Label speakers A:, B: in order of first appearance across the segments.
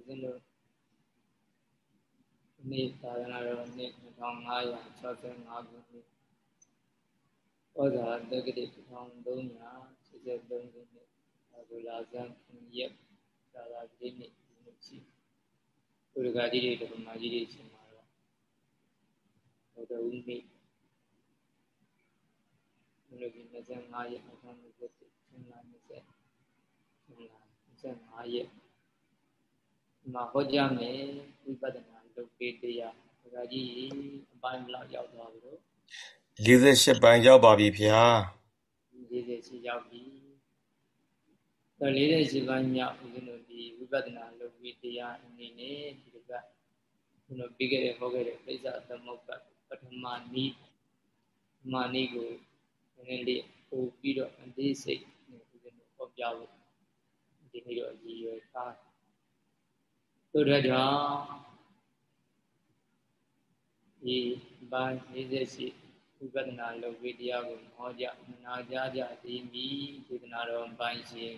A: ဦးဇင်းတို့နေ့သာသနာတော်နှစ်2565ခုနှစ်ဩဇာတက္ကတိ1383ခုနှစ်ဒါဆိုလာဇန်ရက်သာသာဒီနေ့ဒီနေ့ရှိဘုရားကြီးတွေဓမ္မကြီးတွေရှင်မှာတော့ဘုဒ္ဓဦးနေ့ဘုရားကြီး25ရက်2021ဆင်းလာ20ဆင်းလာ25ရက်ဒီ မှာဟောကြားမယ်ဝိပဿနာလုပ်ပေးတရားဘုရားကြီးအပိုင်းဘလောက်ရောက်သွားပြီလို့
B: 48ပိုင်းရောက်ပါပြီဗျာ
A: 48ရောက်ပြီအဲ48ပိုင်းမြောက်ဦးဇင်းတို့ဒီဝိပဿနာလုပ်ပေးတရားအနေနဲ့ဒီကကျွန်တော်ပြီးခဲ့တဲ့ဟောခဲ့တဲ့ပိဿသမုပ္ပါပထမနီးပထမနီးကိုနည်းနည်းလေးပို့ပြီးတော့အသေးစိတ်ဦးဇင်းတို့ဟောပြဖို့ဒီနေ့တော့ရည်ရွယ်ထား တို့တဲ့ကြောင့်ဒီပိုင်း48ဝိပဿနာလောကိတရားကိုဟောကြားမနာကြားကြသည်မိဒေသနာတော်ပိုင်းရှင်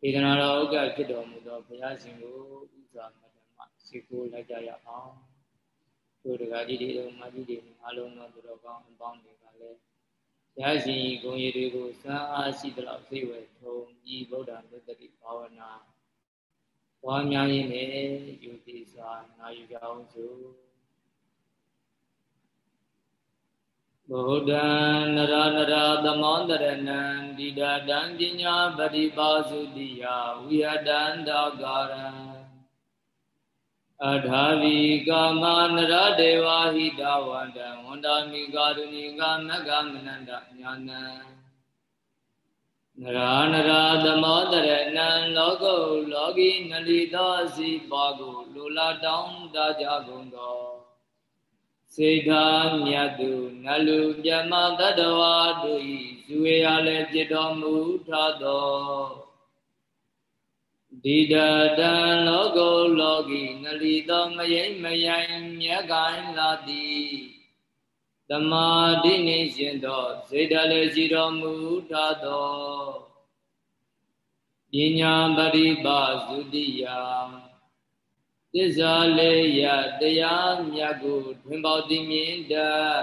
A: ဒေသနာတော်ဥက္ကဖြစ်တော်မူသောဘုရားရှင်ကိုဥစွာမတ္တမရှိခိုးလိုက်ကြရအောင်တို့တကားကြီးတွေတို့မကြီးတွေအားလုံးသောသူတော်ကောင်းအပေါင်းတွေကလည်းဘုရားရှင်ဂုဏ်ရည်တွေကိုစံအားရှိသလောက်သိဝဲထုံဤဗုဒ္ဓမြတ်တိဘာဝနာ ဝါများရင်းနဲ့ယူတည်စွာနာယူကြအောင်စို့ဗုဒ္ဓံနရနရသမောတရဏံဒီဒတံပညာပရိပါစုတိယဝိဟတံဒါကာရံအထာဝီကာမနရဒေဝဟိတဝန္တံဝန္တာမိကာရုဏိကမဂ္ဂမနန္တညာနံ နရာနရာသမောတရဏံလောကုလောကီနလီသောစီပါကိုလူလာတောင်းတကြကုန်သောစေထာမြတ်သူနလူမြမတတဝါတို့ဤဇွေရလည်းပြတော်မူထသောဒီဒတံလောကုလောကီနလီသောမယိမ့်မယိုင်မြတ်ကိုင်းလာသည် သမာဓိနှင့်ရှင်သောစေတလည်းရှိတော်မူထသောပညာပရိပါစုတိယသစ္စာလေးရတရားမြတ်ကိုထွင်ပေါသိမြင်တတ်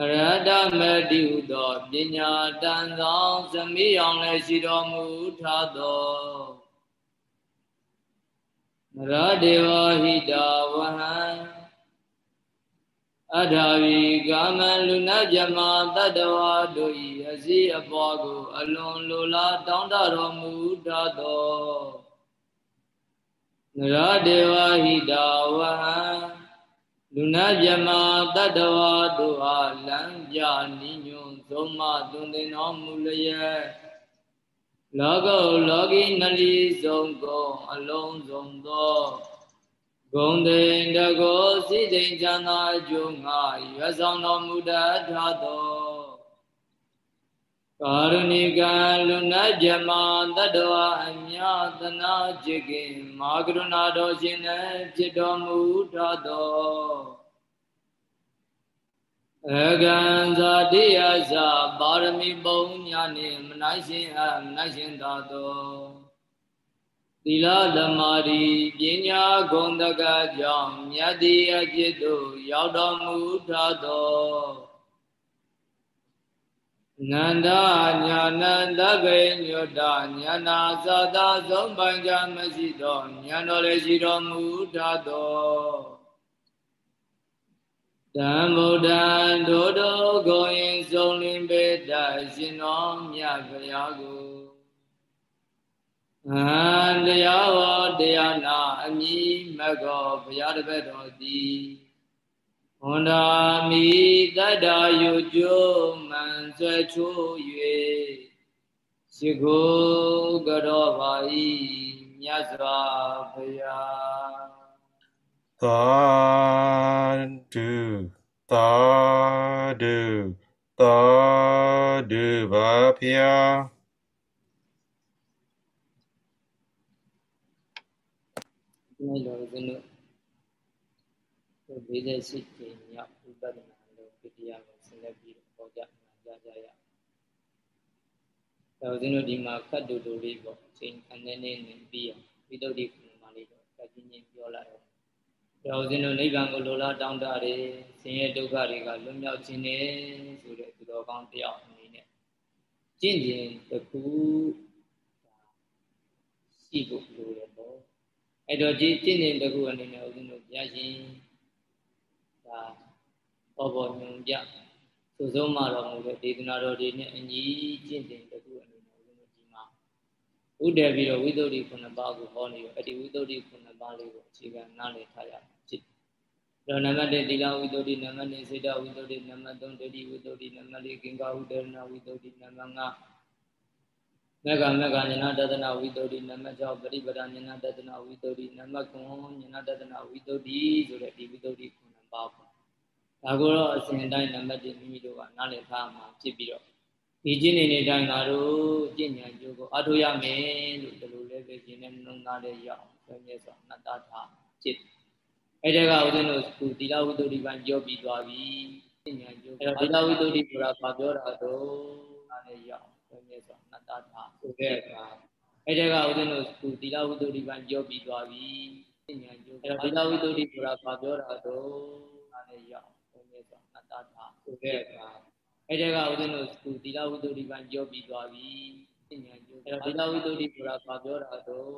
A: အရဟတမတိဟုသောပညာတန်ဆောင်သမိအောင်လည်းရှိတော်မူထသောနရဒေဝဟိတဝဟံ အထာဝီကာမလူနာဇမတတဝါတို့၏အစည်းအပွားကို အလွန်လိုလားတောင်းတတော်မူထသောနရဒေဝဟိတာဝဟံလူနာမြမတတ္တဝါတို့အားလမ်းပြနိညွန်သုံးမသွန်သင်တော်မူလျက်လောကုလောကီနလီဆုံးကုန်အလုံးစုံသော ဂုံတိန်တကောစိတိန်ချမ်းသာအကျိုးငါရွတ်ဆောင်တော်မူတတ်သောကာရုဏိကလူနာဇမတတ္တဝအမြသနာจิตခင်မာကရုဏာတော်ရှင်နဲ့ဖြစ်တော်မူထသောအကံဇာတိယဇာပါရမီပုံညာနှင့်မနိုင်ရှင်အမနိုင်ရှင်သာသော သီလဓမ္မာရီပညာဂုဏ်တကကြောင့်မြတ်တိအจิตသို့ရောက်တော်မူထသောနန္ဒညာနန္တဘေညုတညာနာသာသာဆုံးပံကြမရှိသောညာတော်လည်းရှိတော်မူထသောတံဗုဒ္ဓံဒုဒုကိုရင်ဆုံးလင်းပေတရှင်တော်မြတ်ဗျာကို အန္တရားဝတရားနာအမိမကောဘုရားတပည့်တော်သည်ဝန္ဒာမိတတ္တာယုကျိုးမှန်ဆွဲချိုး၍ရှိခိုးကြောပါ၏မြတ်စွာဘုရား
B: သာဓုသာဓုသာဓုပါဖျား
A: ဒီလိုစနု48ကြိမ်မြောက်ဥပဒနာလုံးပိတရားကိုဆက်လက်ပြီးဟောကြားနာကြားကြရအောင်။ဒါဦးဇင်းတို့ဒီမှာခတ်တူတူလေးပေါ့ချိန်ခဏနေနေပြီးအောင်ပြီးတော့ဒီခုနချင်းချင်းပြောလိုက်တော့ကျောင်းစင်းတို့နိဗ္ဗာန်ကိုလိုလားတောင်းတတယ်ဆင်းရဲဒုက္ခတွေကလွတ်မြောက်ခြင်းနဲ့ဆိုတဲ့သူတော်ကောင်းတယောက်အနေနဲ့ကျင့်ခြင်းတစ်ခုရှိဖို့လိုတယ်ပေါ့ အဲ့တော့ဒီကျင့်ခြင်းတစ်ခုအနေနဲ့ဦးဇင်းတို့ဘုရားရှင်ဒါပေါ်ပေါ်ညွန်ပြသို့ဆုံးမတော်မူတဲ့ဒေသနာတော်တွေနဲ့အညီကျင့်စဉ်တစ်ခုအနေနဲ့ဦးဇင်းတို့ဒီမှာဥတည်ပြီးတော့ဝိသုဒ္ဓိခုနှစ်ပါးကိုဟောနေရောအဲ့ဒီဝိသုဒ္ဓိခုနှစ်ပါးလေးကိုအခြေခံနားလည်ထားရဖြစ်တော့နံပါတ်1သီလဝိသုဒ္ဓိနံပါတ်2စေတဝိသုဒ္ဓိနံပါတ်3ဒိဋ္ဌိဝိသုဒ္ဓိနံပါတ်4ကင်္ကာဝိတရဏဝိသုဒ္ဓိနံပါတ်5 မက္ကမက္ကဉာဏတဒနာဝိသုဒ္ဓိနံပါတ်6ပရိပဒဉာဏတဒနာဝိသုဒ္ဓိနံပါတ်9ဉာဏတဒနာဝိသုဒ္ဓိဆိုတဲ့ဒီဝိသုဒ္ဓိခုနှစ်ပါးပေါ့ဒါကိုတော့အစဉ်တိုင်းနံပါတ်1မိမိတို့ကနားလည်ထားမှာဖြစ်ပြီးတော့ဒီကျင့်နေတိုင်းငါတို့ကျင့်ဉာဏ်ကျိုးကိုအထောက်ရမယ်လို့ဒီလိုလည်းပဲကျင့်နေနှုံသားတဲ့ရအောင်ဆွေးမြဲစွာနတ္တထားจิตအဲ့ဒါကဦးဇင်းတို့ကုသီလဝိတ္တုဒီပိုင်းပြောပြီးသွားပြီကျင့်ဉာဏ်ကျိုးအဲ့တော့သီလဝိတ္တုဒီဆိုတာဘာပြောတာတော့နားလည်းရအော င်ဆွေးမြဲစွာနတ္တထားဆိုတဲ့အခါအဲ့ဒါကဦးဇင်းတို့ကုသီလဝိတ္တုဒီပိုင်းပြောပြီးသွားပြီကျင့်ဉာဏ်ကျိုးအဲ့တော့သီလဝိတ္တုဒီဆိုတာဘာပြောတာတော့နားလည်းရအောင်တာတာဆိုတဲ့အခါအဲ့ဒါကဦးဇင်းတို့သူသီလဝိတ္တုဒီပိုင်းပြောပြီးသွားပြီဉာဏ်ကျိုးအဲ့တော့သီလဝိတ္တုဒီဆိုတာဘာပြောတာတော့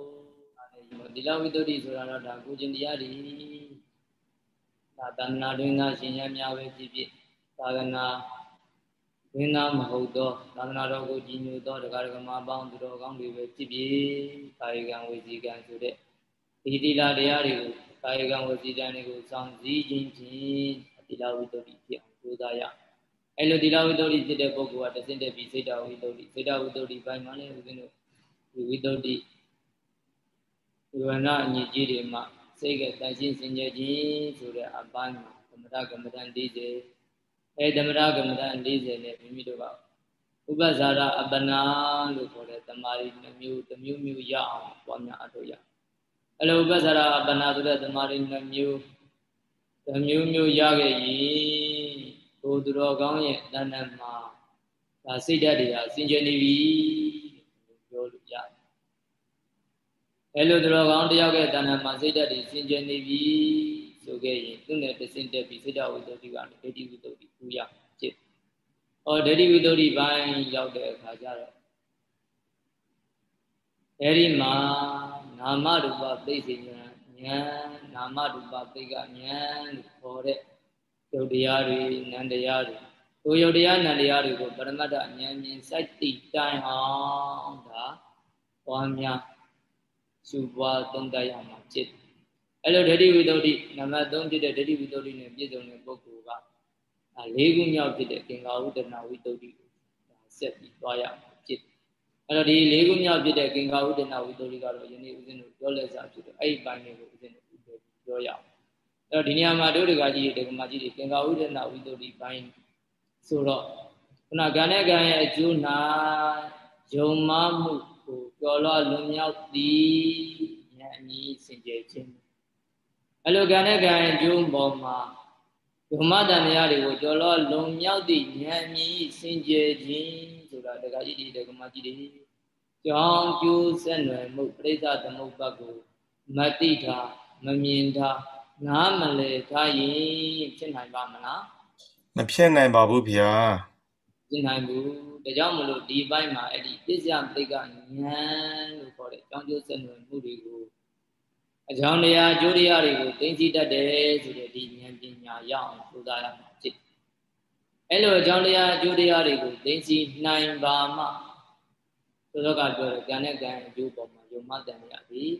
A: သီလဝိတ္တုဒီဆိုတာတော့ဒါကိုကျင်တရားတွေဒါတဏ္ဍာတွင်သာရှင်ရများပဲဖြစ်ဖြစ်သာသနာ ဝင်းသားမဟုတ်သောသာသနာတော်ကိုကြီးညိုသောတရားဓမ္မပေါင်းသူတော်ကောင်းတွေပဲဖြစ်ဖြစ်ကာယကံဝစီကံဆိုတဲ့ဒီတိလာတရားတွေကိုကာယကံဝစီကံတွေကိုစောင့်စည်းခြင်းဖြင့်သီလဝိတ္တုဖြစ်အောင်ကြိုးစားရအဲ့လိုသီလဝိတ္တုဖြစ်တဲ့ပုဂ္ဂိုလ်ကတစင်တက်ပြီးစေတဝိတ္တုစေတဝိတ္တုပိုင်းမှာလည်းဦးဇင်းတို့ဒီဝိတ္တုဒီဝဏအညီကြီးတွေမှာစိတ်ကတန်ရှင်းစင်ကြယ်ခြင်းဆိုတဲ့အပိုင်းမှာသမထကမ္မဋ္ဌာန်း40 အဲသမထကမ္မဋ္ဌာန်း40နဲ့မိမိတို့ကဥပဇာရအပနာလို့ခေါ်တဲ့တမာရီနှမျိုးတစ်မျိုးမျိုးရအောင်ပွားများအထောက်ရအဲ့လိုဥပဇာရအပနာဆိုတဲ့တမာရီနှမျိုးတမျိုးမျိုးရခဲ့ရင်ဘုသူတော်ကောင်းရဲ့တဏ္ဍမှာဒါစိတ်ဓာတ်တွေဟာစင်ကြယ်နေပြီပြောလို့ရတယ်အဲလိုသူတော်ကောင်းတယောက်ရဲ့တဏ္ဍမှာစိတ်ဓာတ်တွေစင်ကြယ်နေပြီ ဆိုခဲ့ရင်သူနဲ့တစင်တက်ပြီးစိတ်ဓာတ်ဝိတ္တုတိကနေဒိဋ္ဌိဝိတ္တုတိပူရဖြစ်။အော်ဒိဋ္ဌိဝိတ္တုတိပိုင်းရောက်တဲ့အခါကျတော့အဲဒီမှာနာမရူပပြိစိညာဉာဏ်နာမရူပပိကဉာဏ်လို့ခေါ်တဲ့ယုတ်တရားတွေနံတရားတွေကိုယုတ်တရားနံတရားတွေကိုပရမတ္ထအဉာဏ်မြင်စိုက်တိတိုင်အောင်ဒါပွားများရှုပွားသုံးတတ်ရမှာဖြစ် အဲ့လိုဒိဋ္ဌိဝိတ္တုနံပါတ်3ဖြစ်တဲ့ဒိဋ္ဌိဝိတ္တုနဲ့ပြည့်စုံတဲ့ပုဂ္ဂိုလ်ကဒါ၄ခုမြောက်ဖြစ်တဲ့သင်္ဃာဝုဒနာဝိတ္တုကိုဒါဆက်ပြီးသွားရမှာဖြစ်အဲ့တော့ဒီ၄ခုမြောက်ဖြစ်တဲ့ကင်္ဂါဝုဒနာဝိတ္တုကတော့ယနေ့ဦးဇင်းတို့ပြောလက်စားဖြစ်တော့အဲ့ဒီပိုင်းလေးကိုဦးဇင်းတို့ပြောရအောင်အဲ့တော့ဒီနေရာမှာတို့တကကြီးတွေဒကမကြီးတွေကင်္ဂါဝိဒနာဝိတ္တုပိုင်းဆိုတော့ခုနကံနဲ့ကံရဲ့အကျိုးနာယုံမမှုကိုကြော်လွလွန်မြောက်သည်ဉာဏ်အမည်စင်ကြယ်ခြင်း အဲ့လိုကံနဲ့ကံရဲ့အကျိုးပေါ်မှာယုံမတန်တရားတွေကိုကြော်လွလွန်မြောက်သည့်ဉာဏ်အမည်စင်ကြယ်ခြင်းဆိုတာတကကြီးတွေဒကမကြီးတွေကြောင်းကျိုးဆက်နွယ်မှုပြိဿသမုပ္ပတ်ကိုမတိတာမမြင်တာနားမလဲထားရင်ဖြစ်နိုင်ပါမလား
B: မဖြစ်နိုင်ပါဘူးဗျာ
A: ဖြစ်နိုင်ဘူးဒါကြောင့်မလို့ဒီဘက်မှာအဲ့ဒီပစ္စယပိတ်ကဉာဏ်လို့ခေါ်တဲ့အကြောင်းကျိုးဆက်နွယ်မှုတွေကို အကြောင်းတရားအကျိုးတရားတွေကိုသိသိတတ်တယ်ဆိုတဲ့ဒီဉာဏ်ပညာရအောင်ကြိုးစားရမှာဖြစ်အဲ့လိုအကြောင်းတရားအကျိုးတရားတွေကိုသိသိနိုင်ပါမှသောသောကပြောတယ်ကံနဲ့ကံအကျိုးပေါ်မှာယုံမှတန်ရသည်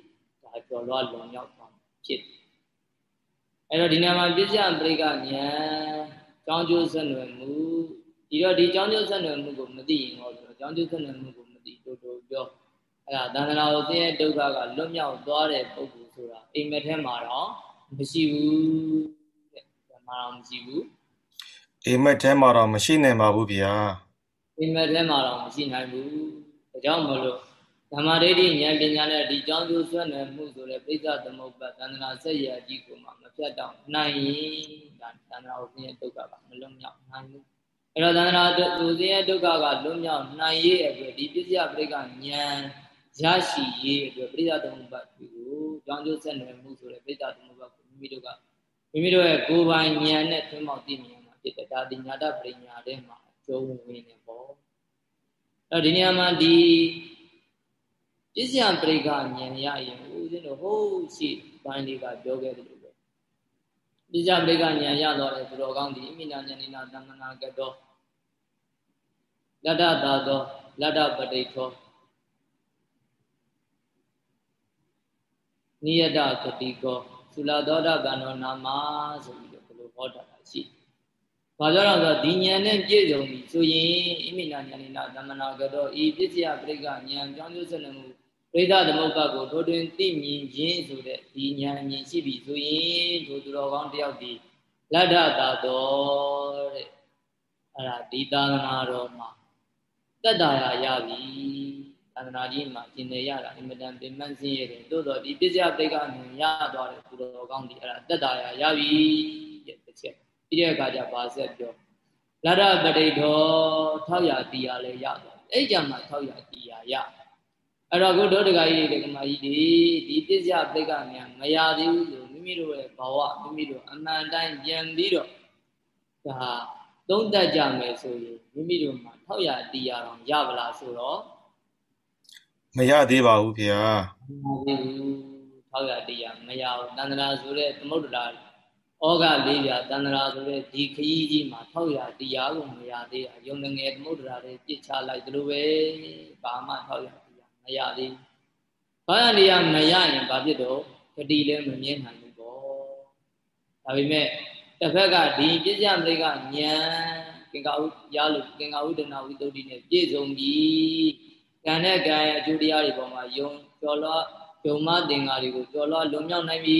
A: ဒါကျော်လွှားလွန်ရောက်သွားဖြစ်အဲ့တော့ဒီနေရာမှာပြစ္ဆယပရိကဉာဏ်ကြောင်းကျိုးဆက်နွယ်မှုဒီတော့ဒီကြောင်းကျိုးဆက်နွယ်မှုကိုမသိရင်ဟောဆိုကြောင်းကျိုးဆက်နွယ်မှုကိုမသိတို့တို့ပြောအဲ့ဒါသန္တရာကိုသိရဲ့ဒုက္ခကလွတ်မြောက်သွားတဲ့ပုဂ္ဂိုလ် ဆိုတာအိမ်မက်ထဲမှာတော့မရှိဘူးတဲ့ဓမ္မတော်မရှိဘူး
B: အိမ်မက်ထဲမှာတော့မရှိနိုင်ပါဘူးဗျာ
A: အိမ်မက်ထဲမှာတော့မရှိနိုင်ဘူးဒါကြောင့်မလို့ဓမ္မဒိဋ္ဌိဉာဏ်ပညာနဲ့ဒီကြောင်းကျိုးဆွဲနယ်မှုဆိုတဲ့ပိဋကသမုပ္ပါသန္တနာဆက်ရကြီးကိုမှမပြတ်တော့နိုင်ရင်ဒါသန္တနာဥပ္ပယဒုက္ခကမလွတ်မြောက်နိုင်ဘူးအဲ့တော့သန္တနာသူစင်းရဲ့ဒုက္ခကလွတ်မြောက်နိုင်ရေးအတွက်ဒီပစ္စယပိဋကဉာဏ် ရရှိရေးအတွက်ပိဋကသမုပ္ပါကိုကြောင်းကျိုးဆက်နွယ်မှုဆိုတဲ့ပိဋကသမုပ္ပါကိုမိမိတို့ကမိမိတို့ရဲ့ကိုယ်ပိုင်ဉာဏ်နဲ့ထွန်းပေါက်သိမြင်မှာဖြစ်တယ်ဒါဒီညာတပရိညာတဲ့မှာအကျုံးဝင်နေပေါ့အဲ့ဒီနေရာမှာဒီပစ္စယပရိကဉာဏ်ရရင်ဦးဇင်းတို့ဟိုးရှိဘိုင်းလေးကပြောခဲ့တယ်လို့ပဲပစ္စယပရိကဉာဏ်ရတော့တဲ့သူတော်ကောင်းဒီအမိနာဉာဏ်နာတမနာကတောလတ္တသာသောလတ္တပဋိထော နိယတကတိကောသုလသောတာပန်တော်နာမဆိုပြီးတော့ဘယ်လိုဟောတာရှိ။ဘာကြောင့်လဲဆိုတော့ဒီဉာဏ်နဲ့ပြည့်စုံပြီဆိုရင်ဣမိနာဉာဏ်နာသမနာကတော့ဤပစ္စယပရိကဉာဏ်ကြောင့်ကျိုးဆက်နေမှုပရိသသမုပ္ပါကိုထိုတွင်သိမြင်ခြင်းဆိုတဲ့ဒီဉာဏ်မြင်ရှိပြီဆိုရင်ဒုသူတော်ကောင်းတယောက်ဒီလတ္ထတာတော်တဲ့အဲ့ဒါဒီသာသနာတော်မှာတက်တာရရပြီ သာသနာကြီးမှာကျင်နေရတာအင်မတန်ပင်ပန်းစင်းရတယ်သို့တော့ဒီပစ္စယပိကမြင်ရသွားတဲ့သူတော်ကောင်းဒီအဲ့ဒါတက်တာရရပြီတဲ့တစ်ချက်ပြီးတဲ့အခါကျဘာဆက်ပြောလရပတိထောထောက်ရတီရလဲရသွားအဲ့ကြမှာထောက်ရတီရရအဲ့တော့ခုဒုဒကကြီးဒကမကြီးဒီဒီပစ္စယပိကမြင်မရသေးဘူးဆိုမိမိတို့ရဲ့ဘဝမိမိတို့အမှန်တိုင်းပြန်ပြီးတော့ဒါသုံးတတ်ကြမယ်ဆိုရင်မိမိတို့မှာထောက်ရတီရအောင်ရပါလားဆိုတော့
B: မရသေးပါဘူးခင်ဗျာ
A: မရသေးဘူးထောက်ရတီးရမရဘူးတန္တရာဆိုတဲ့သမုဒ္ဒရာဩဃလေးပြတန္တရာဆိုတဲ့ဒီခရီးကြီးမှာထောက်ရတီးရကိုမရသေးတာယုံငယ်သမုဒ္ဒရာတွေပြစ်ချလိုက်သလိုပဲဘာမှထောက်ရတီးရမရသေးဘူးဘာရနေရမရရင်ဘာဖြစ်တော့ဂတိလည်းမမြင်နိုင်ဘူးပေါ့ဒါပေမဲ့တစ်ဖက်ကဒီပြည့်ကြမလေးကဉာဏ်ကင်္ကာဥရလို့ကင်္ကာဥဒနာဝိတ္တုတိနဲ့ပြည့်စုံပြီး ကံနဲ့ကံရဲ့အကျိုးတရားတွေပေါ်မှာယုံကျော်လွှားယုံမတင်္ကာတွေကိုကျော်လွှားလွန်မြောက်နိုင်ပြီ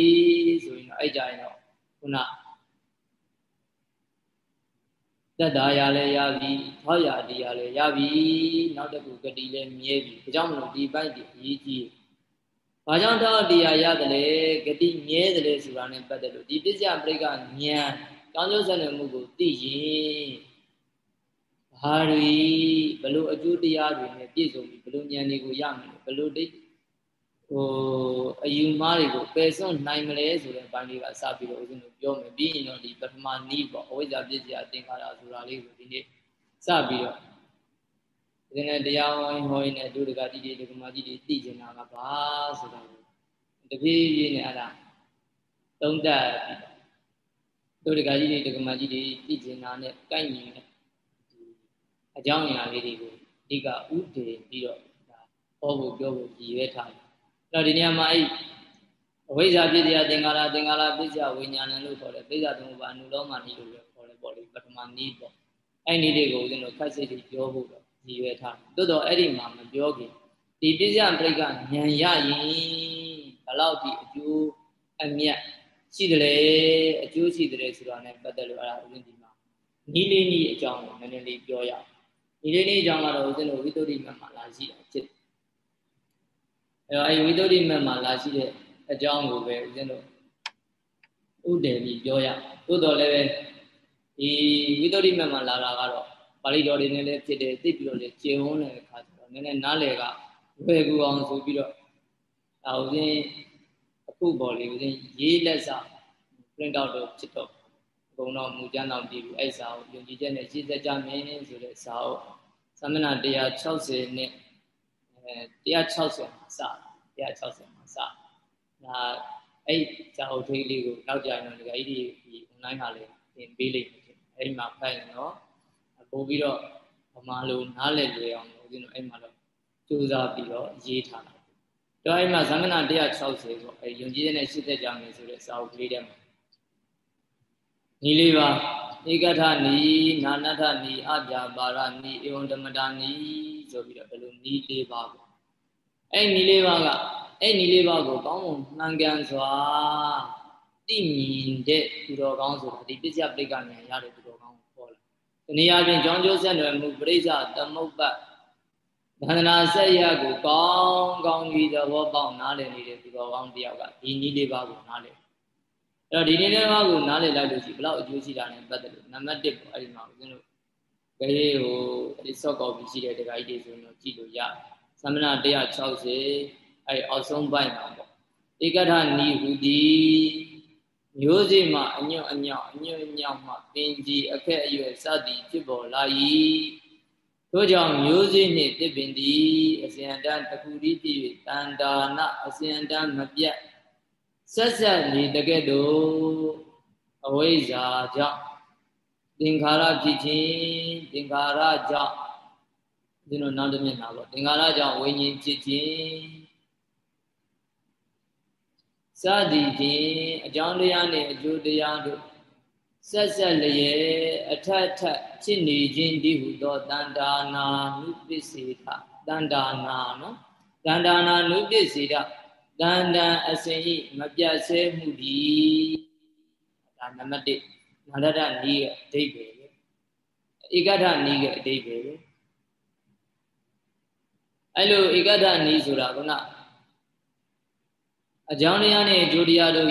A: ဆိုရင်တော့အဲ့ကြရင်တော့ခုနတက်တာရလည်းရပြီထောက်ရတရားလည်းရပြီနောက်တစ်ခုဂတိလည်းမြဲပြီဒါကြောင့်မလို့ဒီပိုက်ဒီအရေးကြီးဘာကြောင့်ထောက်တရားရတယ်လဲဂတိမြဲတယ်လေဆိုတာနဲ့ပတ်သက်လို့ဒီပစ္စယပရိကဉာဏ်ကောင်းကျိုးဆက်နေမှုကိုသိရင် ဘာတွေဘလို့အကျိုးတရားတွေနဲ့ပြည့်စုံပြီးဘလို့ဉာဏ်တွေကိုရမယ်ဘလို့တိတ်ဟိုအယူမားတွေကိုပယ်စွန့်နိုင်မလဲဆိုတဲ့ဘိုင်းလေးကစပြီးတော့ဦးဇင်းတို့ပြောမယ်ပြီးရင်တော့ဒီပထမနီးပေါ့အဝိဇ္ဇာပြည့်စရာသင်္ခါရဆိုတာလေးကိုဒီနေ့စပြီးတော့ဒီနေ့တရားဝိုင်းဟောရင်းနဲ့ဒုဒကတိတိဒကမာကြီးတွေသိကျင်တာကဘာဆိုတာကိုတပြေးပြေးနဲ့အဲ့ဒါသုံးသပ်ပြီးဒုဒကကြီးတွေဒကမာကြီးတွေသိကျင်တာနဲ့ကိုက်ညီတဲ့ အကြောင်းအရာလေးတွေကိုအဓိကဥတည်ပြီးတော့ဒါဟောဖို့ပြောဖို့ရည်ရွယ်ထားတယ်။အဲ့တော့ဒီနေရာမှာအဲ့အဝိဇ္ဇာပြည့်တရားသင်္ကာရသင်္ကာရပစ္စယဝိညာဏလို့ခေါ်တယ်ပိဿသမုပ္ပါအနုလောမနည်းလို့လည်းခေါ်တယ်ပေါ့လေပထမနည်းပေါ့။အဲ့နည်းလေးကိုဦးဇင်းတို့ခက်စိတ်ကြီးပြောဖို့တော့ရည်ရွယ်ထားတယ်။သို့တော့အဲ့ဒီမှာမပြောခင်ဒီပစ္စယပရိကဉာဏ်ရရင်ဘလောက်ဒီအကျိုးအမြတ်ရှိတယ်လေအကျိုးရှိတယ်ဆိုတာ ਨੇ ပတ်သက်လို့အဲ့ဒါဦးဇင်းဒီမှာနီးလေးနီးအကြောင်းကိုနည်းနည်းလေးပြောရအောင် ဒီလေးလေးအကြောင်းကတော့ဦးဇင်းတို့ဝိသုဒ္ဓိမတ်မှာလာရှိတာဖြစ်အဲတော့အဲဝိသုဒ္ဓိမတ်မှာလာရှိတဲ့အကြောင်းကိုပဲဦးဇင်းတို့ဥတည်ပြီးပြောရသို့တော်လည်းပဲဒီဝိသုဒ္ဓိမတ်မှာလာတာကတော့ပါဠိတော်တွေနဲ့လည်းဖြစ်တယ်သိပြီးတော့လည်းကျေဝန်းတဲ့အခါကျတော့နည်းနည်းနားလည်ကဝယ်ကူအောင်ဆိုပြီးတော့ဒါဦးဇင်းအခုပေါ်လေးဦးဇင်းရေးလက်စာ print out တော့ဖြစ်တော့ ဘုံတော်မူကျမ်းတော်ပြည်ပြီးအဲ့စာကိုယုံကြည်ချက်နဲ့ရှင်းသက်ကြမယ်ဆိုတဲ့စာကိုသမဏ160နဲ့အဲ160မှာစ160မှာစဒါအဲ့စာအုပ်ထိလေးကိုနောက်ကြရင်တော့ဒီကအဲ့ဒီဒီ online ဟာလည်းသင်ပေးလိမ့်မယ်အဲ့ဒီမှာဖတ်ရင်တော့ပို့ပြီးတော့ဗမာလိုနားလည်လွယ်အောင်လို့ဦးဇင်းတို့အဲ့မှာတော့စူးစမ်းပြီးတော့ရေးထားတာတော့အဲ့မှာသမဏ160ဆိုအဲ့ယုံကြည်တဲ့နဲ့ရှင်းသက်ကြမယ်ဆိုတဲ့စာအုပ်ကလေးထဲမှာ ဤလေးပါဧကထနီနာနထနီအပြာပါရနီဧဝံဓမ္မတာနီဆိုပြီးတော့ဘယ်လိုနီးလေးပါပေါ့အဲ့နီးလေးပါကအဲ့နီးလေးပါကိုကောင်းမွန်မှန်ကန်စွာသိမြင်တဲ့သူတော်ကောင်းဆိုတာဒီပစ္စယပရိက္ခဏာရတဲ့သူတော်ကောင်းကိုခေါ်လာ။ဒီနေရာချင်းကြောင်းကျိုးဆက်နွယ်မှုပရိစ္ဆသမုပ္ပတ်ဗန္ဒနာဆက်ရကိုကောင်းကောင်းကြီးသဘောပေါက်နားလည်နေတဲ့သူတော်ကောင်းတယောက်ကဒီနည်းလေးပါကိုနားလည် အဲ့တော့ဒီနေ့လေးပါးကိုနားလည်လိုက်လို့ရှိဘလောက်အကျိုးရှိတာလဲပတ်သက်လို့နံပါတ်1ပေါ့အဲ့ဒီမှာဦးဇင်းတို့ခေဟိုအဲ့ဒီ soft copy ရှိတဲ့တခါကြီးတွေဆိုရင်တော့ကြည့်လို့ရသမဏ160အဲ့အောက်ဆုံးပိုင်းမှာပေါ့ဧကထနီဟူသည်မျိုးစေ့မှအညွတ်အညောက်အညွတ်အညောက်မှပင်ကြီးအခက်အရွယ်စသည်ဖြစ်ပေါ်လာ၏ထို့ကြောင့်မျိုးစေ့နှင့်တစ်ပင်သည်အစဉ်အတန်းတခုတည်းဖြစ်၍တန်တာနာအစဉ်အတန်းမပြတ် ဆက်ဆက်နေတကဲ့သို့အဝိဇ္ဇာကြောင့်သင်္ခါရဖြစ်ခြင်းသင်္ခါရကြောင့်ဒီလိုနောက်တစ်မျက်နှာပေါ့သင်္ခါရကြောင့်ဝိညာဉ်ဖြစ်ခြင်းစသည်ဖြင့်အကြောင်းတရားနှင့်အကျိုးတရားတို့ဆက်ဆက်လျက်အထက်ထက်ဖြစ်နေခြင်းဒီဟုသောတန်တာနာနုပစ္စေထတန်တာနာနော်တန်တာနာနုပစ္စေထ တန်တန်အစဉ်ဤမပြတ်ဆဲမှုဒီဒါနံပါတ်1နာရဒနီးရဲ့အဓိပ္ပာယ်ပဲဧကထနီးရဲ့အဓိပ္ပာယ်ပဲအဲ့လိုဧကထနီးဆိုတာကအကြောင်းတရားနဲ့အကျိုးတရားတို့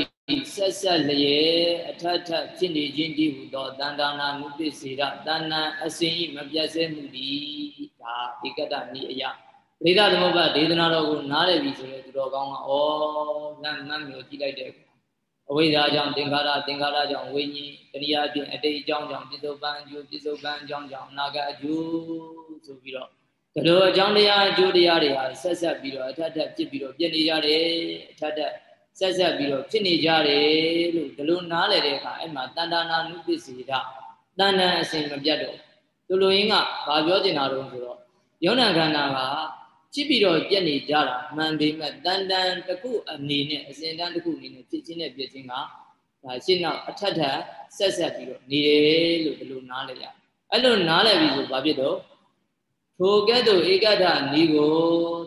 A: ဆက်ဆက်လျက်အထက်ထပ်ဖြစ်နေခြင်းတည်းဟူသောတန်တာနာနုပစ္စေရတဏ္ဏအစဉ်ဤမပြတ်ဆဲမှုသည်ဒါဧကတနိအယ ပရိသသမုပ္ပါဒေသနာတော်ကိုနားလည်ပြီဆိုရင်သူတော်ကောင်းကဩလမ်းမှန်းမျိုးကြည့်လိုက်တဲ့အဝိဇ္ဇာကြောင့်သင်္ခါရသင်္ခါရကြောင့်ဝိညာဉ်တရားဖြင့်အတိတ်အကြောင်းကြောင့်ပြစ္ဆုတ်ပံအကျိုးပြစ္ဆုတ်ပံအကြောင်းကြောင့်အနာဂတ်အကျိုးဆိုပြီးတော့ဒီလိုအကြောင်းတရားအကျိုးတရားတွေဟာဆက်ဆက်ပြီးတော့အထက်ထက်ဖြစ်ပြီးတော့ပြည့်နေကြတယ်အထက်ထက်ဆက်ဆက်ပြီးတော့ဖြစ်နေကြတယ်လို့ဒီလိုနားလည်တဲ့အခါအဲ့မှာတန်တာနာနုပစ္စေဒတန်တန်အစဉ်မပြတ်တော့သူလိုရင်းကဘာပြောချင်တာတော့ဆိုတော့ယောနခန္ဓာက ဖြစ်ပြီးတော့ပြက်နေကြတာမှန်ပေမဲ့တန်တန်တစ်ခုအနေနဲ့အစဉ်တန်းတစ်ခုအနေနဲ့ဖြစ်ချင်းနဲ့ပြည့်ချင်းကဒါရှင်းတော့အထက်ထက်ဆက်ဆက်ပြီးတော့နေတယ်လို့ဒီလိုနားလည်ရအဲ့လိုနားလည်ပြီးဆိုဘာဖြစ်တော့ထိုကဲ့သို့ဧကထနီကို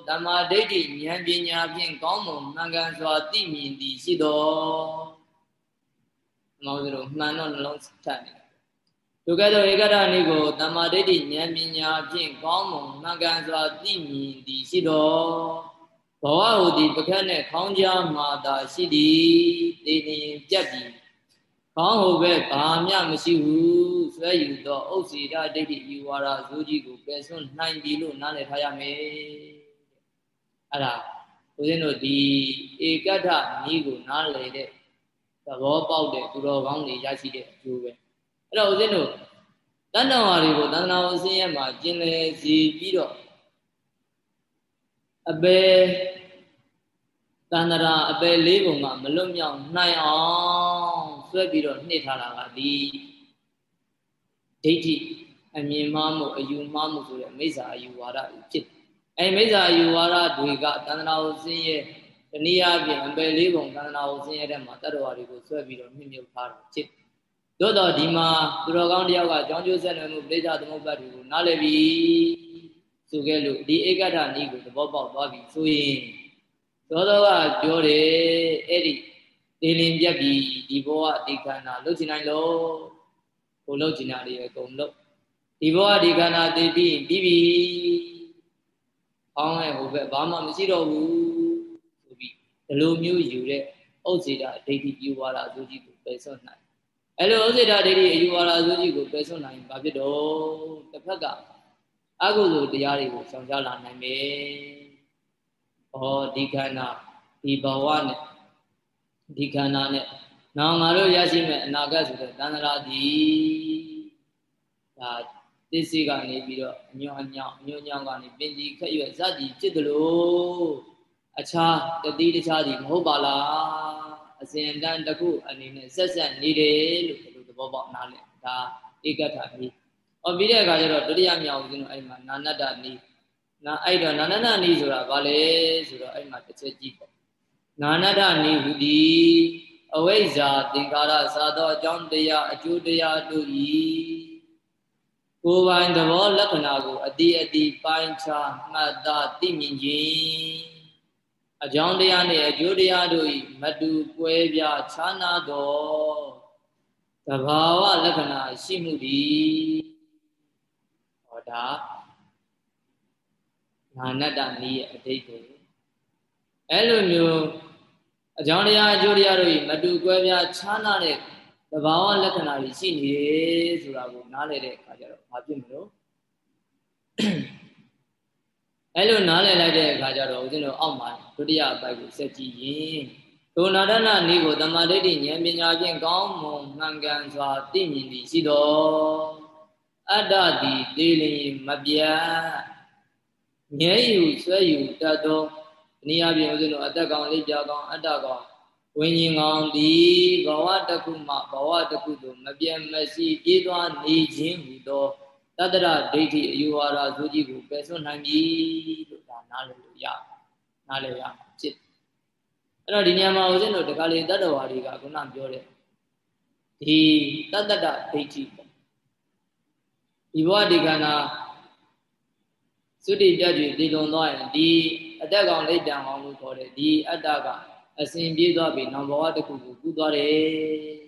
A: တမာဒိဋ္ဌိဉာဏ်ပညာဖြင့်ကောင်းမွန်မှန်ကန်စွာသိမြင်သည်ရှိတော်မောင်တို့မှန်တော့နှလုံးထပ်နေ ထိုကဲ့သို့ဧကထနီကိုတမာဒိဋ္ဌိဉာဏ်ပညာဖြင့်ကောင်းမွန်မှန်ကန်စွာသိမြင်သည်ရှိတော်ဘဝဟူသည်ပခက်နှင့်ခေါင်းကြားမှာသာရှိသည်သိနေပြတ်သည်ကောင်းဟုတ်ပဲဘာမှမရှိဘူးဆွဲယူသောဥစ္စေတဒိဋ္ဌိယူဝါဒဇိုးကြီးကိုပယ်စွန့်နိုင်ပြီလို့နားလည်ထားရမယ်အဲ့ဒါဦးဇင်းတို့ဒီဧကတ္ထနီးကိုနားလည်တဲ့သဘောပေါက်တဲ့သူတော်ကောင်းတွေရရှိတဲ့အကျိုးပဲ အဲ့တော့ဦးဇင်းတို့တဏ္ဍဝါတွေကိုသန္တနာအစင်းရဲ့မှာကျင်လည်စီပြီးတော့အပေတန္တရာအပယ်လေးပုံကမလွတ်မြောက်နိုင်အောင်ဆွဲပြီးတော့နှိမ့်ထားတာကဒီဒိဋ္ဌိအမြင်မှားမှုအယူမှားမှုဆိုတဲ့မိစ္ဆာအယူဝါဒဖြစ်အဲမိစ္ဆာအယူဝါဒတွေကတန္တရာကိုစင်းရဲ့တနည်းအားဖြင့်အပယ်လေးပုံတန္တရာကိုစင်းရဲ့တဲ့မှာတတ္တဝါတွေကိုဆွဲပြီးတော့နှိမ့်မြုပ်ထားတာဖြစ် သို့တော့ဒီမှာသူတော်ကောင်းတယောက်ကကြောင်းကျိုးဆက်နွယ်မှုပြိဿသမုပ္ပါဒ်တွေကိုနားလည်ပြီဆိုခဲ့လို့ဒီဧကဋ္ဌနီးကိုသဘောပေါက်သွားပြီဆိုရင်သောသောကပြောတယ်အဲ့ဒီဒေလင်ပြက်ပြီးဒီဘောကဒီခန္ဓာလုတ်ချင်နိုင်လို့ကိုလုတ်ချင်တာတွေအကုန်လုတ်ဒီဘောကဒီခန္ဓာသိပြီးပြီးပြီအောင်းရဲ့ဟိုဘက်ဘာမှမရှိတော့ဘူးဆိုပြီးဒီလိုမျိုးယူတဲ့ဥစ္စေတာဒိဋ္ဌိယူဝါဒအစိုးကြီးကိုပယ်စွန့်နိုင် အဲ့လိုဥစ္စေတာဒိဋ္ဌိအယူဝါဒအစိုးကြီးကိုပယ်စွန့်နိုင်ဘာဖြစ်တော့တစ်ဖက်ကအကုသိုလ်တရားတွေကိုဆောင်ကြလာနိုင်မယ်ဩဒီခန္ဓာဒီဘဝနဲ့ဒီခန္ဓာနဲ့နောင်ငါတို့ရရှိမဲ့အနာဂတ်ဆိုတဲ့တန်ត្រာဒီဒါသစ္စေကနေပြီးတော့အညောအညောင်အညောညောင်ကနေပင်ကြီးခက်ရွယ်ဇတ်ကြီးဖြစ်တယ်လို့အခြားတတိတခြားဒီမဟုတ်ပါလား အစဉ်တန်တခုအနေနဲ့ဆက်ဆက်နေတယ်လို့ဒီလိုသဘောပေါက်နားလည်ဒါဧကထာနီး။အော်ပြီးတဲ့အခါကျတော့ဒုတိယမြောက်ဦးဇင်းတို့အဲ့မှာနာနတ္တနီးနာအဲ့တော့နာနတနီဆိုတာဘာလဲဆိုတော့အဲ့မှာတစ်ချက်ကြည့်ပေါ့နာနတနီဟူသည်အဝိဇ္ဇာသင်္ခါရသာသောအကြောင်းတရားအကျိုးတရားတို့ဤကိုယ်ပိုင်သဘောလက္ခဏာကိုအတိအတိပိုင်းခြားမှတ်သားသိမြင်ခြင်း အကြောင်းတရားနှင့်အကျိုးတရားတို့ဤမတူကွဲပြားခြားနာသောသဘာဝလက္ခဏာရှိမှုသည်ဟောဒါမာနတ္တနည်းရဲ့အတိတ်ကိုအဲ့လိုမျိုးအကြောင်းတရားအကျိုးတရားတို့မတူကွဲပြားခြားနာတဲ့သဘာဝလက္ခဏာတွေရှိနေတယ်ဆိုတာကိုနားလည်တဲ့အခါကျတော့ဘာဖြစ်မလို့ အဲ့လိုနားလည်လိုက်တဲ့အခါကျတော့ဦးဇင်းတို့အောက်မှာဒုတိယအပိုက်ကိုဆက်ကြည့်ရင်ဒုနာဒနာနည်းကိုတမ္မာဒိဋ္ဌိဉာဏ်ပညာဖြင့်ကောင်းမွန်မှန်ကန်စွာသိမြင်သည်ရှိတော်အတ္တသည်သေးလျင်မပြတ်မြဲယူဆွဲယူတတ်သောအနည်းအားဖြင့်ဦးဇင်းတို့အသက်ကောင်လေးပြကောင်အတ္တကောင်ဝိညာဉ်ကောင်ဒီဘဝတခုမှဘဝတခုသို့မပြတ်မရှိပြေးသွားနေခြင်းဟူသော တတ္တရဒိဋ္ဌိအယူဝါဒဇိုးကြီးကိုပယ်စွန့်နိုင်ပြီလို့ဒါနားလည်လို့ရနားလည်ရဖြစ်အဲ့တော့ဒီနေရာမှာဦးဇင်းတို့တခါလေတတ္တဝါတွေကခုနပြောတဲ့ဒီတတ္တတဒိဋ္ဌိပေါ့ဒီဘဝဒီကနာသုတိပြတ်ကြီးတည်လွန်သွားရင်ဒီအတက်ကောင်လိတ်တံကောင်လို့ခေါ်တဲ့ဒီအတ္တကအစဉ်ပြေးသွားပြီနောင်ဘဝတစ်ခုကိုကူးသွားတယ်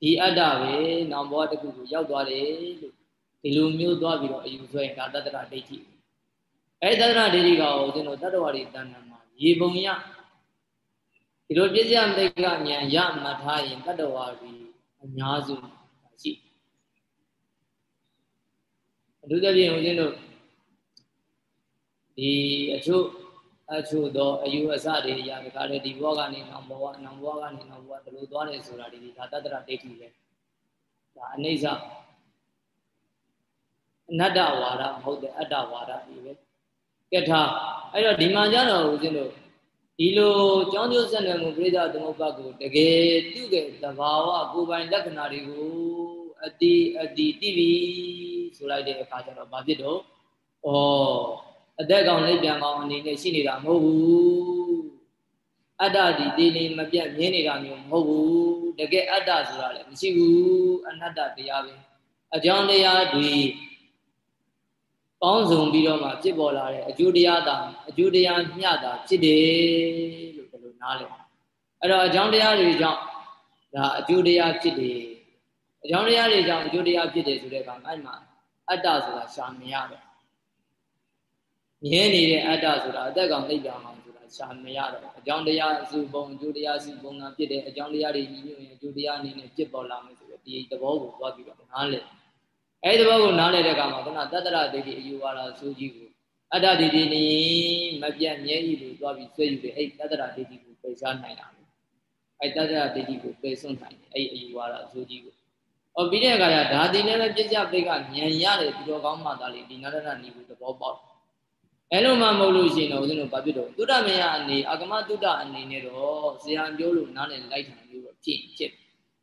A: ဒီအတ္တပဲနောင်ဘဝတစ်ခုကိုရောက်သွားတယ်လို့ဒီလိုမျိုးသွားပြီးတော့အယူဆွဲရင်ဒါတတ္တရဒိဋ္ဌိအဲတတ္တရဒိဋ္ဌိကကိုကျွန်တော်တတ္တဝါတွေတဏ္ဍာမှာရေပုံရဒီလိုပြည့်စုံတဲ့ကဉာဏ်ရမှတ်ထားရင်တတ္တဝါတွေအများစုရှိအထူးသဖြင့်ဦးဇင်းတို့ဒီအချို့ အချို့သောအယူအဆတွေအရာတခါတည်းဒီဘဝကနေနောက်ဘဝနောက်ဘဝကနေနောက်ဘဝဒီလိုသွားတယ်ဆိုတာဒီဒါတတ္တရဒိဋ္ဌိပဲဒါအနိစ္စအနတ္တဝါဒမဟုတ်တဲ့အတ္တဝါဒကြီးပဲကဲထားအဲ့တော့ဒီမှာကျတော့ဦးဇင်းတို့ဒီလိုကြောင်းကျိုးဆက်နွယ်မှုပြိဿသမုပ္ပါကိုတကယ်သူ့ရဲ့သဘာဝကိုယ်ပိုင်လက္ခဏာတွေကိုအတိအတိတိပြီဆိုလိုက်တဲ့အခါကျတော့ဘာဖြစ်တော့ဩ အသက်ကောင်လက်ပြန်ကောင်အနေနဲ့ရှိနေတာမဟုတ်ဘူးအတ္တဒီဒီနေမပြတ်မြင်နေတာမျိုးမဟုတ်ဘူးတကယ်အတ္တဆိုတာလည်းမရှိဘူးအနတ္တတရားပဲအကြောင်းတရားတွေပေါင်းစုံပြီးတော့မှဖြစ်ပေါ်လာတဲ့အကျိုးတရားတာအကျိုးတရားမျှတာဖြစ်တယ်လို့ဘယ်လိုနားလဲအဲ့တော့အကြောင်းတရားတွေကြောင့်ဒါအကျိုးတရားဖြစ်တယ်အကြောင်းတရားတွေကြောင့်အကျိုးတရားဖြစ်တယ်ဆိုတဲ့အခါအဲ့မှာအတ္တဆိုတာရှာမြင်ရတယ် မြဲနေတဲ့အတ္တဆိုတာအသက်ကောင်နှိပ်ပြောင်အောင်ဆိုတာရှာမရတော့အကြောင်းတရားအစုပုံအကျိုးတရားစုပုံကဖြစ်တဲ့အကြောင်းတရားတွေညီညွတ်ရင်အကျိုးတရားအနေနဲ့ဖြစ်ပေါ်လာမယ်ဆိုတော့ဒီသဘောကိုသွားပြီးတော့နားလည်အဲဒီသဘောကိုနားလည်တဲ့အခါမှာခုနတတ္တရဒိဋ္ဌိအယူဝါဒဆိုကြီးကိုအတ္တဒိဋ္ဌိနေမပြတ်မြဲကြီးလို့သွားပြီးဆွဲယူတယ်အဲဒီတတ္တရဒိဋ္ဌိကိုပယ်ရှားနိုင်တာပဲအဲဒီတတ္တရဒိဋ္ဌိကိုပယ်စွန့်နိုင်တယ်အဲဒီအယူဝါဒဆိုကြီးကိုဟောပြီးတဲ့အခါကျဓာတိနဲ့လည်းပြစ္ဆပိတ်ကဉာဏ်ရတယ်ဒီတော်ကောင်းမှသာလေဒီနာရဏနီကိုသဘောပေါက် အဲ့လိုမှမဟုတ်လို့ရှိရင်တော့ဦးဇင်းတို့ဘာဖြစ်တော့သုဒ္ဓမယအနေအာဂမသုဒ္ဓအနေနဲ့တော့ဇေယံပြောလို့နားလည်လိုက်တာမျိုးတော့ဖြစ်ဖြစ်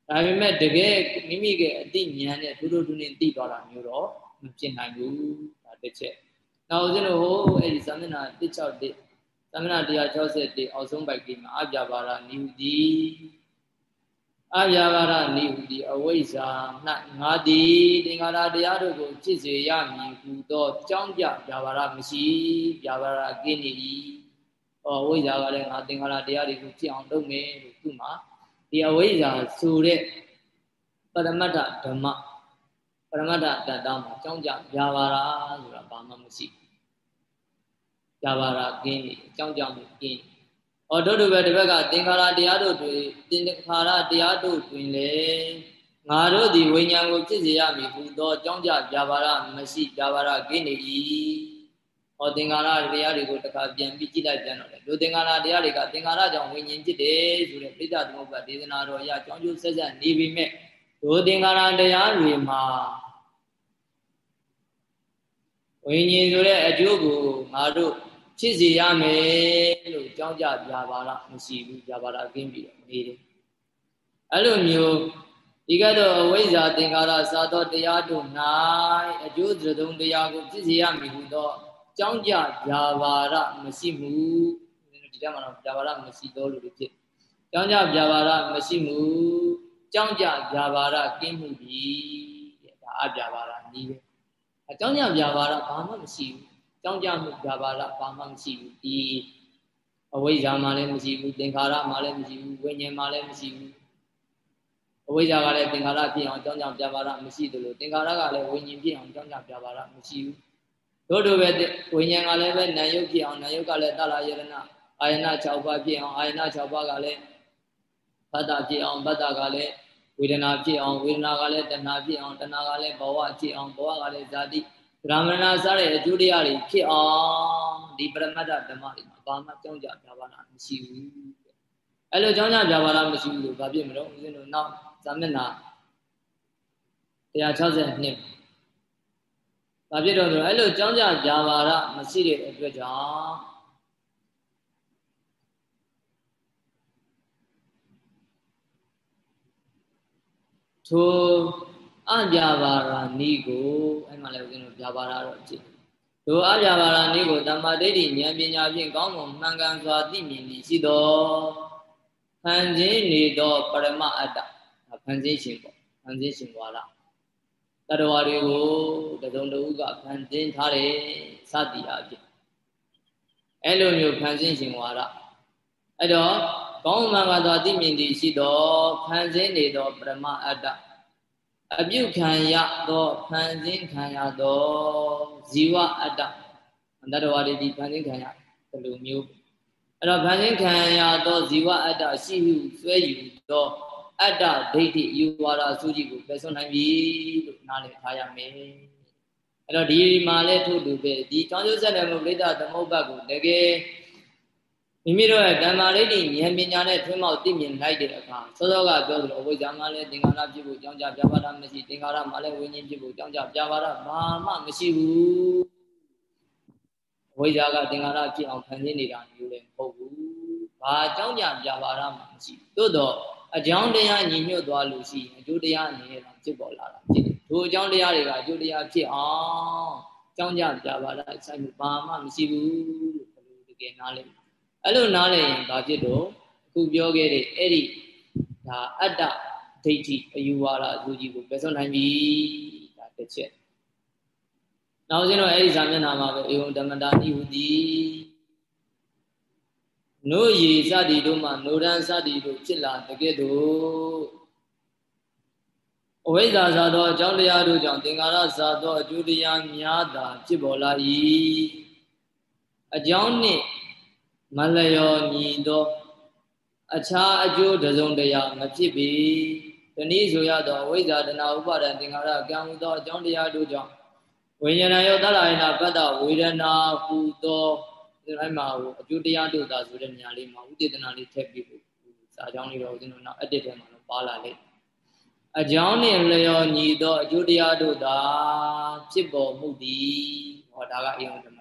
A: ဒါပေမဲ့တကယ်မိမိကအတိဉာဏ်နဲ့ဒုဒုဒုနဲ့သိသွားတာမျိုးတော့မဖြစ်နိုင်ဘူးဒါတစ်ချက်နောက်ဦးဇင်းတို့ဟိုအဲ့ဒီသမဏ161သမဏ161အောက်ဆုံးပိုက်ကြီးမှာအပြပါရနိဟုတိ အပြာပါရနိဟုတိအဝိဇ္ဇာ၌ငါသည်သင်္ခါရတရားတို့ကိုจิตစေရမည်ဟူသောကြောင်းပြပြာပါရမရှိပြာပါရကင်းနေ၏။အော်ဝိဇ္ဇာကလည်းငါသင်္ခါရတရားတွေကိုကြည့်အောင်လုပ်မယ်လို့သူ့မှာဒီအဝိဇ္ဇာဆိုတဲ့ပရမတ္ထဓမ္မပရမတ္ထတတ္တမှာကြောင်းကြပြာပါရဆိုတာဘာမှမရှိဘူး။ပြာပါရကင်းနေအကြောင်းကြောင့်ကင်း ဟောတို့တို့ပဲဒီဘက်ကသင်္ခါရတရားတို့တွေသင်္ခါရတရားတို့တွင်လေငါတို့ဒီဝိညာဉ်ကိုဖြစ်စေရမည်ဟူသောအကြောင်းကြပြပါရမရှိပြပါရကိနေ၏ဟောသင်္ခါရတရားတွေကိုတခါပြန်ပြီးကြည့်လိုက်ပြန်တော့လေလူသင်္ခါရတရားတွေကသင်္ခါရကြောင့်ဝိညာဉ်ဖြစ်တယ်ဆိုတဲ့ပြိဿသမုပ္ပါဒေသနာတော်အရအကြောင်းကျိုးဆက်ဆက်နေပြီမဲ့လူသင်္ခါရတရားတွေမှာဝိညာဉ်ဆိုတဲ့အကျိုးကိုငါတို့ ဖြစ်စေရမယ်လို့ကြောင်းကြပြပါလားမရှိဘူးပြပါလားကင်းပြီးတော့နေတယ်အဲ့လိုမျိုးဒီကတော့အဝိဇ္ဇာသင်္ခါရစာသောတရားတို့၌အကျိုးသရုံတရားကိုဖြစ်စေရမည်ဟူသောကြောင်းကြပြပါရမရှိမှုဒီတက်မှာတော့ပြပါရမရှိသောလို့ဖြစ်ကြောင်းကြပြပါရမရှိမှုကြောင်းကြပြပါရကင်းမှုပြီတဲ့ဒါအပြပါရနီးပဲအကြောင်းကြပြပါရဘာမှမရှိဘူး ကြောင်းကြမှုပြပါလားဘာမှမရှိဘူးဒီအဝိဇ္ဇာမှလည်းမရှိဘူးသင်္ခါရမှလည်းမရှိဘူးဝိညာဉ်မှလည်းမရှိဘူးအဝိဇ္ဇာကလည်းသင်္ခါရဖြစ်အောင်ကြောင်းကြပြပါလားမရှိသလိုသင်္ခါရကလည်းဝိညာဉ်ဖြစ်အောင်ကြောင်းကြပြပါလားမရှိဘူးတို့တို့ပဲဝိညာဉ်ကလည်းပဲနာယုတ်ဖြစ်အောင်နာယုတ်ကလည်းတလာယရဏအာယနာ6ပါးဖြစ်အောင်အာယနာ6ပါးကလည်းဘတ်တာဖြစ်အောင်ဘတ်တာကလည်းဝေဒနာဖြစ်အောင်ဝေဒနာကလည်းတဏှာဖြစ်အောင်တဏှာကလည်းဘဝဖြစ်အောင်ဘဝကလည်းဇာတိ ဗြဟ္မဏစားတဲ့အကျိုးတရားတွေဖြစ်အောင်ဒီပရမတ္ထဓမ္မတွေမှာဘာမှကြောင်းကြပြပါလားမရှိဘူးအဲ့လိုကြောင်းကြပြပါလားမရှိဘူးလို့ဗာပြစ်မလို့ဦးဇင်းတို့နောက်ဇာမျက်နှာ162ဗာပြစ်တော့ဆိုအဲ့လိုကြောင်းကြပြပါလားမရှိတဲ့အတွက်ကြောင့်ထို အပြပါရာနီးကိုအဲ့မှာလည်းဦးဇင်းတို့ပြပါရာတော့ကြည့်ထိုအပြပါရာနီးကိုတမ္မာဒိဋ္ဌိဉာဏ်ပညာဖြင့်ကောင်းမွန်မှန်ကန်စွာသိမြင်ပြီးရှိတော်ဖန်ဆင်းနေသောပရမအတ္တဖန်ဆင်းရှင်ပေါ့ဖန်ဆင်းရှင်သွားတာတတဝါတွေကိုတစုံတဦးကဖန်ဆင်းထားတယ်စသည်အဖြစ်အဲ့လိုမျိုးဖန်ဆင်းရှင်သွားတာအဲ့တော့ကောင်းမှန်ကသောသိမြင်သည်ရှိသောဖန်ဆင်းနေသောပရမအတ္တ အပြုခံရသောဖန်ဆင်းခံရသောဇီဝအတ္တတတဝါတွေဒီဖန်ဆင်းခံရဘယ်လိုမျိုးအဲ့တော့ဗန္ဓင်ခံရသောဇီဝအတ္တရှိဟုဆွဲယူသောအတ္တဒိဋ္ဌိယူဝါဒအစုကြီးကိုပယ်စွန့်နိုင်ပြီလို့နားလည်ထားရမယ်အဲ့တော့ဒီမှာလည်းထို့တူပဲဒီချောင်းကျိုးဆက်တဲ့မုဒိဋ္ဌသမုပ္ပတ်ကိုတကယ် မိမိတို့ရဲ့ဓမ္မရိဋ္ဌိဉာဏ်ပညာနဲ့ထွန်းမောက်သိမြင်လိုက်တဲ့အခါစောစောကပြောသလိုအဝိဇ္ဇာမှလည်းသင်္ခါရဖြစ်ဖို့ကြောင်းကြပြပါတာမရှိသင်္ခါရမှလည်းဝိညာဉ်ဖြစ်ဖို့ကြောင်းကြပြပါတာဘာမှမရှိဘူးဝိဇ္ဇာကသင်္ခါရဖြစ်အောင်ဖန်ဆင်းနေတာမျိုးလည်းမဟုတ်ဘူး။ဘာအကြောင်းကြပြပါရမှမရှိဘူး။သို့တော့အကြောင်းတရားညီညွတ်သွားလို့ရှိရင်အကျိုးတရားအနေနဲ့ဖြစ်ပေါ်လာတာဖြစ်တယ်။ထိုအကြောင်းတရားတွေကအကျိုးတရားဖြစ်အောင်အကြောင်းကြပြပါရဆိုင်မှုဘာမှမရှိဘူးလို့ဘယ်လိုတကယ်နားလဲ။ အဲ့လိုနားလဲရင်ဘာဖြစ်တော့အခုပြောခဲ့တဲ့အဲ့ဒီဒါအတ္တဒိဋ္ဌိအယူဝါဒအကျိုးကြီးကိုပယ်စွန့်နိုင်ပြီ။ဒါတစ်ချက်နောက်စဉ်တော့အဲ့ဒီဇာမျက်နှာမှာပဲဧဝံဓမ္မတာနိဟုတိနို့ရီစသည်တို့မှနိုရန်စသည်တို့ဖြစ်လာတကဲ့သို့အဝိဇ္ဇာဇာသောအကြောင်းတရားတို့ကြောင့်သင်္ခါရဇာသောအကျိုးတရားများသာဖြစ်ပေါ်လာ၏အကြောင်းနှင့် မလျော်ညီသောအခြားအကျိုးတစုံတရာမဖြစ်ပေတနည်းဆိုရသောအဝိဇ္ဇာတဏှာဥပါဒံသင်္ခါရကံဟူသောအကြောင်းတရားတို့ကြောင့်ဝိညာဏယောသလယနာပတ္တဝေဒနာဟူသောဒီတိုင်းမှာဟိုအကျိုးတရားတို့သာဆိုတဲ့ညာလေးမှာဥဒေသနာလေးထည့်ပြီးဖို့စာကြောင်းလေးတော့ဦးဇင်းတို့နောက်အတစ်ထဲမှာတော့ပါလာလိမ့်အကြောင်းနှင့်လျော်ညီသောအကျိုးတရားတို့သာဖြစ်ပေါ်မှုသည်ဟောဒါကအေယံဓမ္မတာနည်း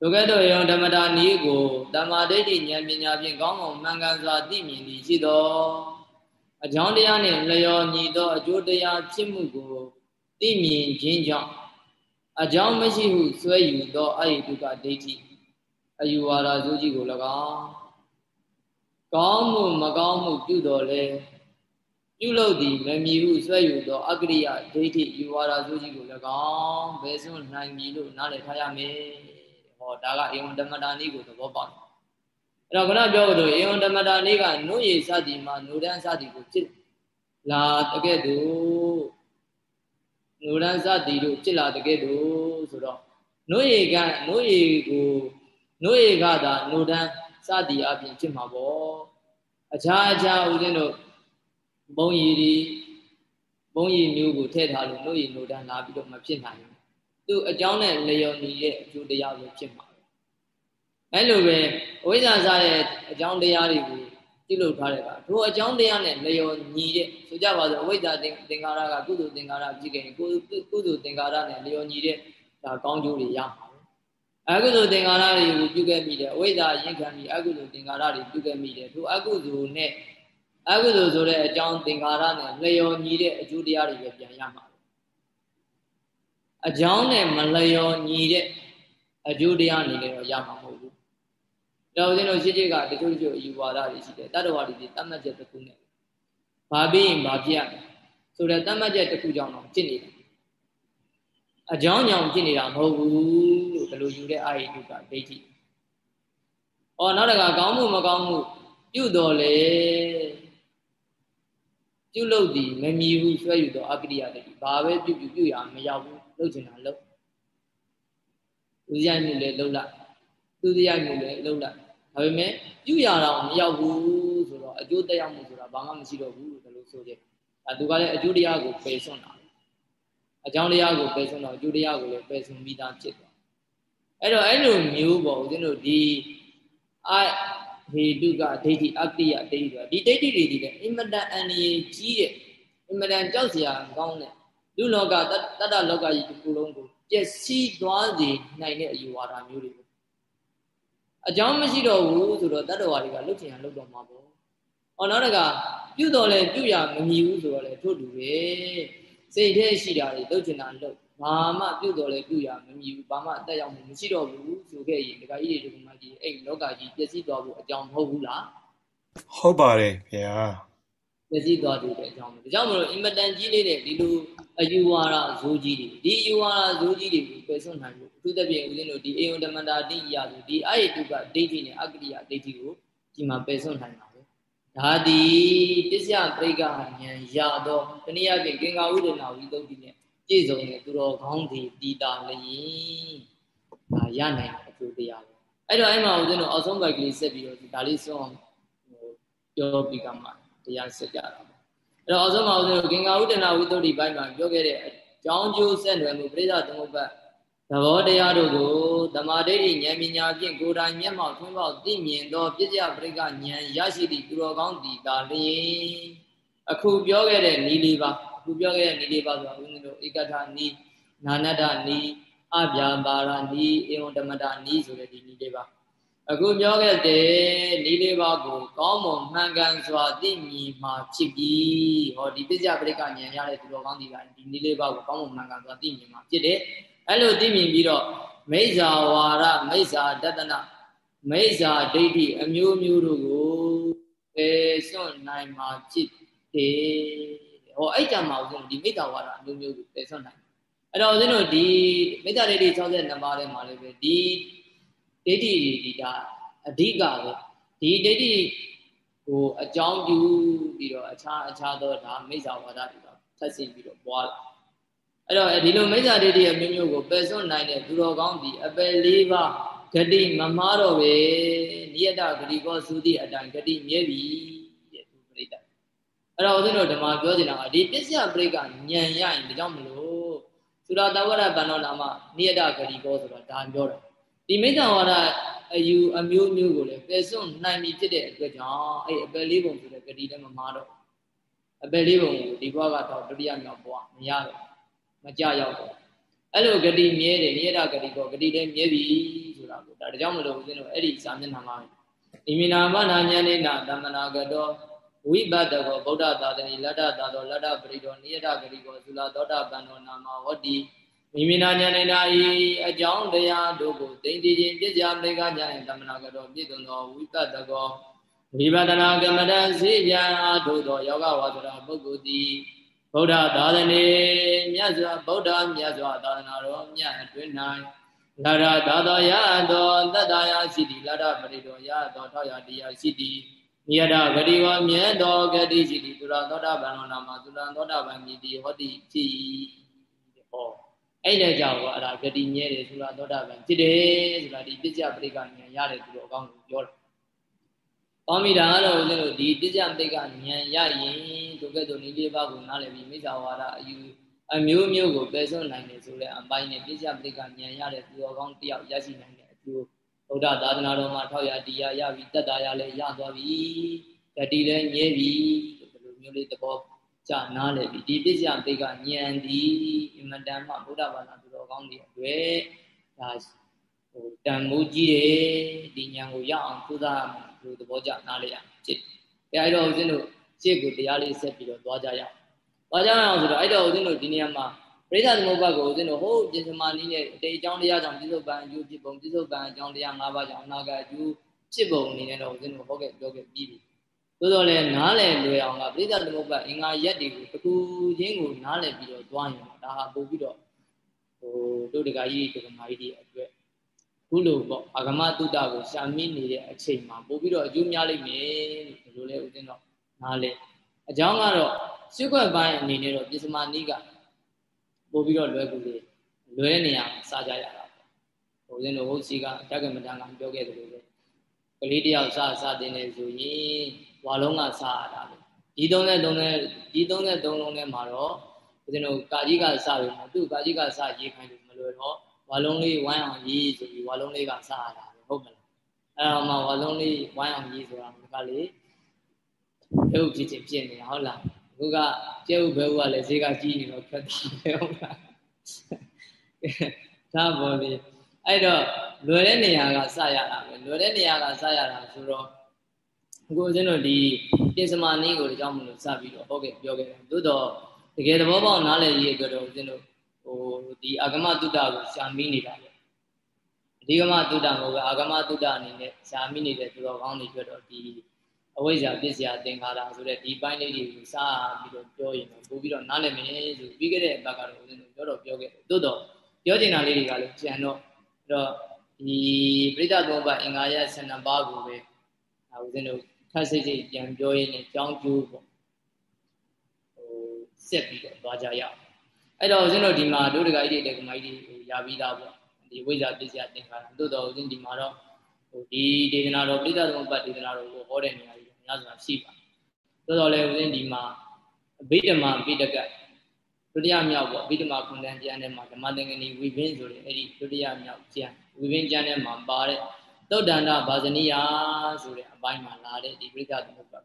A: တို့ကဲ့သို့အေယံဓမ္မတာနည်းကိုတမ္မာဒိဋ္ဌိဉာဏ်ပညာဖြင့်ကောင်းကောင်းမှန်ကန်စွာသိမြင်သည်ရှိသောအကြောင်းတရားနှင့်လျော်ညီသောအကျိုးတရားဖြစ်မှုကိုသိမြင်ခြင်းကြောင့်အကြောင်းမရှိဟုဆွဲယူသောအယိတုကဒိဋ္ဌိအယူဝါဒစိုးကြီးကို၎င်းကောင်းမှုမကောင်းမှုပြုတော်လဲပြုလုပ်သည်မမြည်ဟုဆွဲယူသောအကရိယဒိဋ္ဌိယူဝါဒစိုးကြီးကို၎င်းဘယ်စွန်းနိုင်ပြီလို့နားလည်ထားရမယ် ဟောဒါကဧဝံဓမ္မတာနည်းကိုသဘောပေါက်အဲ့တော့ခဏပြောလို့ဧဝံဓမ္မတာနည်းကနုရည်စသည်မှာနုဒန်းစသည်ကိုဖြစ်လာတကဲ့သို့နုရန်စသည်တို့ဖြစ်လာတကယ်တို့ဆိုတော့နို့ရေကနို့ရေကိုနို့ရေကသာနုဒန်စသည်အပြင်ဖြစ်မှာပေါ့အခြားအခြားဦးဇင်းတို့ဘုံရည်ဒီဘုံရည်မျိုးကိုထည့်ထားလို့နို့ရေနုဒန်လာပြီးတော့မဖြစ်နိုင်ဘူး သူအကြောင်းနဲ့လျော်ညီရဲ့အကျိုးတရားပဲဖြစ်မှာအဲလိုပဲဝိဇ္ဇာစားရဲ့အကြောင်းတရားတွေကိုပြုလုပ်ထားတဲ့အခါထိုအကြောင်းတရားနဲ့လျော်ညီတဲ့ဆိုကြပါစို့အဝိဇ္ဇာသင်္ခါရကကုသိုလ်သင်္ခါရဖြစ်ခဲ့ရင်ကုကုသိုလ်သင်္ခါရနဲ့လျော်ညီတဲ့ဒါကောင်းကျိုးတွေရမှာပဲအကုသိုလ်သင်္ခါရတွေကိုပြုခဲ့မိတယ်အဝိဇ္ဇာရင်ခံပြီးအကုသိုလ်သင်္ခါရတွေပြုခဲ့မိတယ်ထိုအကုသိုလ်နဲ့အကုသိုလ်ဆိုတဲ့အကြောင်းသင်္ခါရနဲ့လျော်ညီတဲ့အကျိုးတရားတွေပဲပြန်ရမှာ အကြောင်းနဲ့မလျော်ညီတဲ့အကျိုးတရားအနေနဲ့တော့ရမှာမဟုတ်ဘူးဒါဦးဇင်းတို့ရှိချစ်ကတချို့တချို့အယူဝါဒတွေရှိတယ်တတ္တဝါတွေတတ်မှတ်ချက်တစ်ခုနဲ့ဘာပြီးရင်ဘာပြရမယ်ဆိုတော့တတ်မှတ်ချက်တစ်ခုကြောင့်တော့ဖြစ်နေတာအကြောင်းကြောင့်ဖြစ်နေတာမဟုတ်ဘူးလို့ဒီလိုယူတဲ့အာရိတုကဒိဋ္ဌိ။အော်နောက်တကကောင်းမှုမကောင်းမှုပြုတော်လေပြုလုပ်သည်မမြည်ဘူးဆွဲယူတော့အကရိယာတတိဘာပဲပြုပြုပြုရမရောက်ဘူး လုပ်ချင်တာလုပ်ဦးဇိုင်းမှုလည်းလုပ်လိုက်သူစရိုက်မှုလည်းလုပ်လိုက်ဒါပေမဲ့ပြုရတော့မရောက်ဘူးဆိုတော့အကျိုးတက်ရောက်မှုဆိုတာဘာမှမရှိတော့ဘူးလို့ဒါလို့ဆိုကြအဲသူကလည်းအကျိုးတရားကိုပယ်စွန့်တာအကြောင်းတရားကိုပယ်စွန့်တော့အကျိုးတရားကိုလည်းပယ်စွန့်ပြီးသားဖြစ်သွားအဲ့တော့အဲ့လိုမျိုးပေါ့ဦးဇင်းတို့ဒီအာဟေတုကဒိဋ္ဌိအတ္တိယဒိဋ္ဌိဆိုတာဒီဒိဋ္ဌိတွေဒီလည်းအင်မတန်အန္တရာယ်ကြီးတဲ့အင်မတန်ကြောက်စရာကောင်းတဲ့ လူလောကတတ္တလောကကြီးတစ်ခုလုံးကိုပျက်စီးသွားစေနိုင်တဲ့အယူဝါဒမျိုးတွေအကြောင်းမရှိတော့ဘူးဆိုတော့တတ္တဝါတွေကလုတ်ချင်ရလုတ်တော့မှာပေါ့။အော်နောက်တကပြုတော်လဲပြုရမမြည်ဘူးဆိုတော့လေထို့တူပဲစိတ်ထဲရှိတာတွေလုတ်ချင်တာလုတ်ဘာမှပြုတော်လဲပြုရမမြည်ဘူးဘာမှအသက်ရောက်မှုမရှိတော့ဘူးဆိုခဲ့ရင်ဒကာကြီးတွေဒကာမကြီးအဲ့လောကကြီးပျက်စီးသွားဖို့အကြောင်းမဟုတ်ဘူးလား
B: ဟုတ်ပါတယ်ဗျာ
A: ပျ က်စီးသွားတဲ့အကြောင်းဒါကြောင့်မလို့အင်မတန်ကြီးလေးတဲ့ဒီလိုအယူဝါဒဇိုးကြီးတွေဒီအယူဝါဒဇိုးကြီးတွေကိုပယ်စွန့်နိုင်ဖို့အထူးသဖြင့်ဦးဇင်းတို့ဒီအေယုံတမန္တာတိယဆိုဒီအာယတုကဒိဋ္ဌိနဲ့အကရိယဒိဋ္ဌိကိုဒီမှာပယ်စွန့်နိုင်ပါပဲဒါသည်ပစ္စယပရိက္ခဉာဏ်ရတော့တနည်းအားဖြင့်ကင်္ကာဥဒနာဝိသုဒ္ဓိနဲ့ပြည့်စုံတဲ့သူတော်ကောင်းတွေတည်တာလျင်ဒါရနိုင်တဲ့အကျိုးတရားပဲအဲ့တော့အဲ့မှာဦးဇင်းတို့အောက်ဆုံးဘက်ကလေးဆက်ပြီးတော့ဒါလေးဆုံးအောင်ဟိုပြောပြီးကမှ တရားဆက်ကြတာပေါ့အဲ့တော့အောက်ဆုံးမှာဦးဇင်းတို့ကင်္ကာဥဒနာဝိသုဒ္ဓိဘိုင်းမှာပြောခဲ့တဲ့အကြောင်းကျိုးဆက်နွယ်မှုပြိဿသမုပ္ပါသဘောတရားတို့ကိုတမာဒိဋ္ဌိဉာဏ်ပညာဖြင့်ကိုယ်တိုင်မျက်မှောက်ထွန်းပေါက်သိမြင်သောပြည့်စရာပရိက္ခဉာဏ်ရရှိသည့်သူတော်ကောင်းတည်တာလျင်အခုပြောခဲ့တဲ့နီလေးပါအခုပြောခဲ့တဲ့နီလေးပါဆိုတာဦးဇင်းတို့ဧကထာနီနာနတ္တနီအပြာပါရနီဧဝံဓမ္မတနီဆိုတဲ့ဒီနီလေးပါ အခုပြောခဲ့တဲ့နီလေးပါကိုကောင်းမွန်မှန်ကန်စွာသိမြင်မှဖြစ်ပြီးဟောဒီပြည့်စရာပရိက္ခဉာဏ်ရတဲ့သူတော်ကောင်းတည်တာဒီနီလေးပါကိုကောင်းမွန်မှန်ကန်စွာသိမြင်မှဖြစ်တယ်အဲ့လိုသိမြင်ပြီးတော့မိစ္ဆာဝါရမိစ္ဆာတတနာမိစ္ဆာဒိဋ္ဌိအမျိုးမျိုးတို့ကိုပယ်စွန့်နိုင်မှာဖြစ်တယ်ဟောအဲ့ကြမှာဦးဇင်းဒီမိစ္ဆာဝါရအမျိုးမျိုးကိုပယ်စွန့်နိုင်အဲ့တော့ဦးဇင်းတို့ဒီမိစ္ဆာဒိဋ္ဌိ62ပါးထဲမှာလည်းပဲဒီ ဒိဋ္ဌိဒီဒါအဓိကပဲဒီဒိဋ္ဌိဟိုအကြောင်းပြုပြီးတော့အခြားအခြားသောဒါမိစ္ဆာဝါဒတွေတော့ထပ်ဆင့်ပြီးတော့ပွားလာအဲ့တော့ဒီလိုမိစ္ဆာဒိဋ္ဌိအမျိုးမျိုးကိုပယ်စွန့်နိုင်တဲ့သူတော်ကောင်းဒီအပယ်၄ပါးဂတိမမားတော့ပဲနိယတဂတိကောသုတိအတိုင်းဂတိမြဲပြီတဲ့သူပြိတ္တအဲ့တော့ဦးဇင်းတို့ဓမ္မပြောနေတာကဒီပစ္စယပရိကညံရရင်ဒါကြောင့်မလို့သုရတဝရဗန္နောနာမနိယတဂတိကောဆိုတာဒါပြောတာ ဒီမိစ္ဆာဝါဒအယူအမျိုးမျိုးကိုလည်းပယ်စွန့်နိုင်ပြီဖြစ်တဲ့အတွက်ကြောင့်အဲ့အပယ်လေးပုံဆိုတဲ့ဂတိလည်းမမားတော့အပယ်လေးပုံကိုဒီဘဝကတော့ဒုတိယမြောက်ဘဝမရတော့မကြရောက်တော့အဲ့လိုဂတိမြဲတယ်မြဲတာဂတိကောဂတိလည်းမြဲပြီဆိုတာကိုဒါကြောင့်မလို့ဦးဇင်းတို့အဲ့ဒီစာမျက်နှာမှာဣမိနာမနာဉာဏိနာသမနာကတောဝိဘတ်တကောဗုဒ္ဓသာသနိလတ္တသာသောလတ္တပရိတောနိယတဂတိကောသုလာသောတာပန္နောနာမဝတ္တိ မိမိနာဉာဏိနာဤအကြောင်းတရားတို့ကိုသိသိချင်းပြည့်ကြမေကဉာဏ်သမနာကတောပြည့်စုံသောဝိဘတ်တကောဝိပဒနာကမ္မတစေပြန်အားထုတ်သောယောဂဝါဒရာပုဂ္ဂိုလ်သည်ဗုဒ္ဓသာသနေမြတ်စွာဗုဒ္ဓမြတ်စွာသာသနာတော်မြတ်အတွင်း၌လာရသာတော်ရသောတတ္တရာရှိသည်လာရပရိတော်ရသောထောက်ရတရားရှိသည်မြတ်တော်ဂတိဝမြတ်တော်ဂတိရှိသည်သူရသောတာပန်တော်နာမှာသူရသောတာပန်မြည်သည်ဟောတိဖြစ်ဟော အဲ့တဲ့ကြောင့်အဲ့ဒါဂတိမြဲတယ်သူရသောတာပန်ဖြစ်တယ်ဆိုတာဒီပြစ္ဆပရိက္ခဉာဏ်ရတယ်သူတော်အကောင်းကိုပြောတယ်။ပေါမိတာကတော့ဦးဇင်းတို့ဒီတိကျပိတ်ကဉာဏ်ရရင်ဒုက္ခတို့နေလေးပါးကိုနားလည်ပြီးမိစ္ဆာဝါဒအယူအမျိုးမျိုးကိုပယ်စွန့်နိုင်တယ်ဆိုတဲ့အပိုင်းနဲ့ပြစ္ဆပိတ်ကဉာဏ်ရတဲ့သူတော်ကောင်းတယောက်ရရှိနိုင်တဲ့အကျိုးဗုဒ္ဓသာသနာတော်မှာထောက်ရတရားရပြီးတတ်တာရလည်းရသွားပြီ။တတိလည်းမြဲပြီဒီလိုမျိုးလေးသဘော ကြနားလည်ပြီးဒီပြစ္ဆပိတ်ကဉာဏ်ဒီအမတန်မှဗုဒ္ဓဘာသာသူတော်ကောင်းတွေအတွေ့ဒါဟိုတန်မိုးကြီးတယ်ဒီဉာဏ်ကိုရအောင်သုသာရမယ်လိုသဘောကျနားလေရဖြစ်တယ်အဲအဲ့တော့ဦးဇင်းတို့ရှေ့ကိုတရားလေးဆက်ပြီးတော့သွားကြရအောင်သွားကြရအောင်ဆိုတော့အဲ့တော့ဦးဇင်းတို့ဒီနေရာမှာပရိသသမုပ္ပါကိုဦးဇင်းတို့ဟိုပြင်စမာနည်းနဲ့အတေအကြောင်းတရားကြောင့်ပြစ္ဆုတ်ပံအကျိုးဖြစ်ပုံပြစ္ဆုတ်ပံအကြောင်းတရား၅ပါးကြောင့်အနာကအကျိုးဖြစ်ပုံအနေနဲ့တော့ဦးဇင်းတို့ဟောခဲ့ပြောခဲ့ပြီးပြီ သို့တော်လည်းနားလည်လွယ်အောင်ကပရိသသမုပ္ပါအင်္ဂါရက်တွေကိုတကူချင်းကိုနားလည်ပြီးတော့သွားရင်ဒါဟာပို့ပြီးတော့ဟိုတို့တကကြီးတကမာကြီးတွေအတွက်ခုလိုပေါ့အာဂမတုတ္တကိုရှာမိနေတဲ့အချိန်မှာပို့ပြီးတော့အကျိုးများလိမ့်မယ်လို့ဒီလိုလဲဦးဇင်းတော့နားလဲအကြောင်းကတော့ရှုခွက်ပိုင်းအနေနဲ့တော့ပြစ္စမာနီးကပို့ပြီးတော့လွယ်ကူလေလွယ်နေရစားကြရတာပေါ့ဦးဇင်းတို့ဟုတ်စီကတက္ကမတန်ကပြောခဲ့တယ်လို့ပဲကလေးတယောက်စားစားတင်နေဆိုရင် ဝါလုံးကစားရတာလေဒီ33နဲ့ဒီ33လုံးထဲမှာတော့ဦးဇင်းတို့ကာကြီးကစားပြီသူ့ကာကြီးကစားရေးခိုင်းလို့မလွယ်တော့ဝါလုံးလေးဝိုင်းအောင်ရေးဆိုပြီးဝါလုံးလေးကစားရတာပဲဟုတ်မလားအဲ့တော့မှဝါလုံးလေးဝိုင်းအောင်ကြီးဆိုတာဒီကလေးရုပ်ဖြစ်ဖြစ်ဖြစ်နေတာဟုတ်လားအခုကကျဲဥဘဲဥကလည်းဈေးကကြီးနေတော့ခက်တာပဲဟုတ်လားဒါပေါ်လေအဲ့တော့လွယ်တဲ့နေရာကစရတာပဲလွယ်တဲ့နေရာကစရတာဆိုတော့ အခုဦးဇင်းတို့ဒီပြင်စမာနည်းကိုအကြောင်းမလို့စပြီးတော့ဟုတ်ကဲ့ပြောခဲ့တယ်သို့တော့တကယ်သဘောပေါက်နားလည်ရေးအတွက်တော့ဦးဇင်းတို့ဟိုဒီအာဂမတုတ္တကိုရှာမိနေတာပဲအဓိကမတုတ္တကိုပဲအာဂမတုတ္တအနေနဲ့ရှာမိနေတဲ့သူတော်ကောင်းတွေအတွက်တော့ဒီအဝိဇ္ဇာပစ္စယသင်္ခါရဆိုတဲ့ဒီပိုင်းလေးတွေကိုစပြီးတော့ပြောရင်တော့ပို့ပြီးတော့နားလည်မယ်ဆိုပြီးခဲ့တဲ့အပတ်ကတော့ဦးဇင်းတို့ပြောတော့ပြောခဲ့တယ်သို့တော့ပြောချင်တာလေးတွေကလည်းကြံတော့အဲ့တော့ဒီပရိသတ်သုံးပါအင်္ဂါရ12ပါးကိုပဲဦးဇင်းတို့ ခက်စိတ်စိတ်ပြန်ပြောရင်းနဲ့ကြောင်းကျိုးပေါ့ဟိုဆက်ပြီးတော့သွားကြရအောင်အဲ့တော့ဦးဇင်းတို့ဒီမှာဒုဒကကြီးတွေတက္ကမကြီးတွေရပြီးသားပေါ့ဒီဝိဇ္ဇာပစ္စယသင်္ခါရသို့တော်ဦးဇင်းဒီမှာတော့ဟိုဒီဒေသနာတော်ပရိသတ်သုံးပါဒေသနာတော်ကိုဟောတဲ့နေရာကြီးများစွာရှိပါသို့တော်လည်းဦးဇင်းဒီမှာအဘိဓမ္မာပိဋကဒုတိယမြောက်ပေါ့အဘိဓမ္မာခုနန်ကျမ်းထဲမှာဓမ္မသင်္ကနီဝိဘင်းဆိုတဲ့အဲ့ဒီဒုတိယမြောက်ကျမ်းဝိဘင်းကျမ်းထဲမှာပါတဲ့ သုတ်တန္တဘာဇနိယဆိုတဲ့အပိုင်းမှာလာတဲ့ဒီပြိဿသမုပ္ပါ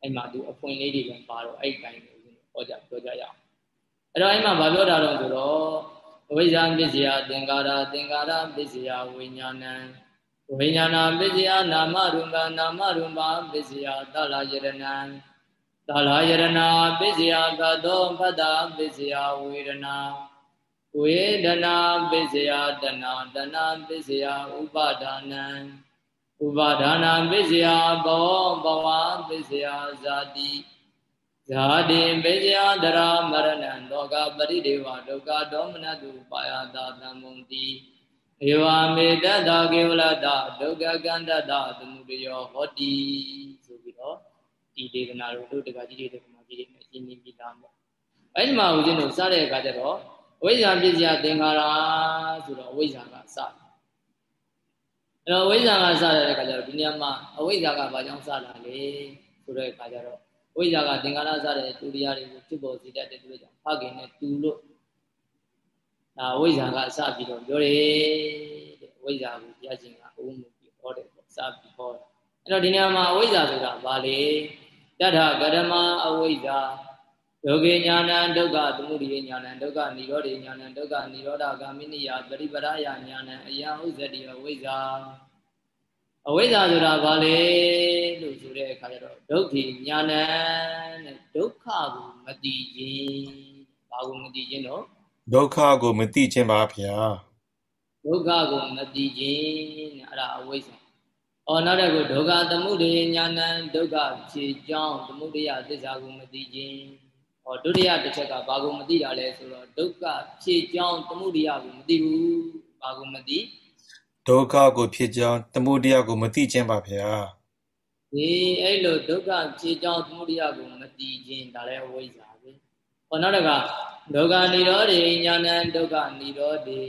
A: အဲ့မှာသူအဖွင့်လေးတွေပဲပါတော့အဲ့ဒီပိုင်းကိုဟောကြပြောကြရအောင်အဲ့တော့အဲ့မှာဗာပြောတာတော့ဆိုတော့ဝိဇ္ဇာပစ္စယသင်္ကာရသင်္ကာရပစ္စယဝိညာဏံဝိညာဏပစ္စယနာမရူပနာမရူပပစ္စယသလာယရဏံသလာယရဏပစ္စယကသောဖတ္တပစ္စယဝေရဏ ဝေဒနာပစ္စယတဏတဏပစ္စယဥပါဒါနံဥပါဒါနာပစ္စယဘောဘဝပစ္စယဇာတိဇာတိပစ္စယဒရာမရဏံလောကပရိဒေဝဒုက္ခဒေါမနတုပါယတာသံမုံတိဧဝမေတ္တာကေဝလတဒုက္ခကန္တတသမုဒယောဟောတိဆိုပြီးတော့ဒီဒေသနာတို့တို့တက္ကကြီးတွေတက္ကမကြီးတွေအရှင်းကြီးပြီးသားပေါ့အဲ့ဒီမှာဦးဇင်းတို့စတဲ့အခါကျတော့ ဝိဇ္ဇာပစ္စယသင်္ခါရဆိုတော့ဝိဇ္ဇာကစတယ်အဲ့တော့ဝိဇ္ဇာကစတဲ့အခါကျတော့ဒီနေရာမှာအဝိဇ္ဇာကဘာကြောင့်စတာလဲဆိုတဲ့အခါကျတော့ဝိဇ္ဇာကသင်္ခါရစတဲ့တူတရားတွေကိုဖြစ်ပေါ်စေတတ်တဲ့သူတို့ကြောင့်ဖခင်နဲ့တူလို့ဒါဝိဇ္ဇာကစပြီးတော့ပြောတယ်တဲ့ဝိဇ္ဇာကိုဘုရားရှင်ကအုံးမှုပြီးဟောတယ်ပေါ့စပြီးဟောတယ်အဲ့တော့ဒီနေရာမှာအဝိဇ္ဇာဆိုတာဘာလဲတထကရမအဝိဇ္ဇာ ဒုက္ခညာဏဒုက္ခသမုဒိယညာဏဒုက္ခនិရောဓညာဏဒုက္ခនិရောဓဂ ामि နိယပရိပရယညာဏအယံဥဇတိအဝိဇ္ဇာအဝိဇ္ဇာဆိုတာဘာလဲလို့ဆိုတဲ့အခါကျတော့ဒုက္ခညာဏနဲ့ဒုက္ခကိုမသိခြင်းဘာကိုမသိခြင်းတော့
B: ဒုက္ခကိုမသိခြင်းပါဗျာ
A: ဒုက္ခကိုမသိခြင်းနဲ့အဲ့ဒါအဝိဇ္ဇာအော်နောက်တစ်ခုဒုက္ခသမုဒိယညာဏဒုက္ခဖြေကြောင်းသမုဒိယသစ္စာကိုမသိခြင်း ဟောဒုတိယတစ်ချက်ကဘာကိုမသိတာလဲဆိုတော့ဒုက္ခဖြည့်ကြောင်းသမုဒိယကိုမသိဘူးဘာကိုမသိ
B: ဒုက္ခကိုဖြည့်ကြောင်းသမုဒိယကိုမသိခြင်းပါဗျာ
A: ဒီအဲ့လိုဒုက္ခဖြည့်ကြောင်းသမုဒိယကိုမသိခြင်းဒါလည်းဝိဇ္ဇာပဲဟောနောက်တစ်ခါဒုက္ခនិရောဓေညာဏဒုက္ခនិရောဓေ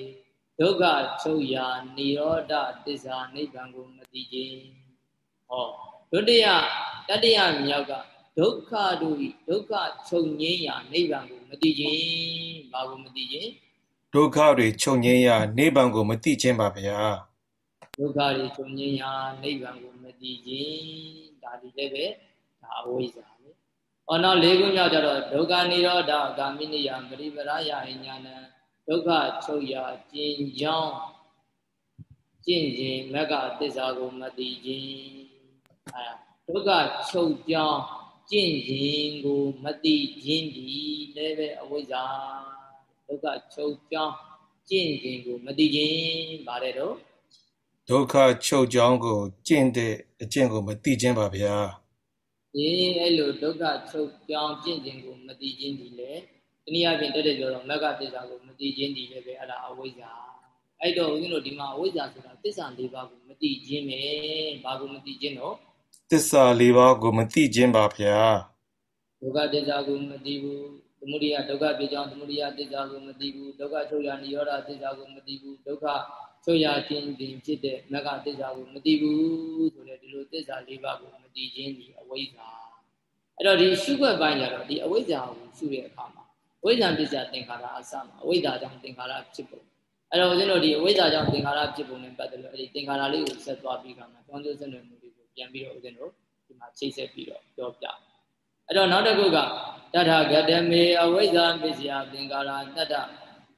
A: ဒုက္ခချုပ်ရာនិရောဓသစ္စာနိဗ္ဗာန်ကိုမသိခြင်းဟောဒုတိယတတိယမြောက်က ဒုက္ခတို့ဤဒုက္ခချုပ်ငြိမ်းရာနိဗ္ဗာန်ကိုမသိခြင်းဘာကိုမသိခြင်း
B: ဒုက္ခတွေချုပ်ငြိမ်းရာနိဗ္ဗာန်ကိုမသိခြင်းပါဗျာ
A: ဒုက္ခတွေချုပ်ငြိမ်းရာနိဗ္ဗာန်ကိုမသိခြင်းဒါဒီလည်းပဲဒါအဝိဇ္ဇာလေ။အော်နောက်လေးခုမြောက်ကြတော့ဒုက္ခនិရောဓဂ ामि နိယပရိပရာယညာဏဒုက္ခချုပ်ရာကျင်ကြောင်းကျင့်ခြင်းမက္ကသစ္စာကိုမသိခြင်းအဲဒုက္ခချုပ်ကြောင်း ကျင့်ခြင်းကိုမသိခြင်းဒီလည်းပဲအဝိဇ္ဇာဒုက္ခချုပ်ကြောင်းကျင့်ခြင်းကိုမသိခြင်းဗါတဲ့တော့
B: ဒုက္ခချုပ်ကြောင်းကိုကျင့်တဲ့အကျင့်ကိုမသိခြင်းပါဗျာ
A: အေးအဲ့လိုဒုက္ခချုပ်ကြောင်းကျင့်ခြင်းကိုမသိခြင်းဒီလေတနည်းအားဖြင့်တက်တဲ့ပြောတော့မက္ကသစ္စာကိုမသိခြင်းဒီလည်းပဲအဲ့ဒါအဝိဇ္ဇာအဲ့တော့ဦးဇင်းတို့ဒီမှာအဝိဇ္ဇာဆိုတာသစ္စာ၄ပါးကိုမသိခြင်းပဲဘာကိုမသိခြင်းတော့
B: သစ္စာလေးပါးကို မသိခြင်းပါဗျာ
A: ဒုက္ခသစ္စာကိုမသိဘူးသမုဒိယဒုက္ခပြကြောင်းသမုဒိယသစ္စာကိုမသိဘူးဒုက္ခချုပ်ရနိရောဓသစ္စာကိုမသိဘူးဒုက္ခချုပ်ရခြင်းပင်ဖြစ်တဲ့မဂ္ဂသစ္စာကိုမသိဘူးဆိုတဲ့ဒီလိုသစ္စာလေးပါးကိုမသိခြင်းဒီအဝိဇ္ဇာအဲ့တော့ဒီရှုွက်ပိုင်းကြတော့ဒီအဝိဇ္ဇာကိုရှုတဲ့အခါမှာဝိဇ္ဇာပစ္စယသင်္ခါရအစမှာအဝိဇ္ဇာကြောင့်သင်္ခါရဖြစ်ပုံအဲ့တော့ဦးဇင်းတို့ဒီအဝိဇ္ဇာကြောင့်သင်္ခါရဖြစ်ပုံနဲ့ပတ်သက်လို့အဲ့ဒီသင်္ခါရလေးကိုဆက်သွားပြီးကမှကြောင်းကျိုးစနွယ်မှုတွေကို ပြန်ပြီးတော့ဦးဇင်းတို့ဒီမှာချိတ်ဆက်ပြီးတော့ပြောပြအဲ့တော့နောက်တစ်ခုကတထဂတမေအဝိဇ္ဇာပစ္စယသင်္ခါရတတ္တ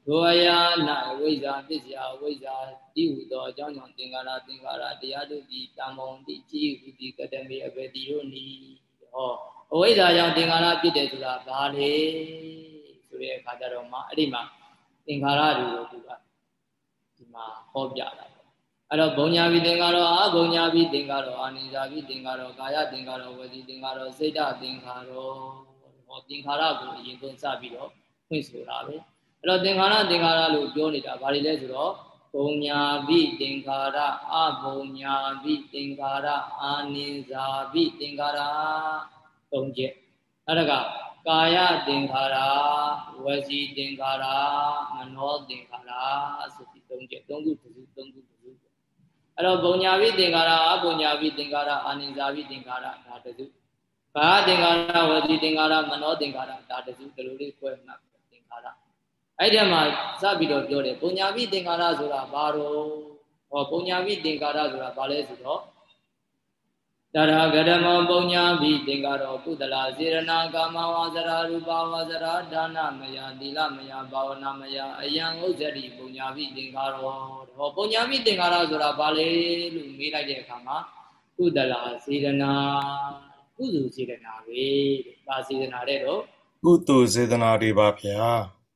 A: ဒုယနာဝိဇ္ဇာပစ္စယဝိဇ္ဇာတိဟုသောအကြောင်းကြောင့်သင်္ခါရသင်္ခါရတရားတို့သည်တမ္မောတိကြည်ဟုဒီကတမေအဘယ်တိတို့နီဟောအဝိဇ္ဇာကြောင့်သင်္ခါရဖြစ်တယ်ဆိုတာဘာလဲဆိုတဲ့အခါကျတော့မှအဲ့ဒီမှာသင်္ခါရတွေကိုသူကဒီမှာဟောပြတာ အဲ့တော့ဘုံညာပိသင်္ကာရောအာဘုံညာပိသင်္ကာရောအာနိဇာပိသင်္ကာရောကာယသင်္ကာရောဝစီသင်္ကာရောစိတ်တသင်္ကာရောဟောသင်္ခါရကိုအရင်ဆုံးစပြီးတော့ဖွင့်ဆိုတာပဲအဲ့တော့သင်္ခါရသင်္ခါရလို့ပြောနေတာဘာတွေလဲဆိုတော့ဘုံညာပိသင်္ခါရအဘုံညာပိသင်္ခါရအာနိဇာပိသင်္ခါရသုံးချက်အဲ့ဒါကကာယသင်္ခါရဝစီသင်္ခါရမနောသင်္ခါရဆိုပြီးသုံးချက်သုံးခုတစ်ခုသုံးခုတစ်ခု အဲ့တော့ဘုံညာဝိသင်္ကာရအဘုံညာဝိသင်္ကာရအာနိဇာဝိသင်္ကာရဒါတစုဘာသင်္ကာရဝစီသင်္ကာရမနောသင်္ကာရဒါတစုဒီလိုလေးခွဲမှတ်သင်္ကာရအဲ့ဒီမှာစပြီးတော့ပြောတယ်ဘုံညာဝိသင်္ကာရဆိုတာဘာတော့ဟောဘုံညာဝိသင်္ကာရဆိုတာဘာလဲဆိုတော့တရဂရမောပုံညာဘိသင်္ကာရောကုသလာစေရနာကာမဝါစရာရူပဝါစရာဒါနမယသီလမယဘာဝနာမယအယံဥစ္စရိပုံညာဘိသင်္ကာရော ဟောပုံညာဘိသင်္ကာရဆိုတာဘာလဲလို့မေးလိုက်တဲ့အခါမှာကုသလာစေရနာကုသိုလ်စေရနာပဲတဲ့။ဘာစေရနာတဲ့တော့
B: ကုသိုလ်စေတနာတွေပါဗျာ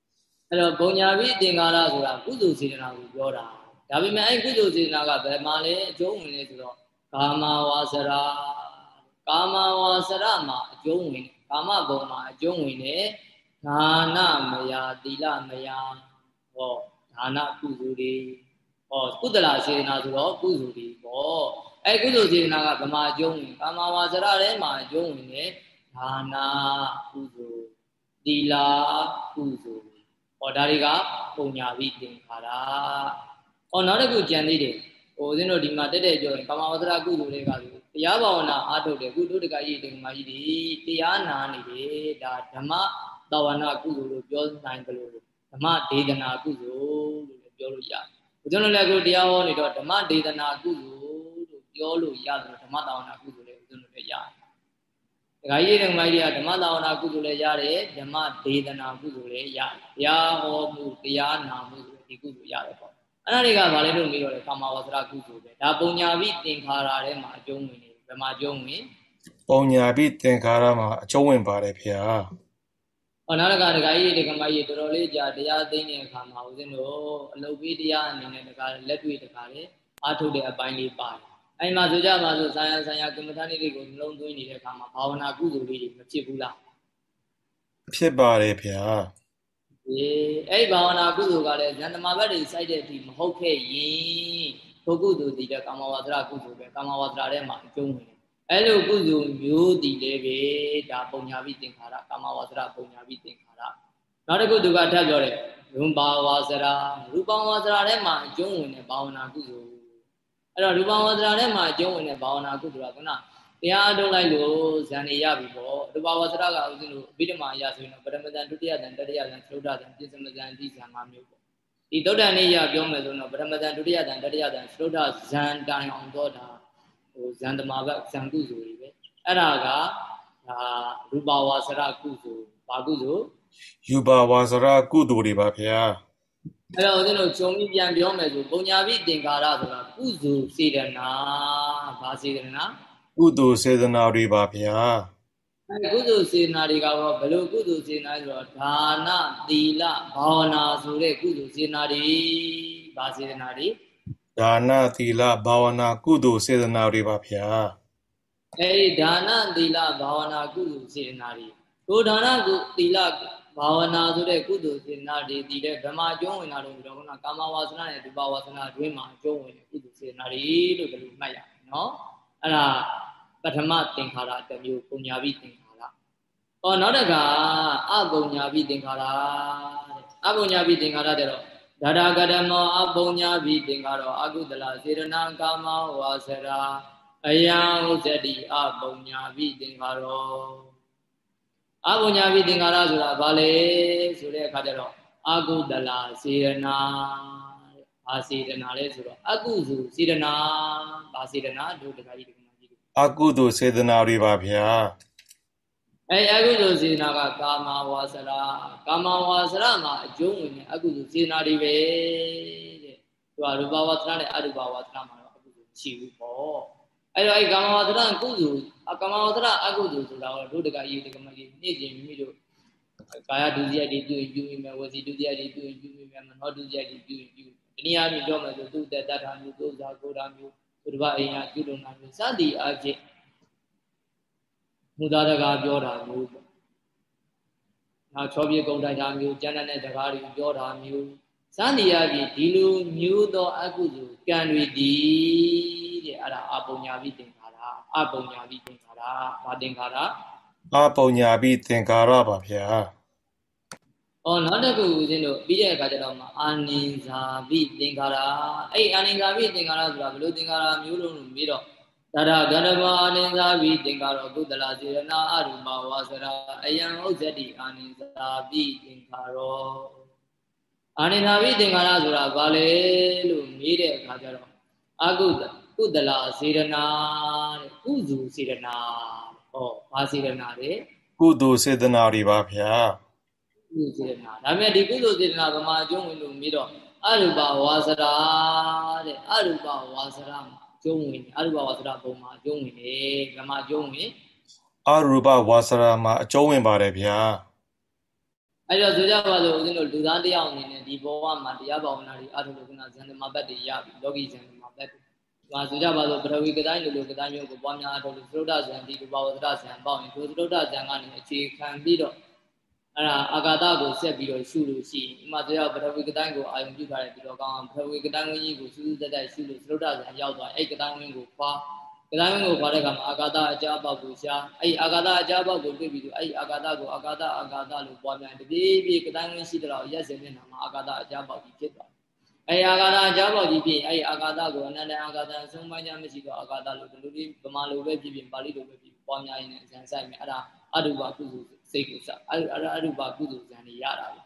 B: ။
A: အဲ့တော့ပုံညာဘိသင်္ကာရဆိုတာကုသိုလ်စေရနာကိုပြောတာ။ဒါပေမဲ့အဲ့ကုသိုလ်စေရနာကဘယ်မှာလဲအကျုံးဝင်လဲဆိုတော့ကာမဝါစရာကာမဝါစရမှာအကျုံးဝင်ကာမဘုံမှာအကျုံးဝင်တယ်ဒါနမယသီလမယဟောဒါနကုသိုလ်တွေ ဟောကုသလစေနာဆိုတော့ကုသိုလ်တွေပေါ့အဲကုသိုလ်စေနာကဗမာအကျုံးဝင်ကာမဝါစရထဲမှာအကျုံးဝင်တယ်ဒါနကုသိုလ်သီလကုသိုလ်ဟောဒါတွေကပုံညာပြီးသင်္ခါရဟောနောက်တစ်ခုကြံသေးတယ်ဟိုဦးဇင်းတို့ဒီမှာတက်တက်ပြောရင်ကာမဝဇ္ဇရာကုသိုလ်တွေကဆိုတရားဘာဝနာအားထုတ်တယ်ကုသိုလ်တကကြီးတင်မာကြီးတွေတရားနာနေတယ်ဒါဓမ္မသာဝနာကုသိုလ်လို့ပြောနိုင်တယ်လို့ဓမ္မဒေသနာကုသိုလ်လို့လည်းပြောလို့ရတယ်။ ဦးဇင်းတို့လည်းအခုတရားဟောနေတော့ဓမ္မဒေသနာကုသိုလ်လို့ပြောလို့ရတယ်ဓမ္မသာဝနာကုသိုလ်လည်းဦးဇင်းတို့လည်းရတယ်။ဒကာကြီးတင်မာကြီးကဓမ္မသာဝနာကုသိုလ်လည်းရတယ်ဓမ္မဒေသနာကုသိုလ်လည်းရတယ်။တရားဟောမှုတရားနာမှုဒီကုသိုလ်ရတယ်ပေါ့အဲ့ဒါတွေကဘာလဲလို့မေးတော့လေကာမဝဇ္ဇရာကုသိုလ်ပဲဒါပုံညာပိသင်္ခါရထဲမှာအကျုံးဝင်နေဘယ်မှာအကျုံးဝင်
B: ပုံညာပိသင်္ခါရမှာအကျုံးဝင်ပါတယ်ဖေဟာ
A: ဟော နောက်တကဒကာကြီးဒကာမကြီးတော်တော်လေးကြာတရားသိတဲ့အခါမှာဦးဇင်းတို့အလုပ်ပြီးတရားအနေနဲ့ဒကာလက်တွေ့ဒကာလေးအားထုတ်တဲ့အပိုင်းလေးပါတယ်အဲ့မှာဆိုကြပါစို့ဆာယံဆာယံကမ္မထာနည်းလေးကိုနှလုံးသွင်းနေတဲ့အခါမှာဘာဝနာကုသိုလ်လေးတွေမဖြစ်ဘူးလား
B: ဖြစ်ပါတယ်ဖေဟာ
A: အေးအဲ့ဘာဝနာကုသိုလ်ကလည်းဉာဏ်သမာဘတ်တွေစိုက်တဲ့အထိမဟုတ်ခဲ့ရင်ထိုကုသိုလ်ဒီတဲ့ကာမဝါဒရာကုသိုလ်ပဲကာမဝါဒရာထဲမှာအကျုံးဝင်တယ် အဲ့လိုကုသိုလ်မျိုးတည်လည်းပဲဒါပုံညာပိသင်္ခါရကာမဝါဒရာပုံညာပိသင်္ခါရနောက်တစ်ခုသူကထပ်ပြောတယ်ရူပဝါစရာရူပဝါစရာထဲမှာအကျုံးဝင်တဲ့ဘာဝနာကုသိုလ်အဲ့တော့ရူပဝါစရာထဲမှာအကျုံးဝင်တဲ့ဘာဝနာကုသိုလ်ကခုနတရားအထုတ်လိုက်လို့ဇန်နေရပြီပေါ့ရူပဝါစရကဥစဉ်လို့အဘိဓမ္မာအရဆိုရင်တော့ပရမဇန်ဒုတိယဇန်တတိယဇန်သုဒ္ဓဇန်ပြစ္ဆမဇန်အတိဇန်၅မျိုးပေါ့ဒီသုဒ္ဓနေရပြောမယ်ဆိုတော့ပရမဇန်ဒုတိယဇန်တတိယဇန်သုဒ္ဓဇန်တိုင်အောင်တော့တာ ဟိုဇန်တမာဘဇန်ကုစုတွေပဲအဲ့ဒါကဒါရူပဝါစရကုစုဘာကုစု
B: ယူပဝါစရကုသိုလ်တွေပါဗျာ
A: အဲ့တော့ဦးဇင်းတို့ဂျုံပြီးပြန်ပြောမယ်ဆိုပုံညာပိသင်္ကာရဆိုတာကုစုစေတနာဘာစေတနာ
B: ကုသိုလ်စေတနာတွေပါဗျာ
A: အဲကုသိုလ်စေတနာတွေကတော့ဘယ်လိုကုသိုလ်စေတနာဆိုတော့ဒါနသီလဘာဝနာဆိုတဲ့ကုသိုလ်စေတနာတွေဘာစေတနာတွေ
B: ဒါနသီလဘာဝနာ ကုသိုလ်စေတနာတွေပါဗျာ
A: အဲဒီဒါနသီလဘာဝနာကုသိုလ်စေတနာတွေကိုဒါနကုသီလဘာဝနာဆိုတဲ့ကုသိုလ်စေတနာတွေတည်တဲ့ဗမာကျုံးဝင်တာလို့ပြောတော့ကာမဝါစနာနဲ့ဒုပါဝါစနာတွင်းမှာကျုံးဝင်တဲ့ကုသိုလ်စေတနာတွေလို့ဘယ်လိုမှတ်ရမလဲနော်အဲ့ဒါပထမသင်္ခါရတစ်မျိုးပုံညာပြီးသင်္ခါရ။အော်နောက်တကအပုံညာပြီးသင်္ခါရတဲ့အပုံညာပြီးသင်္ခါရတဲ့တော့ ဒါဒကရမောအပုံညာပြီးသင်္ခါရောအကုသလစေရနာကာမဝါစရာအယံဥဇတိအပုံညာပြီးသင်္ခါရောအပုံညာပြီးသင်္ခါရဆိုတာဘာလဲဆိုတဲ့အခါကျတော့အကုသလစေရနာဘာစေတနာလဲဆိုတော့အကုသိုလ်စေတနာဘာစေတနာတို့တခါကြီးဒီမှာကြည့်လို့
B: အကုသိုလ်စေတနာတွေပါဗျာ
A: အဲအကုသိုလ်စေတနာကကာမဝါစရာကာမဝါစရာမှာအကျုံးဝင်တဲ့အကုသိုလ်စေတနာတွေပဲတဲ့သူကရူပဝါစရာနဲ့အရူပဝါစရာမှာတော့အကုသိုလ်ရှိဘူးပေါ့အဲ့တော့အဲကာမဝါစရာကုသိုလ်ကာမဝါစရာအကုသိုလ်ဆိုတာတော့တို့တခါကြီးဒီကမကြီးနေ့ချင်းမိမိတို့ကာယဒုစရိုက်တွေပြုရင်ပြုမိမယ်ဝစီဒုစရိုက်တွေပြုရင်ပြုမိမယ်မနောဒုစရိုက်တွေပြုရင်ပြုတနည်းအားဖြင့်ပြောမယ်ဆိုသူ့တက်တတ်တာမျိုးသူ့စားကိုယ်တာမျိုးသူတစ်ပတ်အိမ်ဟာပြုလုပ်တာမျိုးစသည်အားဖြင့် မူသားတကားပြောတာမျိုးပေါ့နောက်ချောပြေကုန်တိုက်တာမျိုးကျန်တဲ့တကားတွေပြောတာမျိုးစသည်အားဖြင့်ဒီလိုမျိုးသောအကုသိုလ်ကံတွေဒီတဲ့အဲ့ဒါအပုံညာပြီးသင်္ခါရအပုံညာပြီးသင်္ခါရဘာသင်္ခါရ
B: အပုံညာပြီးသင်္ခါရပါဗျာ။
A: အော်နောက်တစ်ခုဦးဇင်းတို့ပြီးတဲ့အခါကျတော့မှအာနိဇာပိသင်္ခါရအဲ့အာနိဇာပိသင်္ခါရဆိုတာဘယ်လိုသင်္ခါရမျိုးလုံးလို့ပြီးတော့ တရဂရမအာနိဇာပိသင်္ခါရကုသလစေရနာအရူပဝါစရာအယံဥစ္စတိအာနိဇာပိသင်္ခါရောအာနိဇာပိသင်္ခါရဆိုတာဘာလဲလို့မေးတဲ့အခါကျတော့အကုသကုသလစေရနာတဲ့ကုစုစေရနာဟောဘာစေရနာလဲ
B: ကုသိုလ်စေတနာတွေပါဗျာ
A: ကုသိုလ်စေတနာဒါပေမဲ့ဒီကုသိုလ်စေတနာဗမာအကျုံးဝင်လို့ပြီးတော့အရူပဝါစရာတဲ့အရူပဝါစရာမှာအ ကျုံးဝင်အရူပဝါစရာပုံမှာအကျုံးဝင်တယ်ဗမာအကျုံးဝင်
B: အရူပဝါစရာမှာအကျုံးဝင်ပါတယ်ဗျာ
A: အဲ့တော့ဆိုကြပါစို့ဦးဇင်းတို့လူသားတယောက်အနေနဲ့ဒီဘဝမှာတရားဘာဝနာတွေအထုလို့ကနာဇန်တမဘတ်တွေရပြီလောကီဇန်တမဘတ်တွေ။ဟာဆိုကြပါစို့ပထဝီကတိုင်းလိုလိုကတိုင်းမျိုးကိုပွားများအထုလို့သုဒ္ဓဇန်ဒီလူဘာဝဒ္ဓဇန်ပေါ့ရင်ဒုသုဒ္ဓဇန်ကနေအခြေခံပြီးတော့ အဲ့ဒါအာဂါတကိုဆက်ပြီးတော့ရှုလို့ရှိရင်ဥမာတရားပထဝီကတိုင်းကိုအာယုံပြုထားတဲ့ပြီးတော့ကောင်းအောင်ပထဝီကတိုင်းဝင်းကြီးကိုစူးစူးတက်တက်ရှုလို့သရုဒ္ဓဇံရောက်သွားအဲ့ကတိုင်းဝင်းကိုဖွာကတိုင်းဝင်းကိုဖွာတဲ့အခါမှာအာဂါတအကြပေါက်ကိုရှားအဲ့အာဂါတအကြပေါက်ကိုတွေ့ပြီးတော့အဲ့အာဂါတကိုအာဂါတအာဂါတလို့ပွားများတပြေးပြေးကတိုင်းဝင်းရှိတော့ရက်စင်မျက်နှာမှာအာဂါတအကြပေါက်ကြီးဖြစ်သွားအဲ့အာဂါတအကြပေါက်ကြီးဖြစ်အဲ့အာဂါတကိုအနန္တအာဂါတအဆုံးပိုင်းချမရှိတော့အာဂါတလို့ဒီလိုလေးဗမာလိုပဲဖြစ်ဖြစ်ပါဠိလိုပဲဖြစ်ပွားများရင်းနဲ့အစံဆိုင်မယ်အဲ့ဒါအတုပါကုသိုလ် စိတ်ကိုစအဲ့အရူပကုသိုလ်ဇံတွေရတာပဲ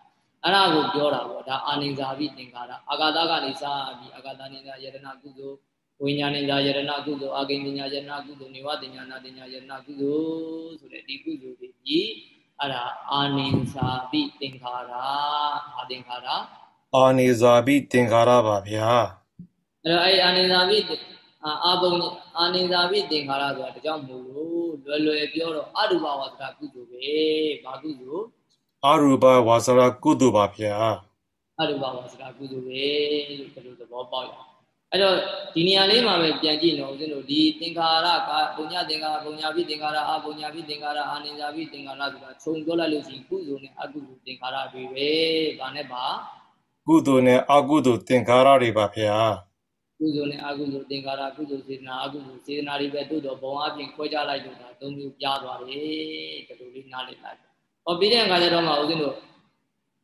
A: အဲ့ဒါကိုပြောတာပေါ့ဒါအာနိဇာပိသင်္ခါရအာဂါတကနေစပြီးအာဂါတနိဇာယတနာကုသိုလ်ဝိညာဉ်ဉာယရဏကုသိုလ်အာဂိဉာယရဏကုသိုလ်နေဝတင်ညာနာတင်ညာယရဏကုသိုလ်ဆိုတဲ့ဒီကုသိုလ်တွေကြီးအဲ့ဒါအာနိဇာပိသင်္ခါရအာသင်္ခါရ
B: အာနိဇာပိသင်္ခါရပါဗျာ
A: အဲ့တော့အဲ့အာနိဇာပိ အာဘုံအာနိဇာပိသင်္ခါရဆိုတာတကြောင်မို့လို့လွယ်လွယ်ပြောတော့အရူပဝါစရာကုသိုလ်ပဲဘာကုသိုလ်
B: အရူပဝါစရာကုသိုလ်ပါဗျာ
A: အရူပဝါစရာကုသိုလ်ပဲလို့ဘယ်လိုသဘောပေါက်ရအဲ့တော့ဒီနေရာလေးမှာပဲပြန်ကြည့်တော့ဦးဇင်းတို့ဒီသင်္ခါရကဘုံညသင်္ခါရဘုံညာပိသင်္ခါရအဘုံညာပိသင်္ခါရအာနိဇာပိသင်္ခါရဆိုတာခြုံပြောလိုက်လို့ရှိရင်ကုသိုလ်နဲ့အကုသိုလ်သင်္ခါရတွေပဲဒါနဲ့ပါ
B: ကုသိုလ်နဲ့အကုသိုလ်သင်္ခါရတွေပါဗျာ
A: ကုသိုလ်နဲ့အကုသိုလ်သင်္ခါရကုသိုလ်စေတနာအကုသိုလ်စေတနာတွေပဲတို့တော့ဘုံအပြင်ခွဲခြားလိုက်လို့ဒါသုံးမျိုးပြသွားတယ်ဒီလိုလေးနားလည်လိုက်။ဟောပြီးတဲ့အခါကျတော့မှဦးဇင်းတို့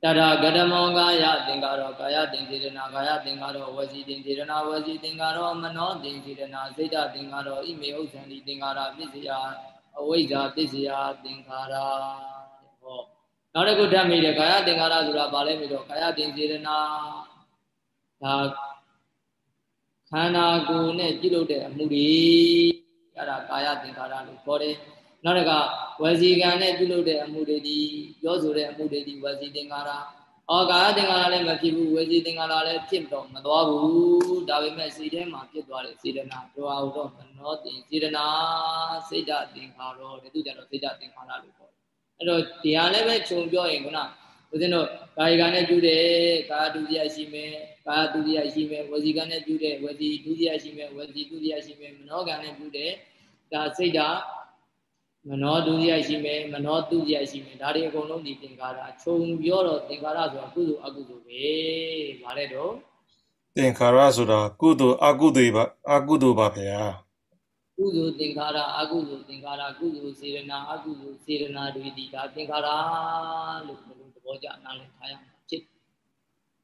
A: တရာဂတမောကာယသင်္ကာရောကာယသင်္စေတနာကာယသင်္ကာရောဝစီသင်္စေတနာဝစီသင်္ကာရောမနောသင်္စေတနာစိတ်တသင်္ကာရောဣမေဥစ္ဆန္တိသင်္ကာရပစ္စယအဝိဇ္ဇာပစ္စယသင်္ကာရဟောနောက်တစ်ခုဓာတ်မိတယ်ကာယသင်္ကာရဆိုတာဘာလဲပြီးတော့ကာယသင်္စေတနာဒါ ခန္ဓာကိုယ်နဲ့ပြုလုပ်တဲ့အမှုတွေအဲ့ဒါကာယသင်္ခါရလို့ခေါ်တယ်နောက်တစ်ခါဝစီကံနဲ့ပြုလုပ်တဲ့အမှုတွေဒီပြောဆိုတဲ့အမှုတွေဒီဝစီသင်္ခါရအော်ကာယသင်္ခါရလည်းမဖြစ်ဘူးဝစီသင်္ခါရလည်းဖြစ်တော့မသွားဘူးဒါပေမဲ့စိတ်ထဲမှာဖြစ်သွားတဲ့စေတနာတွားတော့မနောတင်စေတနာစိတ်ဓာတ်သင်္ခါရတဲ့သူကြတော့စိတ်ဓာတ်သင်္ခါရလို့ခေါ်တယ်အဲ့တော့ဒီဟာလည်းပဲခြုံပြောရင်ခုန ဦးဇင်းတို့ကာယကံနဲ့ပြုတယ်ကာယဒုတိယရှိမယ်ကာယဒုတိယရှိမယ်ဝစီကံနဲ့ပြုတယ်ဝစီဒုတိယရှိမယ်ဝစီဒုတိယရှိမယ်မနောကံနဲ့ပြုတယ်ဒါစိတ်ဓာတ်မနောဒုတိယရှိမယ်မနောဒုတိယရှိမယ်ဒါတွေအကုန်လုံးဒီသင်္ခါရခြုံပြောတော့သင်္ခါရဆိုတာကုသိုလ်အကုသိုလ်ပဲဗါလဲတော့
B: သင်္ခါရဆိုတာကုသိုလ်အကုသိုလ်ပါအကုသိုလ်ပါဗျာ
A: ကုသိုလ်သင်္ခါရအကုသိုလ်သင်္ခါရကုသိုလ်စေရနာအကုသိုလ်စေရနာတွေဒီဒါသင်္ခါရလို့ ဘောကြနားလည်ထားရမှာဖြစ်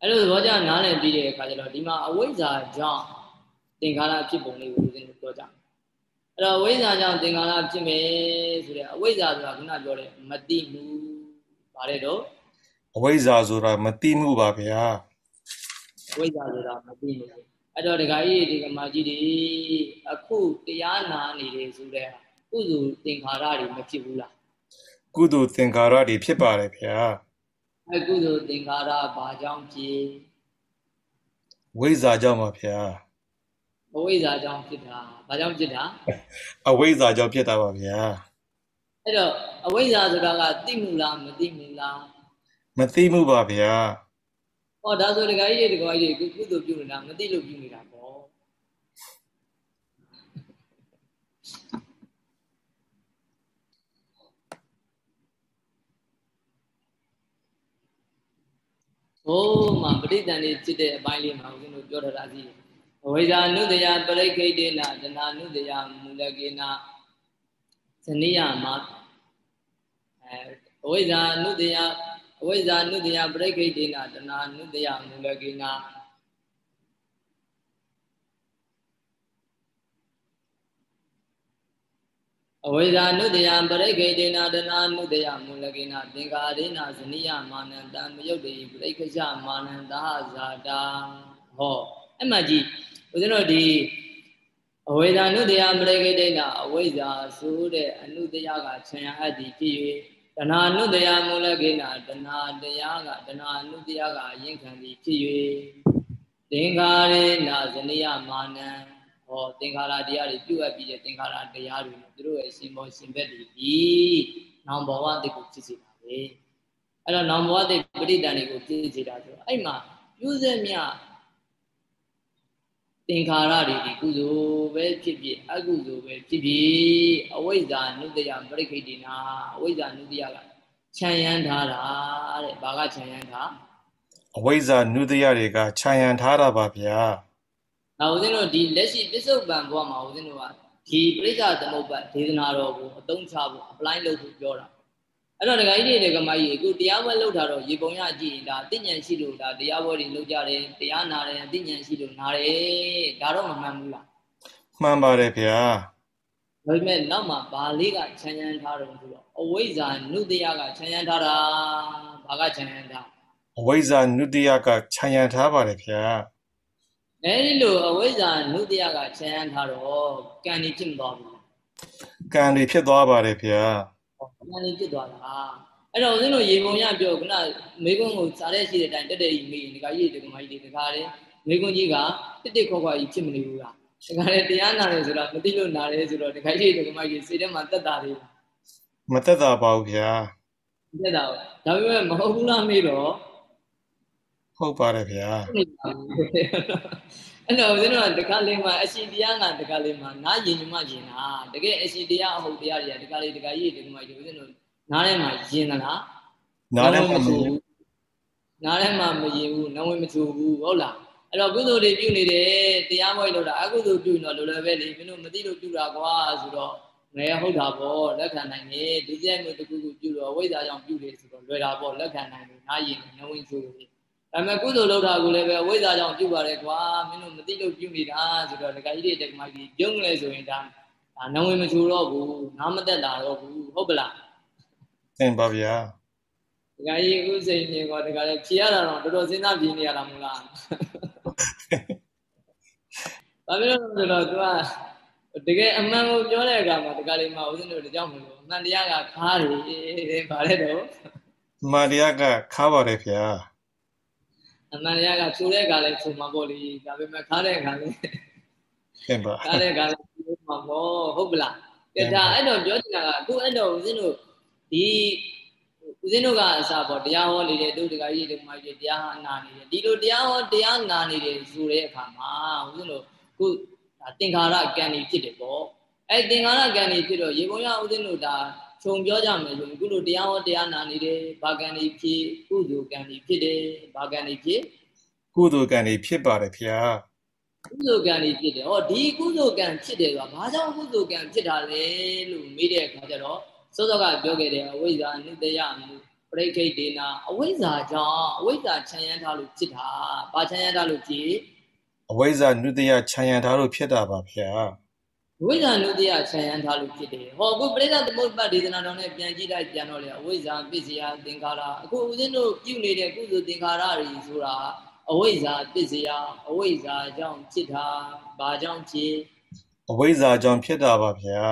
A: အဲ့လိုသဘောကြနားလည်ပြီးတဲ့အခါကျတော့ဒီမှာအဝိဇ္ဇာကြောင့်သင်္ခါရဖြစ်ပုံလေးကိုဦးဇင်းတို့ပြောကြအဲ့တော့အဝိဇ္ဇာကြောင့်သင်္ခါရဖြစ်မယ်ဆိုတဲ့အဝိဇ္ဇာဆိုတာခုနပြောတဲ့မတိမှုဗါတဲ့တော့
B: အဝိဇ္ဇာဆိုတာမတိမှုပါဗျာ
A: ဝိဇ္ဇာဆိုတာမသိနေဘူးအဲ့တော့ဒကာကြီးဒီကမာကြီးဒီအခုတရားနာနေတယ်ဆိုတဲ့ကုသိုလ်သင်္ခါရတွေမဖြစ်ဘူးလား
B: ကုသိုလ်သင်္ခါရတွေဖြစ်ပါတယ်ဗျာ
A: အဲ့ကုသိုလ်သင်္ခါရဘာကြောင့်ဖြစ်
B: ဝိဇ္ဇာကြောင့်ပါဗျာ
A: အဝိဇ္ဇာကြောင့်ဖြစ်တာဘာကြောင့်ဖြစ်တာ
B: အဝိဇ္ဇာကြောင့်ဖြစ်တာပါဗျာ
A: အဲ့တော့အဝိဇ္ဇာဆိုတာကသိမှုလားမသိမှုလား
B: မသိမှုပါဗျာ
A: ဟောဒါဆိုဒကာကြီးတွေဒကာကြီးတွေကုသိုလ်ပြုနေတာမသိလို့ပြုနေတာပေါ့ ဟိုးမှာပဋိသန္ဓေဖြစ်တဲ့အပိုင်းလေးမှာဦးဇင်းတို့ပြောထားတာရှိတယ်ဝိဇာနုတယပရိခိတေနတဏနုတယမူလကေနဇနိယမအဲဝိဇာနုတယအဝိဇ္ဇာနုတယပရိခိတေနတဏနုတယမူလကေန အဝိဇ္ဇာနုတယပရိခိတေနတဏနုတယမူလကေနသင်္ကာရေနဇနိယမာနံတံမယုတ်တေပရိခရှမာနံသာဇာတာဟောအဲ့မှကြည့်ဦးဇင်းတို့ဒီအဝိဇ္ဇာနုတယပရိခိတေနအဝိဇ္ဇာဆိုတဲ့အနုတယကဆံရအပ်သည်ဖြစ်၍တဏှာနုတယမူလကိနာတဏှာတရားကတဏှာနုတရားကအရင်ခံသည်ဖြစ်၍သင်္ခါရေနာဇနိယမာနံ ဟောသင်္ခါရတရားတွေပြုတ်အပ်ပြီးတဲ့သင်္ခါရတရားတွေသူတို့ရဲ့ရှင်မောရှင်ဘက်တွေဒီနောင်ဘဝတိတ်ကိုဖြစ်စေတာပဲအဲ့တော့နောင်ဘဝတိတ်ပဋိတန်တွေကိုဖြစ်စေတာဆိုတော့အဲ့မှာပြုစက်မြသင်္ခါရတွေဒီကုသိုလ်ပဲဖြစ်ဖြစ်အကုသိုလ်ပဲဖြစ်ဖြစ်အဝိဇ္ဇာနုတ္တယပရိခိတိနာအဝိဇ္ဇာနုတ္တယကခြံရမ်းထားတာတဲ့ဘာကခြံရမ်းထား
B: အဝိဇ္ဇာနုတ္တယတွေကခြံရမ်းထားတာပါဗျာ။
A: နောက်ဦးဇင်းတို့ဒီလက်ရှိပစ္စုပန်ဘဝမှာဦးဇင်းတို့ကဒီပရိစ္ဆာသမုပ္ပါဒေသနာတော်ကိုအသုံးချဖို့ apply လုပ်ဖို့ပြောတာအဲ့တော့ဒကာကြီးတွေဒကာမကြီးအခုတရားပွဲလုပ်တာတော့ရေပုံရကြည့်ဒါအသိဉာဏ်ရှိလို့ဒါတရားပွဲတွေလုပ်ကြတယ်တရားနာတယ်အသိဉာဏ်ရှိလို့နာတယ်ဒါတော့မမှန်ဘူးလား
B: မှန်ပါတယ်ဗျာ
A: ဒါပေမဲ့နောက်မှာဘာလေးကခြံရမ်းထားတော့ဆိုတော့အဝိဇ္ဇာနုတ္တယကခြံရမ်းထားတာဘာကခြံရမ်းထား
B: အဝိဇ္ဇာနုတ္တယကခြံရမ်းထားပါတယ်ဗျာ
A: အဲဒီလိုအဝိဇ္ဇာနုတ္တယကခြံရမ်းထားတော့ကံနေဖြစ်မသွားဘူး
B: ကံတွေဖြစ်သွားပါတယ်ဗျာ
A: မှန်နေဖြစ်သွားတာအဲ့တော့ဦးဇင်းတို့ရေပုံရပြောခုနမေကွန်းကိုစားတဲ့ရှိတဲ့အတိုင်းတက်တက်ကြီးမေးဒီကကြီးဒီကမကြီးဒီကလေးမေကွန်းကြီးကတစ်တစ်ခေါက်ခေါက်ကြီးဖြစ်မနေဘူးလားဒီကလေးတရားနာတယ်ဆိုတာမသိလို့နာတယ်ဆိုတော့ဒီကကြီးဒီကမကြီးစိတ်ထဲမှာတက်တာလေး
B: မတက်တာပါဘူးဗျာ
A: တက်တာဒါပေမဲ့မဟုတ်ဘူးလားမေးတော့
B: ဟုတ်ပါတယ်ဗျာ
A: အဲ့တော့ဦးဇင်းတို့ကတခါလေးမှာအရှိတရားကတခါလေးမှာနားယင်ညမယင်တာတကယ်အရှိတရားအဟုတ်တရားတွေကတခါလေးတခါကြီးတခါမှဦးဇင်းတို့နားထဲမှာယင်သလား
B: နားထဲမှာမယင်
A: နားထဲမှာမယင်ဘူးနဝင်မချူဘူးဟုတ်လားအဲ့တော့ကုသိုလ်တွေပြုနေတယ်တရားမွေးလို့တာအကုသိုလ်ပြုနေတော့လိုလည်းပဲလေမင်းတို့မသိလို့ပြုတာကွာဆိုတော့ငယ်ဟုတ်တာပေါ့လက်ခံနိုင်တယ်ဒီကျဲမျိုးတခုခုပြုတော့ဝိဇ္ဇာကြောင့်ပြုတယ်ဆိုတော့လွယ်တာပေါ့လက်ခံနိုင်တယ်နားယင်နဝင်ချူတယ် ဒါပေမဲ့ကုသိုလ်လုပ်တာကိုလည်းပဲဝိဇ္ဇာကြောင့်ပြုပါတယ်ကွာမင်းတို့မသိလို့ပြုနေတာဆိုတော့ဒကာကြီးတွေတက္ကမကြီးပြုံးလဲဆိုရင်ဒါဒါနဝင်မချူတော့ဘူးနားမသက်တာတော့ဘူးဟုတ်ပလား
B: သင်ပါဗျာ
A: ဒကာကြီးဥစိန်နေကောဒကာလည်းဖြေရတာတော့တော်တော်စဉ်းစားပြင်နေရတာမလားဘာဖြစ်လို့လဲဆိုတော့ तू ကတကယ်အမှန်ကိုပြောတဲ့အခါမှာဒကာလေးမှာဦးဇင်းတို့တကြောင်မလို့အမှန်တရားကခါးတယ်ဗါလဲတော့
B: အမှန်တရားကခါးပါတယ်ဗျာ
A: အမှန်တရားကဖြိုတဲ့အခါလဲဖြိုမှာပေါ့လေဒါပေမဲ့ခါတဲ့အခါလဲ
B: သင်ပါ
A: ခါတဲ့အခါလဲဖြိုမှာပေါ့ဟုတ်ပလားကဲဒါအဲ့တော့ပြောချင်တာကအခုအဲ့တော့ဦးဇင်းတို့ဒီဦးဇင်းတို့ကအစားပေါ့တရားဟောနေတဲ့တို့တကကြီးတို့မကြီးတရားဟနာနေတယ်ဒီလိုတရားဟောတရားနာနေတယ်ဆိုတဲ့အခါမှာဦးဇင်းတို့ခုသင်္ခါရကံနေဖြစ်တယ်ပေါ့အဲ့သင်္ခါရကံနေဖြစ်တော့ရေပုံရဦးဇင်းတို့ဒါ ခြုံပြောကြမယ်ဆိုရင်ခုလိုတရားဟောတရားနာနေတယ်ဘာကံနေဖြစ်ကုသိုလ်ကံနေဖြစ်တယ်ဘာကံနေဖြစ်
B: ကုသိုလ်ကံနေဖြစ်ပါတယ်ဗျာ
A: ကုသိုလ်ကံနေဖြစ်တယ်ဟောဒီကုသိုလ်ကံဖြစ်တယ်ဆိုတာဘာကြောင့်ကုသိုလ်ကံဖြစ်တာလဲလို့မေးတဲ့အခါကျတော့စောစောကပြောခဲ့တယ်အဝိဇ္ဇာအနုတယမှုပရိခိတ်ဒေနာအဝိဇ္ဇာကြောင့်အဝိဇ္ဇာခြံရမ်းထားလို့ဖြစ်တာဘာခြံရမ်းထားလို့ဖြစ်
B: အဝိဇ္ဇာနုတယခြံရမ်းထားလို့ဖြစ်တာပါဗျာ
A: ဝိဇ္ဇာနုတယခြံရမ်းထားလို့ဖြစ်တယ်ဟောအခုပရိသတ်သမုပ္ပါဒေသနာတော်နဲ့ပြန်ကြည့်လိုက်ပြန်တော့လေအဝိဇ္ဇာပစ္စယသင်္ခါရအခုဦးဇင်းတို့ပြုနေတဲ့ကုသိုလ်သင်္ခါရတွေဆိုတာအဝိဇ္ဇာပစ္စယအဝိဇ္ဇာကြောင့်ဖြစ်တာဘာကြောင့်ဖြစ်
B: အဝိဇ္ဇာကြောင့်ဖြစ်တာပါဗျာ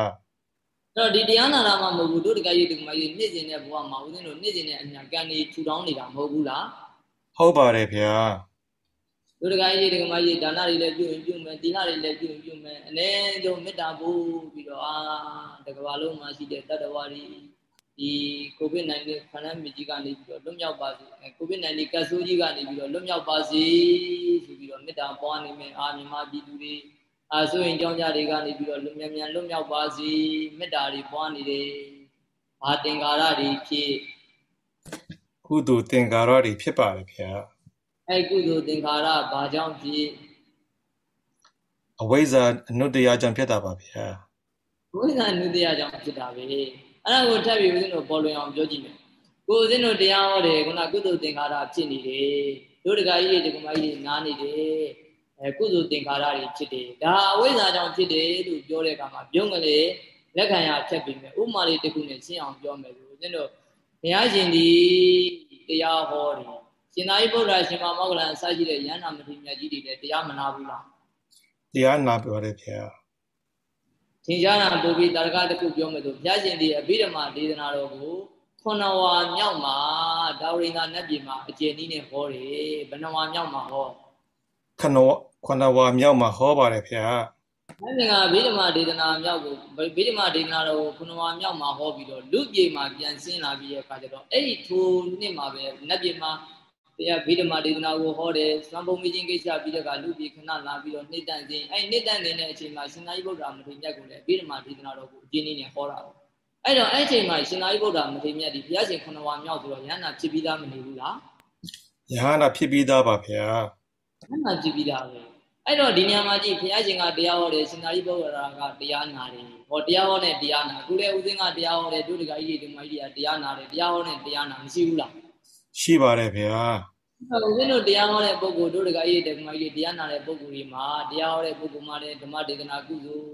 A: အဲ့တော့ဒီတရားနာတာမှမဟုတ်ဘူးတို့တကယ်ကြီးဒီမှာကြီးနေ့စဉ်နဲ့ဘဝမှာဦးဇင်းတို့နေ့စဉ်နဲ့အညာကံနေထူထောင်းနေတာမဟုတ်ဘူးလား
B: ဟုတ်ပါတယ်ဗျာ
A: တို့တကယ်ကြီးဒီမှာကြီးဒါနတွေလည်းပြုရင်ပြုမယ်သီလတွေလည်းပြုရင်ပြုမယ်အ ਨੇ ဆုံးမေတ္တာပို့ပြီးတော့အာတကဘာလုံးမှာရှိတဲ့တတ္တဝါတွေဒီကိုဗစ် -19 ခန္ဓာမြစ်ကြီးကနေပြီးတော့လွတ်မြောက်ပါစေကိုဗစ် -19 ကပ်ဆိုးကြီးကနေပြီးတော့လွတ်မြောက်ပါစေဆိုပြီးတော့မေတ္တာပွားနေမယ်အာမြန်မာပြည်သူတွေအာဆိုရင်ကြောင်းကြတွေကနေပြီးတော့လွတ်မြန်မြန်လွတ်မြောက်ပါစေမေတ္တာတွေပွားနေတယ်ဘာသင်္ကာရတွေဖြစ်
B: ကုသိုလ်သင်္ကာရတွေဖြစ်ပါတယ်ဗျာ
A: အဲကုသိုလ်သင်္ကာရဘာကြောင့်ဖြစ်
B: အဝိဇ္ဇာအနုတ္တရားကြောင့်ဖြစ်တာပါဗျာ
A: အဝိဇ္ဇာအနုတ္တရားကြောင့်ဖြစ်တာပဲအဲ့ဒါကိုထပ်ပြီးဦးဇင်းတို့ပေါ်လွင်အောင်ပြောကြည့်မယ်ကိုဦးဇင်းတို့တရားဟောတယ်ခုနကုသိုလ်သင်္ခါရဖြစ်နေတယ်တို့တကကြီးတွေဒီကမကြီးတွေနားနေတယ်အဲကုသိုလ်သင်္ခါရတွေဖြစ်တယ်ဒါအဝိဇ္ဇာကြောင့်ဖြစ်တယ်လို့ပြောတဲ့အခါမှာပြုံးကလေးလက်ခံရဖြတ်ပြီးမယ်ဥမာလေးတစ်ခုနဲ့ရှင်းအောင်ပြောမယ်လို့ဦးဇင်းတို့ဘုရားရှင်ဒီတရားဟောတယ် ရှင်သာရိပုတ္တရာရှင်မမောဂလန်အစရှိတဲ့ယန္နာမထေရမြတ်ကြီးတွေလည်းတရားမနာဘူးလား
B: တရားနာပြောတယ်ဗျာ
A: ထင်ရှားတာပို့ပြီးတာရကတစ်ခုပြောမယ်ဆိုဘုရားရှင်ဒီအဘိဓမ္မာဒေသနာတော်ကိုခုနဝါမြောက်မှာဒါဝရိန္ဒနတ်ပြည်မှာအကျဉ်းနည်းနဲ့ဟောတယ်ဘယ်နှဝါမြောက်မှာဟော
B: ခနဝခနဝါမြောက်မှာဟောပါတယ်ဗျာ။
A: အဲ့ဒီကဗိဓမာဒေသနာမြောက်ကိုဗိဓမာဒေသနာတော်ကိုခုနဝါမြောက်မှာဟောပြီးတော့လူပြေမှာပြန်ဆင်းလာပြီးရဲ့အခါကျတော့အဲ့ဒီထိုနှစ်မှာပဲနတ်ပြည်မှာ တရားဗိဓမာဒေသနာကိုဟောတယ်သံပုံမချင်းကိစ္စပြီးတဲ့ကလူပြည်ခဏလာပြီးတော့နှိမ့်တန်ခြင်းအဲ့နှိမ့်တန်နေတဲ့အချိန်မှာရှင်သာရိပုတ္တရာမထေရမြတ်ကိုလည်းဗိဓမာဒေသနာတော်ကိုအကျဉ်းနည်းနဲ့ဟောတာပေါ့အဲ့တော့အဲ့အချိန်မှာရှင်သာရိပုတ္တရာမထေရမြတ်ဒီဘုရားရှင်ခဏဝါမြောက်ဆိုတော့ယန္နာဖြစ်ပြီးသားမနေဘူးလား
B: ယဟနာဖြစ်ပြီးသားပါဗျာ
A: ယန္နာဖြစ်ပြီးသားပဲအဲ့တော့ဒီညမှာကြည့်ဘုရားရှင်ကတရားဟောတယ်ရှင်သာရိပုတ္တရာကတရားနာတယ်ဟောတရားဟောနဲ့တရားနာအခုလည်းဦးစင်းကတရားဟောတယ်ဒုတိယကြီးဒီမကြီးကတရားနာတယ်တရားဟောနဲ့တရားနာမရှိဘူးလား
B: ရှိပါတယ်ဗျာ
A: ဟုတ်ဦးဇင်းတို့တရားဟောတဲ့ပုဂ္ဂိုလ်တို့တကအေးတယ်ခမကြီးတရားနာတဲ့ပုဂ္ဂိုလ်တွေမှာတရားဟောတဲ့ပုဂ္ဂိုလ်မှာလည်းဓမ္မဒေသနာကုသိုလ်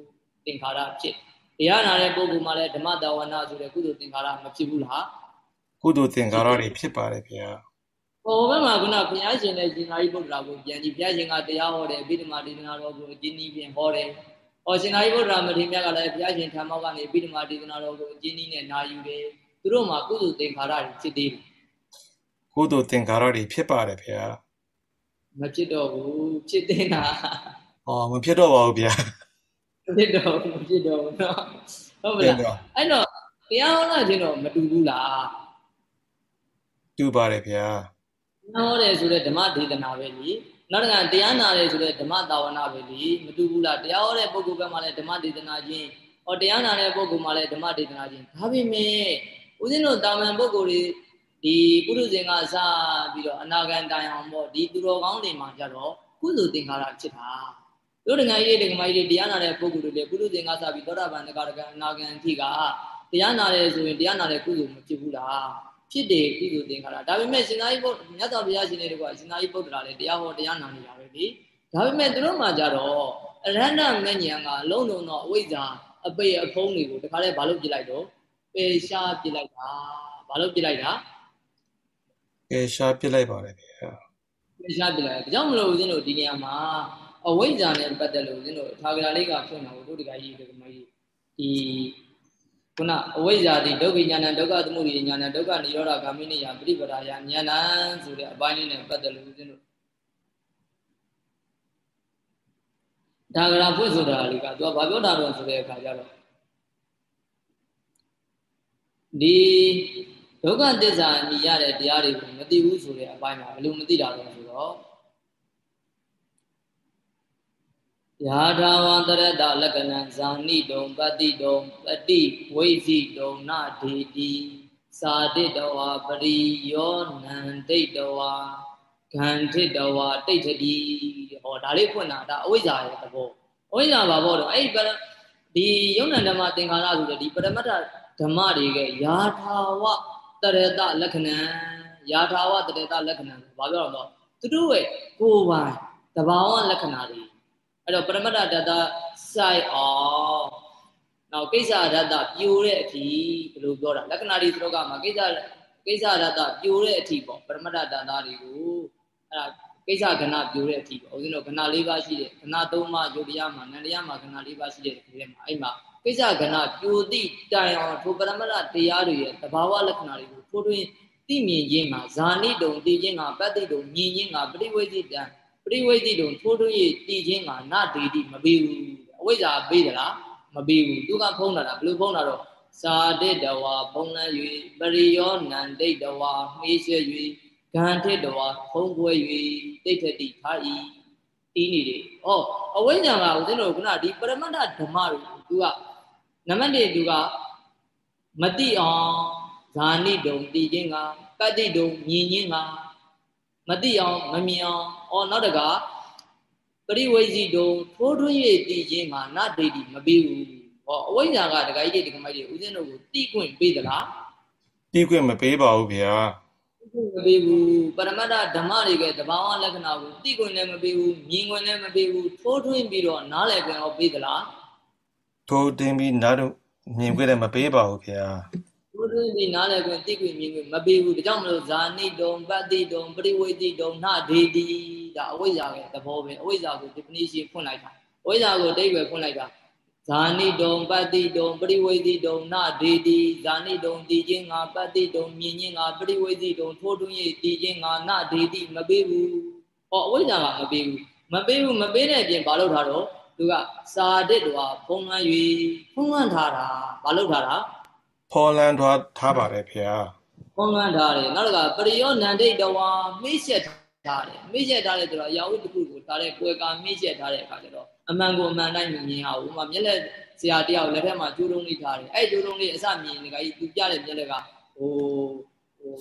A: သင်္ခါရဖြစ်တရားနာတဲ့ပုဂ္ဂိုလ်မှာလည်းဓမ္မတာဝနာဆိုတဲ့ကုသိုလ်သင်္ခါရမဖြစ်ဘူးလား
B: ကုသိုလ်သင်္ခါရတွေဖြစ်ပါတယ်ဗျာ
A: ဟိုဘက်မှာကဘုရားရှင်နဲ့ရှင်သာရိပုတ္တရာကိုပြန်ကြည့်ဘုရားရှင်ကတရားဟောတယ်အဘိဓမ္မာဒေသနာတော်ကိုအကျဉ်းကြီးပြန်ဟောတယ်။ဟောရှင်သာရိပုတ္တရာမထေရမြတ်ကလည်းဘုရားရှင်ထံမောက်ကနေအဘိဓမ္မာဒေသနာတော်ကိုအကျဉ်းကြီးနဲ့နာယူတယ်။သူတို့မှာကုသိုလ်သင်္ခါရတွေဖြစ်သေးတယ်။
B: ကုသိုလ်သင်္ခါရတွေဖြစ်ပါတယ်ဗျာ။
A: မဖြစ်တော့ဘူးဖြစ်တင်တာ
B: ဟောမဖြစ်တော့ပါဘူးဗျာ
A: မဖြစ်တော့ဘူးမဖြစ်တော့ဘူးเนาะဟုတ်ပါလားအဲ့တော့တရားဟောတာချင်းတော့မတူဘူးလား
B: တူပါတယ်ဗျာ
A: ဟောတယ်ဆိုတဲ့ဓမ္မဒေသနာပဲလीနောက်တစ်ခါတရားနာတယ်ဆိုတဲ့ဓမ္မတာဝနာပဲလीမတူဘူးလားတရားဟောတဲ့ပုဂ္ဂိုလ်ဘက်မှာလည်းဓမ္မဒေသနာချင်းဟောတရားနာတဲ့ပုဂ္ဂိုလ်မှာလည်းဓမ္မဒေသနာချင်းဒါပေမဲ့ဦးဇင်းတို့တာမန်ပုဂ္ဂိုလ်တွေ ဒီပုရုဇဉ်ကစပြီးတော့အနာဂံတိုင်အောင်ပေါ့ဒီသူတော်ကောင်းတွေမှာကြတော့ကုသိုလ်သင်္ခါရဖြစ်တာတို့တငယ်ကြီးတွေတငယ်ကြီးတွေတရားနာတဲ့ပုဂ္ဂိုလ်တွေလေပုရုဇဉ်ကစပြီးသောတာပန်တက္ကရကအနာဂံအထိကတရားနာတယ်ဆိုရင်တရားနာတဲ့ကုသိုလ်မဖြစ်ဘူးလားဖြစ်တယ်ကုသိုလ်သင်္ခါရဒါပေမဲ့ရှင်သာရိပုတ္တမြတ်စွာဘုရားရှင်တွေကရှင်သာရိပုတ္တရာလည်းတရားဟောတရားနာနေတာပဲဒီဒါပေမဲ့သူတို့မှကြတော့အရဟဏမဉ္ဇဉ်ကအလုံးစုံသောအဝိဇ္ဇာအပေအဖုံးတွေကိုတခါလဲဘာလို့ပြစ်လိုက်တော့ပေရှားပြစ်လိုက်တာဘာလို့ပြစ်လိုက်တာ
B: ကဲရှားပစ်လိုက်ပါတယ်ဗျာ
A: ကဲရှားပစ်လိုက်ဒါကြောင့်မလို့ဦးဇင်းတို့ဒီနေရာမှာအဝိဇ္ဇာနဲ့ပတ်သက်လို့ဦးဇင်းတို့ထာဂရာလေးကဖွင့်တာကိုတို့တကကြီးဒီကမကြီးဒီခုနအဝိဇ္ဇာတိဒုက္ခဉာဏဒုက္ခသမုဒိဉာဏဒုက္ခនិရောဓဂามိနိယပရိပဒါယဉာဏဆိုတဲ့အပိုင်းလေးနဲ့ပတ်သက်လို့ဦးဇင်းတို့ဒါကရာဖွင့်ဆိုတာလေးကသူကဘာပြောတာတော့ဆိုတဲ့အခါကျတော့ဒီ ဒုက္ခသစ္စာမြည်ရတဲ့တရားတွေကိုမသိဘူးဆိုတဲ့အပိုင်းမှာဘယ်လိုမသိတာလဲဆိုတော့ယာထာဝတရတလက္ခဏံဇာနိတုံပတိတုံပတိဝိဇိတုံနဒေတိသာတိတဝါပရိယောနံဒိတဝါဂန္ထိတဝါတိတ်တိဟောဒါလေးဖွင့်တာဒါအဝိဇ္ဇာရဲ့သဘောအဝိဇ္ဇာဘာဘောတော့အဲ့ဒီဒီယုံနံဓမ္မသင်္ခါရဆိုတဲ့ဒီပရမတ္ထဓမ္မတွေကယာထာဝ တရတလက္ခဏံယာထာဝတရတလက္ခဏံဘာပြောတော့သူတို့ရဲ့ကိုယ်ပိုင်တဘာဝလက္ခဏာတွေအဲ့တော့ပရမတ္တတတစိုက်အောင်နောက်ကိစ္စရတ္တပြိုတဲ့အထိဘယ်လိုပြောတာလက္ခဏာတွေသရောကမှာကိစ္စကိစ္စရတ္တပြိုတဲ့အထိပေါ့ပရမတ္တတတတွေကိုအဲ့ဒါကိစ္စကဏပြိုတဲ့အထိပေါ့ဦးဇင်းတို့ကဏ၄ပါးရှိတယ်ကဏ၃ပါးယုတ်တရားမှာနန္တရားမှာကဏ၄ပါးရှိတဲ့ဒီထဲမှာအဲ့မှာ ကိစ္စကဏပြိုသည့်တိုင်အောင်ထိုပရမတ္ထတရားတွေရဲ့သဘာဝလက္ခဏာတွေကိုထိုးထွင်းသိမြင်ခြင်းမှာဇာနိတုံသိခြင်းကပတ္တိတုံမြင်ခြင်းကပရိဝေသိတံပရိဝေသိတုံထိုးထွင်းရသိခြင်းကနဒေတိမပေးဘူးအဝိဇ္ဇာပေးသလားမပေးဘူးသူကဖုံးတာဘယ်လိုဖုံးတာတော့စာတိတဝါဖုံးလန်း၍ပရိယောနန္တိတဝါမှေးရှဲ၍ဂန္ထိတဝါဖုံးပွဲ၍တိဋ္ဌတိထား၏တီးနေတယ်။ဩအဝိဇ္ဇာကဦးဇင်းတို့ကဒီပရမတ္ထဓမ္မတွေသူက နံပါတ်1သူကမတိအောင်ဇာနိတုံတည်ခြင်းကပတ္တိတုံမြင်ခြင်းကမတိအောင်မမြင်အောင်ဩနောက်တကပရိဝိဇိတုံထိုးထွင်း၍တည်ခြင်းကနဒိဋ္ဌိမပြီးဘူးဟောအဝိဇ္ဇာကဒကာကြီးတွေဒကာမကြီးတွေဦးဇင်းတို့ကိုတိခွင့်ပေးသလား
B: တိခွင့်မပေးပါဘူးဗျာ
A: တိခွင့်မပေးဘူးပရမတ္ထဓမ္မတွေကတဘာဝလက္ခဏာကိုတိခွင့်လည်းမပေးဘူးမြင်ခွင့်လည်းမပေးဘူးထိုးထွင်းပြီးတော့နားလည်ခွင့်ရောပေးသလား
B: ထိုးတင်ပြီးနားတော့မြင်ခွင့်လည်းမပေးပါဘူးဗျာ
A: ထိုးထွင်းပြီးနားလည်ခွင့်တိခွင့်မြင်ခွင့်မပေးဘူးဒါကြောင့်မလို့ဇာနိတုံပတ္တိတုံပရိဝေတိတုံနာဒေတိဒါအဝိဇ္ဇာရဲ့သဘောပဲအဝိဇ္ဇာကို definition ဖွင့်လိုက်တာအဝိဇ္ဇာကိုအဓိပ္ပာယ်ဖွင့်လိုက်တာဇာနိတုံပတ္တိတုံပရိဝေတိတုံနာဒေတိဇာနိတုံတည်ခြင်းငါပတ္တိတုံမြင်ခြင်းငါပရိဝေတိတုံထိုးထွင်း၍တည်ခြင်းငါနာဒေတိမပေးဘူးဟောအဝိဇ္ဇာကမပေးဘူးမပေးဘူးမပေးတဲ့အပြင်ဘာလုပ်ထားတော့ သူကစာတစ်တော်ဖုံးလန်း၍ဖုံးလန်းထားတာဘာလုပ်ထားတာ
B: ဖုံးလန်းထားထားပါတယ်ဖေဟာ
A: ဖုံးလန်းထားတယ်နောက်တစ်ခါပရိယောနန္ဒိတဝါမိရှက်ထားတယ်မိရှက်ထားတယ်ဆိုတော့အရာဝတ္ထုကိုထားတဲ့ကိုယ်ကမိရှက်ထားတဲ့အခါကျတော့အမှန်ကိုအမှန်တိုင်းမမြင်ရဘူး။ဥမာမျက်လက်ဆရာတယောက်လက်ထက်မှာကျိုးတုံးလေးထားတယ်။အဲ့ကျိုးတုံးလေးအစမြင်နေကြကြီးသူပြတဲ့မျက်လက်ကဟိုဟို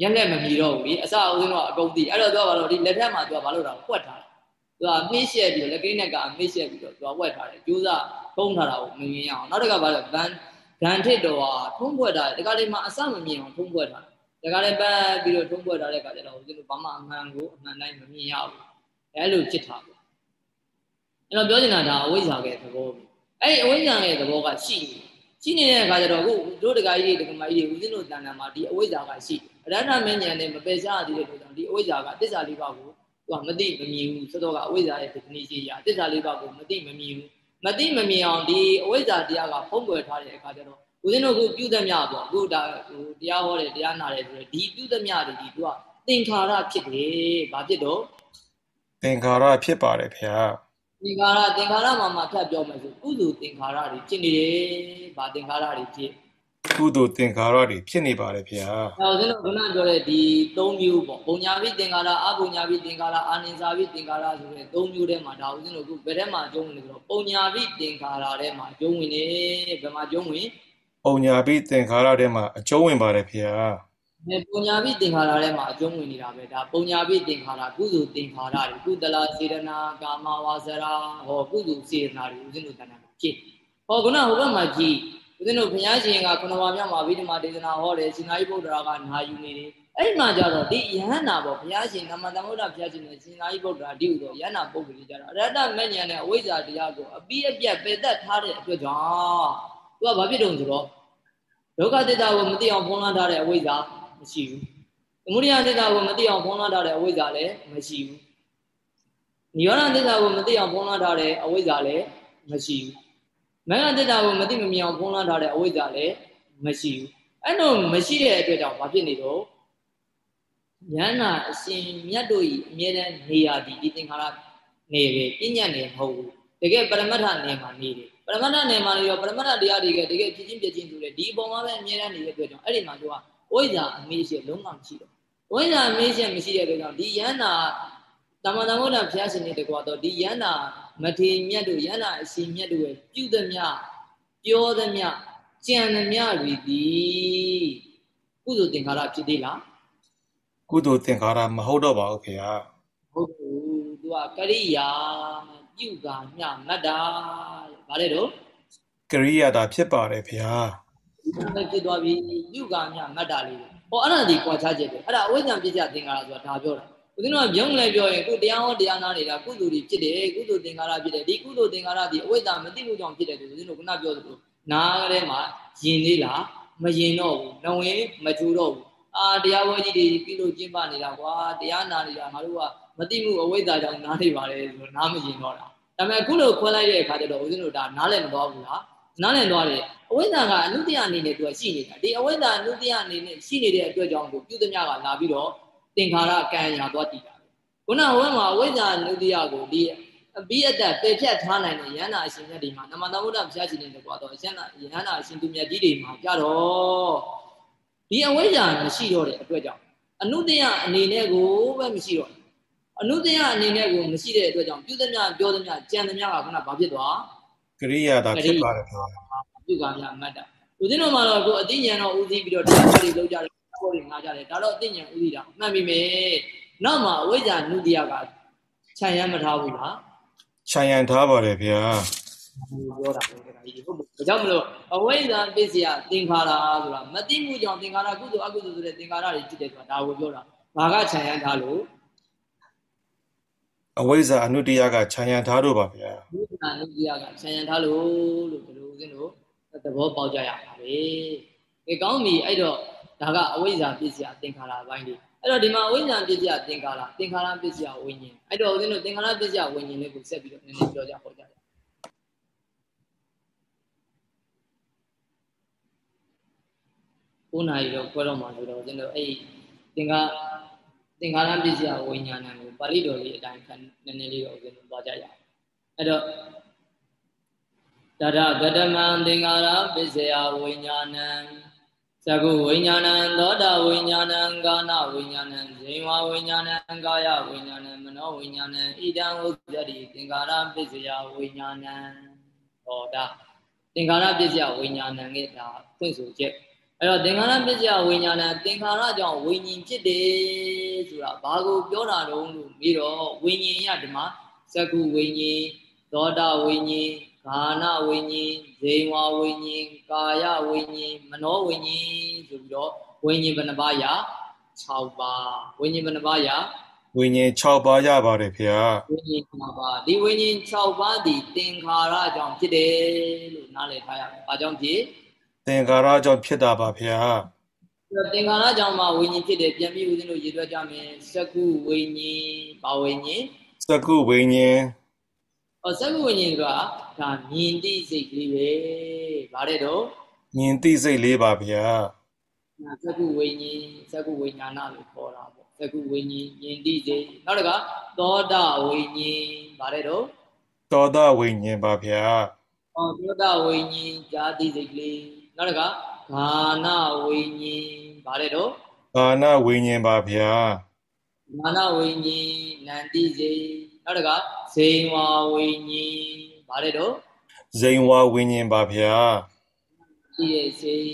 A: မျက်လက်မမြည်တော့ဘူးလေ။အစအဦးဆုံးကအကုန်သိ။အဲ့တော့သူကဘာလို့ဒီလက်ထက်မှာသူကဘာလို့တာပွက်ထားတယ်။ သူကမေ့ရှက်ပြီးလက်ကိန်းနဲ့ကမေ့ရှက်ပြီးတော့သူကဝက်ထားတယ်။ကျိုးစားထုံးထားတာကိုမမြင်ရအောင်။နောက်တစ်ခါဘာလဲဗန်ဂန်ထစ်တော်ဟာထုံးပွက်ထားတယ်။ဒီကလေးမှာအစမမြင်အောင်ထုံးပွက်ထားတယ်။ဒီကလေးပတ်ပြီးတော့ထုံးပွက်ထားတဲ့အခါကျတော့ဦးဇင်းတို့ဘာမှအမှန်ကိုအမှန်တိုင်းမမြင်ရဘူး။အဲ့လိုဖြစ်တာပေါ့အဲ့တော့ပြောချင်တာဒါအဝိဇ္ဇာရဲ့သဘောပဲအဲ့ဒီအဝိဇ္ဇာရဲ့သဘောကရှိနေရှိနေတဲ့အခါကျတော့အခုတို့တက္ကကြီးတွေတက္ကမကြီးတွေဦးဇင်းတို့တန်တန်မှာဒီအဝိဇ္ဇာကရှိအရဟတမဉ္ဇဉ်နဲ့မပယ်ရှားသေးတဲ့အတွက်ကြောင့်ဒီအဝိဇ္ဇာကတစ္ဆာလေးပါးကို သူကမသိမမြင်ဘူးသောတော့ကအဝိဇ္ဇာရဲ့ definition ရတစ္ဆာလေးပါးကိုမသိမမြင်ဘူးမသိမမြင်အောင်ဒီအဝိဇ္ဇာတရားကဖုံးကွယ်ထားတဲ့အခါကျတော့ဦးဇင်းတို့ကပြုသမျှပေါ့အခုဒါဟိုတရားဟောတယ်တရားနာတယ်ဆိုတော့ဒီပြုသမျှတွေဒီသူကသင်္ခါရဖြစ်တယ်။ဘာဖြစ်တော့
B: သင်္ခါရဖြစ်ပါတယ်ခင်ဗျာ။
A: သင်္ခါရသင်္ခါရမှာမှထပ်ပြောမယ်ဆိုကုသိုလ်သင်္ခါရတွေဖြစ်နေတယ်။ဗာသင်္ခါရတွေဖြစ်
B: ကုသိုလ်သင်္ခါရတွေဖြစ်နေပါတယ်ဗျာ။
A: အဲဒါကျွန်တော်ခုနပြောတဲ့ဒီ၃မျိုးပေါ့။ပုံညာပိသင်္ခါရအပုံညာပိသင်္ခါရအာနိစာပိသင်္ခါရဆိုတဲ့၃မျိုးထဲမှာဒါဦးဇင်းတို့ခုဘယ်ထဲမှာကျုံးဝင်လဲဆိုတော့ပုံညာပိသင်္ခါရထဲမှာကျုံးဝင်နေဘယ်မှာကျုံးဝင်
B: ပုံညာပိသင်္ခါရထဲမှာအကျုံးဝင်ပါတယ်ဗျာ။
A: အဲပုံညာပိသင်္ခါရထဲမှာအကျုံးဝင်နေတာပဲဒါပုံညာပိသင်္ခါရကုသိုလ်သင်္ခါရတွေကုသလစေတနာကာမဝါစရာဟောကုသိုလ်စေတနာတွေဦးဇင်းတို့တဏ္ဍာမှာဖြစ်ဟောခုနဟိုဘက်မှာကြည့် ဦးဇင်းတို့ဘုရားရှင်ကခုနဝါမြောက်မှာဗိဓမာဒေသနာဟောတယ်ရှင်သာရိပုတ္တရာကနာယူနေတယ်အဲ့မှာကြတော့ဒီယဟန္တာပေါ့ဘုရားရှင်နမသမုဒ္ဒဘုရားရှင်နဲ့ရှင်သာရိပုတ္တရာဒီဥသောယဟန္တာပုဂ္ဂိုလ်ကြီးကြတော့အရဟတမဉ္ဇဉ်နဲ့အဝိဇ္ဇာတရားကိုအပြီးအပြတ်ပယ်တတ်ထားတဲ့အတွက်ကြောင့်သူကဘာဖြစ်တုံဆိုတော့ဒုက္ခသစ္စာကိုမသိအောင်ဖုံးလွှမ်းထားတဲ့အဝိဇ္ဇာမရှိဘူးသမုဒိယသစ္စာကိုမသိအောင်ဖုံးလွှမ်းထားတဲ့အဝိဇ္ဇာလည်းမရှိဘူးနိရောဓသစ္စာကိုမသိအောင်ဖုံးလွှမ်းထားတဲ့အဝိဇ္ဇာလည်းမရှိဘူး မဂ္ဂသစ္စာကိုမသိမမြင်အောင်ဖုံးလွှမ်းထားတဲ့အဝိဇ္ဇာလည်းမရှိဘူးအဲ့လိုမရှိတဲ့အတွက်ကြောင့်ဘာဖြစ်နေတော့ဉာဏ်နာအရှင်မြတ်တို့ဤအမြဲတမ်းနေရာဒီဒီသင်္ခါရနေပဲပြဉ္ညာနေမဟုတ်ဘူးတကယ်ပရမတ္ထနေမှာနေတယ်ပရမတ္ထနေမှာနေရောပရမတ္ထတရားတွေကတကယ်ဖြစ်ချင်းပြချင်းဆိုတဲ့ဒီအပေါ်မှာပဲအမြဲတမ်းနေတဲ့အတွက်ကြောင့်အဲ့ဒီမှာသူကဝိဇ္ဇာအမေးရှိလုံးဝမရှိတော့ဝိဇ္ဇာမေးချက်မရှိတဲ့အတွက်ကြောင့်ဒီယန္တာ တမန်တော်ဘုရားဘုရားရှင်တွေတကွာတော့ဒီယန္တာမထေမြတ်တို့ယန္တာအရှင်မြတ်တို့ရဲ့ပြုသမျှပြောသမျှကြံသမျှတွေဒီကုသိုလ်သင်္ခါရဖြစ်သေးလား
B: ကုသိုလ်သင်္ခါရမဟုတ်တော့ပါဘူးခင်ဗျာ
A: ဟုတ်ဘူးသူကကရိယာပြုကာမျှမတ်တာဗါလေတော့
B: ကရိယာတာဖြစ်ပါတယ်ဗျာ
A: ဖြစ်သွားပြီပြုကာမျှမတ်တာလေးဟောအဲ့ဒါဒီကွာခြားချက်ပဲအဲ့ဒါအဝိဇ္ဇံပြစ္ဆသင်္ခါရဆိုတာဒါပြောတာ ဦးဇင်းတို့ကမြုံလည်းပြောရင်ခုတရားဟောတရားနာနေတာကုသိုလ်တွေဖြစ်တယ်ကုသိုလ်သင်္ခါရဖြစ်တယ်ဒီကုသိုလ်သင်္ခါရဒီအဝိဇ္ဇာမသိမှုကြောင့်ဖြစ်တယ်လို့ဦးဇင်းတို့ခုနပြောသလိုနားထဲမှာယင်သေးလားမယင်တော့ဘူးနဝင်မထူတော့ဘူးအာတရားပွဲကြီးတွေပြုလို့ကျင့်ပနေတာကွာတရားနာနေတာငါတို့ကမသိမှုအဝိဇ္ဇာကြောင့်နားနေပါတယ်ဆိုတော့နားမရင်တော့တာဒါပေမဲ့အခုလို့ခွဲလိုက်တဲ့အခါကျတော့ဦးဇင်းတို့ဒါနားလည်မသွားဘူးလားနားလည်သွားတယ်အဝိဇ္ဇာကအနုတ္တယအနေနဲ့သူကရှိနေတာဒီအဝိဇ္ဇာအနုတ္တယအနေနဲ့ရှိနေတဲ့အတွက်ကြောင့်ကိုပြုသမျှကလာပြီးတော့သ င်္ခါရကံရာသွားတည်တာခုနဝဲမှာအဝိဇ္ဇာအနုတ္တယကိုဒီအပိယတ္တပေဖြတ်ထားနိုင်တဲ့ယန္တာအရှင်မြတ်တွေမှာနမတဝုဒ္ဓဘုရားရှင်တွေကွာတော့ယန္တာယန္တာအရှင်သူမြတ်ကြီးတွေမှာကြတော့ဒီအဝိဇ္ဇာမရှိတော့တဲ့အတွက်ကြောင့်အနုတ္တယအနေနဲ့ကိုပဲမရှိတော့အနုတ္တယအနေနဲ့ကိုမရှိတဲ့အတွက်ကြောင့်ပြုသမျှပြောသမျှကြံသမျှကခုနဘာဖြစ်သွား
B: ကရိယာသာဖြစ်ပါတယ်ခင်ဗျာ
A: ပြုကများအမတ်တာဦးဇင်းတို့မှာတော့ကိုအသိဉာဏ်တော့ဦးစီးပြီးတော့တရားတော်တွေလုပ်ကြတယ် ဘောတွေငါကြတယ်ဒါတော့အသိဉာဏ်ဦးစီးတာမှတ်ပြီမေနောက်မှာအဝိဇ္ဇာနုတ္တယကခြံရမ်းမထားဘူးလား
B: ခြံရမ်းထားပါတယ်ဗျာ
A: ပြောတာပြောတာဒီဟုတ်ဘာကြောင့်မလို့အဝိဇ္ဇာပစ္စယသင်္ခါရဆိုတာမသိမှုကြောင့်သင်္ခါရကုသိုလ်အကုသိုလ်ဆိုတဲ့သင်္ခါရတွေဖြစ်တယ်ဆိုတာဒါကိုပြောတာဘာကခြံရမ်းထားလို့
B: အဝိဇ္ဇာအနုတ္တယကခြံရံထားလို့ပါဗျာ
A: အဝိဇ္ဇာအနုတ္တယကခြံရံထားလို့လို့ဒီလိုဦးဇင်းတို့သဘောပေါက်ကြရပါပဲ။ဒီကောင်းပြီအဲ့တော့ ဒါကအဝိဇ္ဇာပစ္စယသင်္ခါရဘိုင်းလေးအဲ့တော့ဒီမှာအဝိဇ္ဇာပစ္စယသင်္ခါရသင်္ခါရပစ္စယဝိညာဉ်အဲ့တော့ဦးဇင်းတို့သင်္ခါရပစ္စယဝိညာဉ်လေးကိုဆက်ပြီးတော့နည်းနည်းပြောကြဟောကြရ9နာရီတော့ခွဲတော့မှာဆိုတော့ဦးဇင်းတို့အဲ့သင်္ခါသင်္ခါရပစ္စယဝိညာဏံကိုပါဠိတော်လေးအတိုင်းနည်းနည်းလေးတော့ဦးဇင်းတို့သွားကြရအောင်အဲ့တော့တရဂတမံသင်္ကာရပစ္စယဝိညာဏံ သကုဝိညာဏံသောတာဝိညာဏံကာနဝိညာဏံဇိဝဝိညာဏံကာယဝိညာဏံမနောဝိညာဏံဣဒံဥပ္ပယတိသင်္ကာရပစ္စယဝိညာဏံဟောဒါသင်္ကာရပစ္စယဝိညာဏံရဲ့ဒါဖွင့်ဆိုချက်အဲ့တော့သင်္ခါရပစ္စယဝိညာဏသင်္ခါရကြောင့်ဝိညာဉ်ဖြစ်တယ်ဆိုတာဘာကိုပြောတာတုံးလို့ပြီးတော့ဝိညာဉ်ရဒီမှာသကုဝိညာဉ်သောတာဝိညာဉ် ဂာနဝိညာဉ်ဇေဝဝိညာဉ်ကာယဝိညာဉ်မနောဝိညာဉ်ဆိုပြီးတော့ဝိညာဉ်ဘယ်နှပါးရ6ပါးဝိညာဉ်ဘယ်နှပါးရ
B: ဝိညာဉ်6ပါးရပါတယ်ခင်ဗျာ
A: ဝိညာဉ်6ပါးဒီဝိညာဉ်6ပါးဒီသင်္ခါရကြောင့်ဖြစ်တယ်လို့နားလည်ထားရမယ်။ဘာကြောင့်ဖြစ်
B: သင်္ခါရကြောင့်ဖြစ်တာပါဗျာ
A: သင်္ခါရကြောင့်မှဝိညာဉ်ဖြစ်တယ်ပြန်ပြီးဦးဇင်းတို့ရေတွက်ကြမယ်စကုဝိညာဉ်ဘာဝိညာဉ်
B: စကုဝိညာဉ်
A: ဟောစကုဝိညာဉ်ဆိုတာ ဒါမြင်သိစိတ်ကလေးပဲဗါတဲ့တော့
B: မြင်သိစိတ်လေးပါဗျာ
A: စကုဝိညာဉ်စကုဝိညာဏလို့ခေါ်တာပေါ့စကုဝိညာဉ်မြင်သိစိတ်နောက်တကသောတာဝိညာဉ်ဗါတဲ့တော့
B: သောတာဝိညာဉ်ပါဗျာ
A: ဟောသောတာဝိညာဉ်ဇာတိစိတ်ကလေးနောက်တကဂာနဝိညာဉ်ဗါတဲ့တော့
B: ဂာနဝိညာဉ်ပါဗျာ
A: ဂာနဝိညာဉ်နန္တိစိတ်နောက်တကဇိန်ဝါဝိညာဉ် ဗါတဲ့တော့
B: ဇိန်ဝါဝိညာဉ်ပါဗျာ
A: ဒီရဲ့စိတ်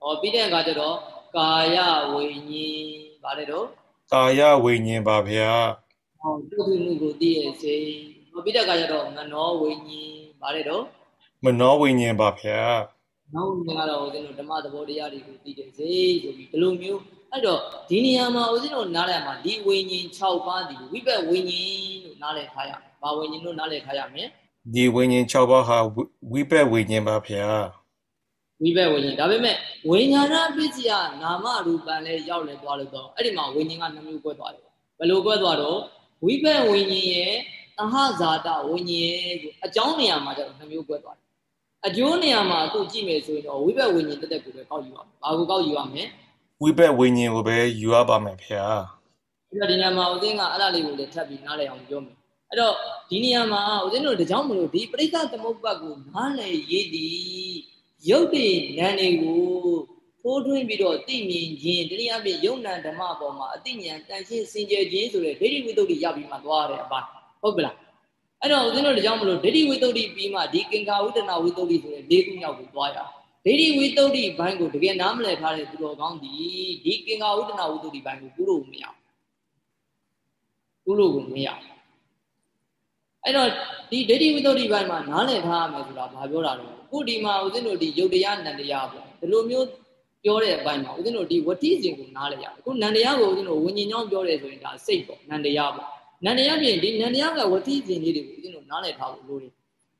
A: ဟောပြီးတဲ့အခါကျတော့ကာယဝိညာဉ်ဗါတဲ့တော့
B: ကာယဝိညာဉ်ပါဗျာ
A: ဟောတုထုမှုကိုသိရဲ့စိတ်ဟောပြီးတဲ့အခါကျတော့မနောဝိညာဉ်ဗါတဲ့တော့
B: မနောဝိညာဉ်ပါဗျာ
A: နောက်မြင်ကတော့ဦးဇင်းတို့ဓမ္မသဘောတရားတွေကိုသိတယ်စေဆိုပြီးဒီလိုမျိုးအဲ့တော့ဒီနေရာမှာဦးဇင်းတို့နားလည်မှာဒီဝိညာဉ်6ပါးဒီဝိဘက်ဝိညာဉ်လို့နားလည်ထားရမယ်။ဘာဝိညာဉ်လို့နားလည်ထားရမလဲ။
B: ဒီဝိညာဉ်6ပါးဟာဝိဘက်ဝိညာဉ်ပါဗျာ။
A: ဝိဘက်ဝိညာဉ်ဒါပေမဲ့ဝိညာဏပစ္စယနာမရူပံလည်းရောက်လဲသွားလို့တော့အဲ့ဒီမှာဝိညာဉ်ကနှမျိုးကွဲသွားတယ်။ဘယ်လိုကွဲသွားတော့ဝိဘက်ဝိညာဉ်ရဲ့အဟဇာတဝိညာဉ်ရဲ့အကြောင်းနေရာမှာကျတော့နှမျိုးကွဲသွားတယ်အကျိုးနေရာမှာအခုကြည့်မယ်ဆိုရင်တော့ဝိဘက်ဝိညာဉ်တက်တက်ကိုပဲကောက်ယူရမယ်။ဘာကိုကောက်ယူရမလဲ။
B: ဝိဘက်ဝိညာဉ်ကိုပဲယူရပါမယ်ခင်ဗျာ။
A: အဲ့တော့ဒီနေရာမှာဦးသိန်းကအဲ့ဒါလေးကိုလည်းထပ်ပြီးနားလည်အောင်ပြောမယ်။ အဲ့တော့ဒီနေရာမှာဦးသိန်းတို့တကြောင်မလို့ဒီပရိသသမုပ္ပတ်ကိုနားလည်ရည်တည်ရုပ်တည်နံတွေကိုထိုးထွင်းပြီးတော့သိမြင်ခြင်းတနည်းအားဖြင့်ယုံနာဓမ္မပေါ်မှာအသိဉာဏ်တန်ရှင်းစင်ကြယ်ခြင်းဆိုတဲ့ဒိဋ္ဌိဝိတ္တုရပြီးမှသွားရတဲ့အပိုင်းဟုတ်ပြီလား။အဲ့တော့ဦးဇင်းတို့ဒီကြောင့်မလို့ဒိဋ္ဌိဝိတ္တုပြီးမှဒီကင်္ကာဝိတ္တနာဝိတ္တုဆိုတဲ့လေးခုမြောက်ကိုသွားရဒိဋ္ဌိဝိတ္တုဘိုင်းကိုတကယ်နားမလည်ထားတဲ့သူတော်ကောင်းဒီဒီကင်္ကာဝိတ္တနာဝိတ္တုဘိုင်းကိုကုလို့မရကုလို့ကိုမရ အဲ့တော့ဒီဒိဋ္ဌိဝိတ္တုဘိုင်းမှာနားလည်ထားရမယ်ဆိုတာဘာပြောတာလဲခုဒီမှာဦးဇင်းတို့ဒီယုတ်တရားနန္တရားပေါ့ဒီလိုမျိုးပြောတဲ့အပိုင်းမှာဦးဇင်းတို့ဒီဝတိစဉ်ကိုနားလည်ရအခုနန္တရားကိုဦးဇင်းတို့ဝิญဉ်ကြောင်းပြောတယ်ဆိုရင်ဒါစိတ်ပေါ့နန္တရားပေါ့နန္တရားပြင်ဒီနန္တရားကဝတိစဉ်လေးတွေကိုဦးဇင်းတို့နားလည်ထားဖို့လိုတယ်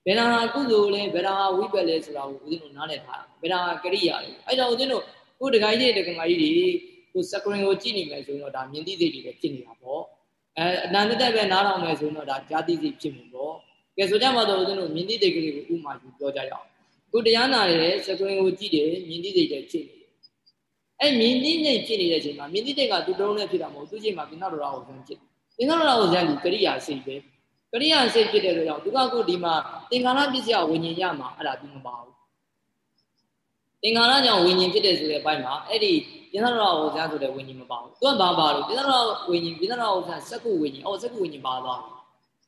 A: ဘယ်နာကုသိုလ်လဲဘယ်နာဝိပက်လဲဆိုတာကိုဦးဇင်းတို့နားလည်ထားဘယ်နာကရိယာလဲအဲ့တော့ဦးဇင်းတို့ကိုတခိုင်းကြီးတက္ကမကြီးတွေကိုစကရင်ကိုကြည့်နေမယ်ဆိုရင်တော့ဒါမြင်သိစိတ်တွေပဲဖြစ်နေတာပေါ့ အဲအနန္တတက်ပဲနားထောင်မယ်ဆိုရင်တော့ဒါကြာသိစိတ်ဖြစ်မှာပေါ့ကဲဆိုကြမှာတော့ဦးဇင်းတို့မြင်သိစိတ်ကလေးကိုဥမာယူပြောကြရအောင်ခုတရားနာတဲ့စကရင်ကိုကြည့်တယ်မြင်သိစိတ်တွေဖြစ်နေတယ်အဲ့မြင်သိစိတ်ဖြစ်နေတဲ့အချိန်မှာမြင်သိစိတ်ကသူတုံးနဲ့ဖြစ်တာမဟုတ်သူ့ချိန်မှာပြဏတော်ရာကိုဇန်ဖြစ်ပြဏတော်ရာကိုဇန်ဒီကရိယာစိတ်ပဲကရိယာစိတ်ဖြစ်တဲ့အတွက်ကြောင့်သူကခုဒီမှာသင်္ခါရပစ္စယဝิญဉ်ရမှာအဲ့ဒါသူမပါဘူးသင်္ခါရကြောင့်ဝิญဉ်ဖြစ်တဲ့ဆိုတဲ့အပိုင်းမှာအဲ့ဒီ ပြဏတော်ရာကိုဇန်ဆိုတဲ့ဝิญဉ်မပါဘူးသူကဘာပါလို့ပြဏတော်ဝิญဉ်ပြဏတော်ကိုဇန်စက္ကုဝิญဉ်အော်စက္ကုဝิญဉ်ပါသွားတယ်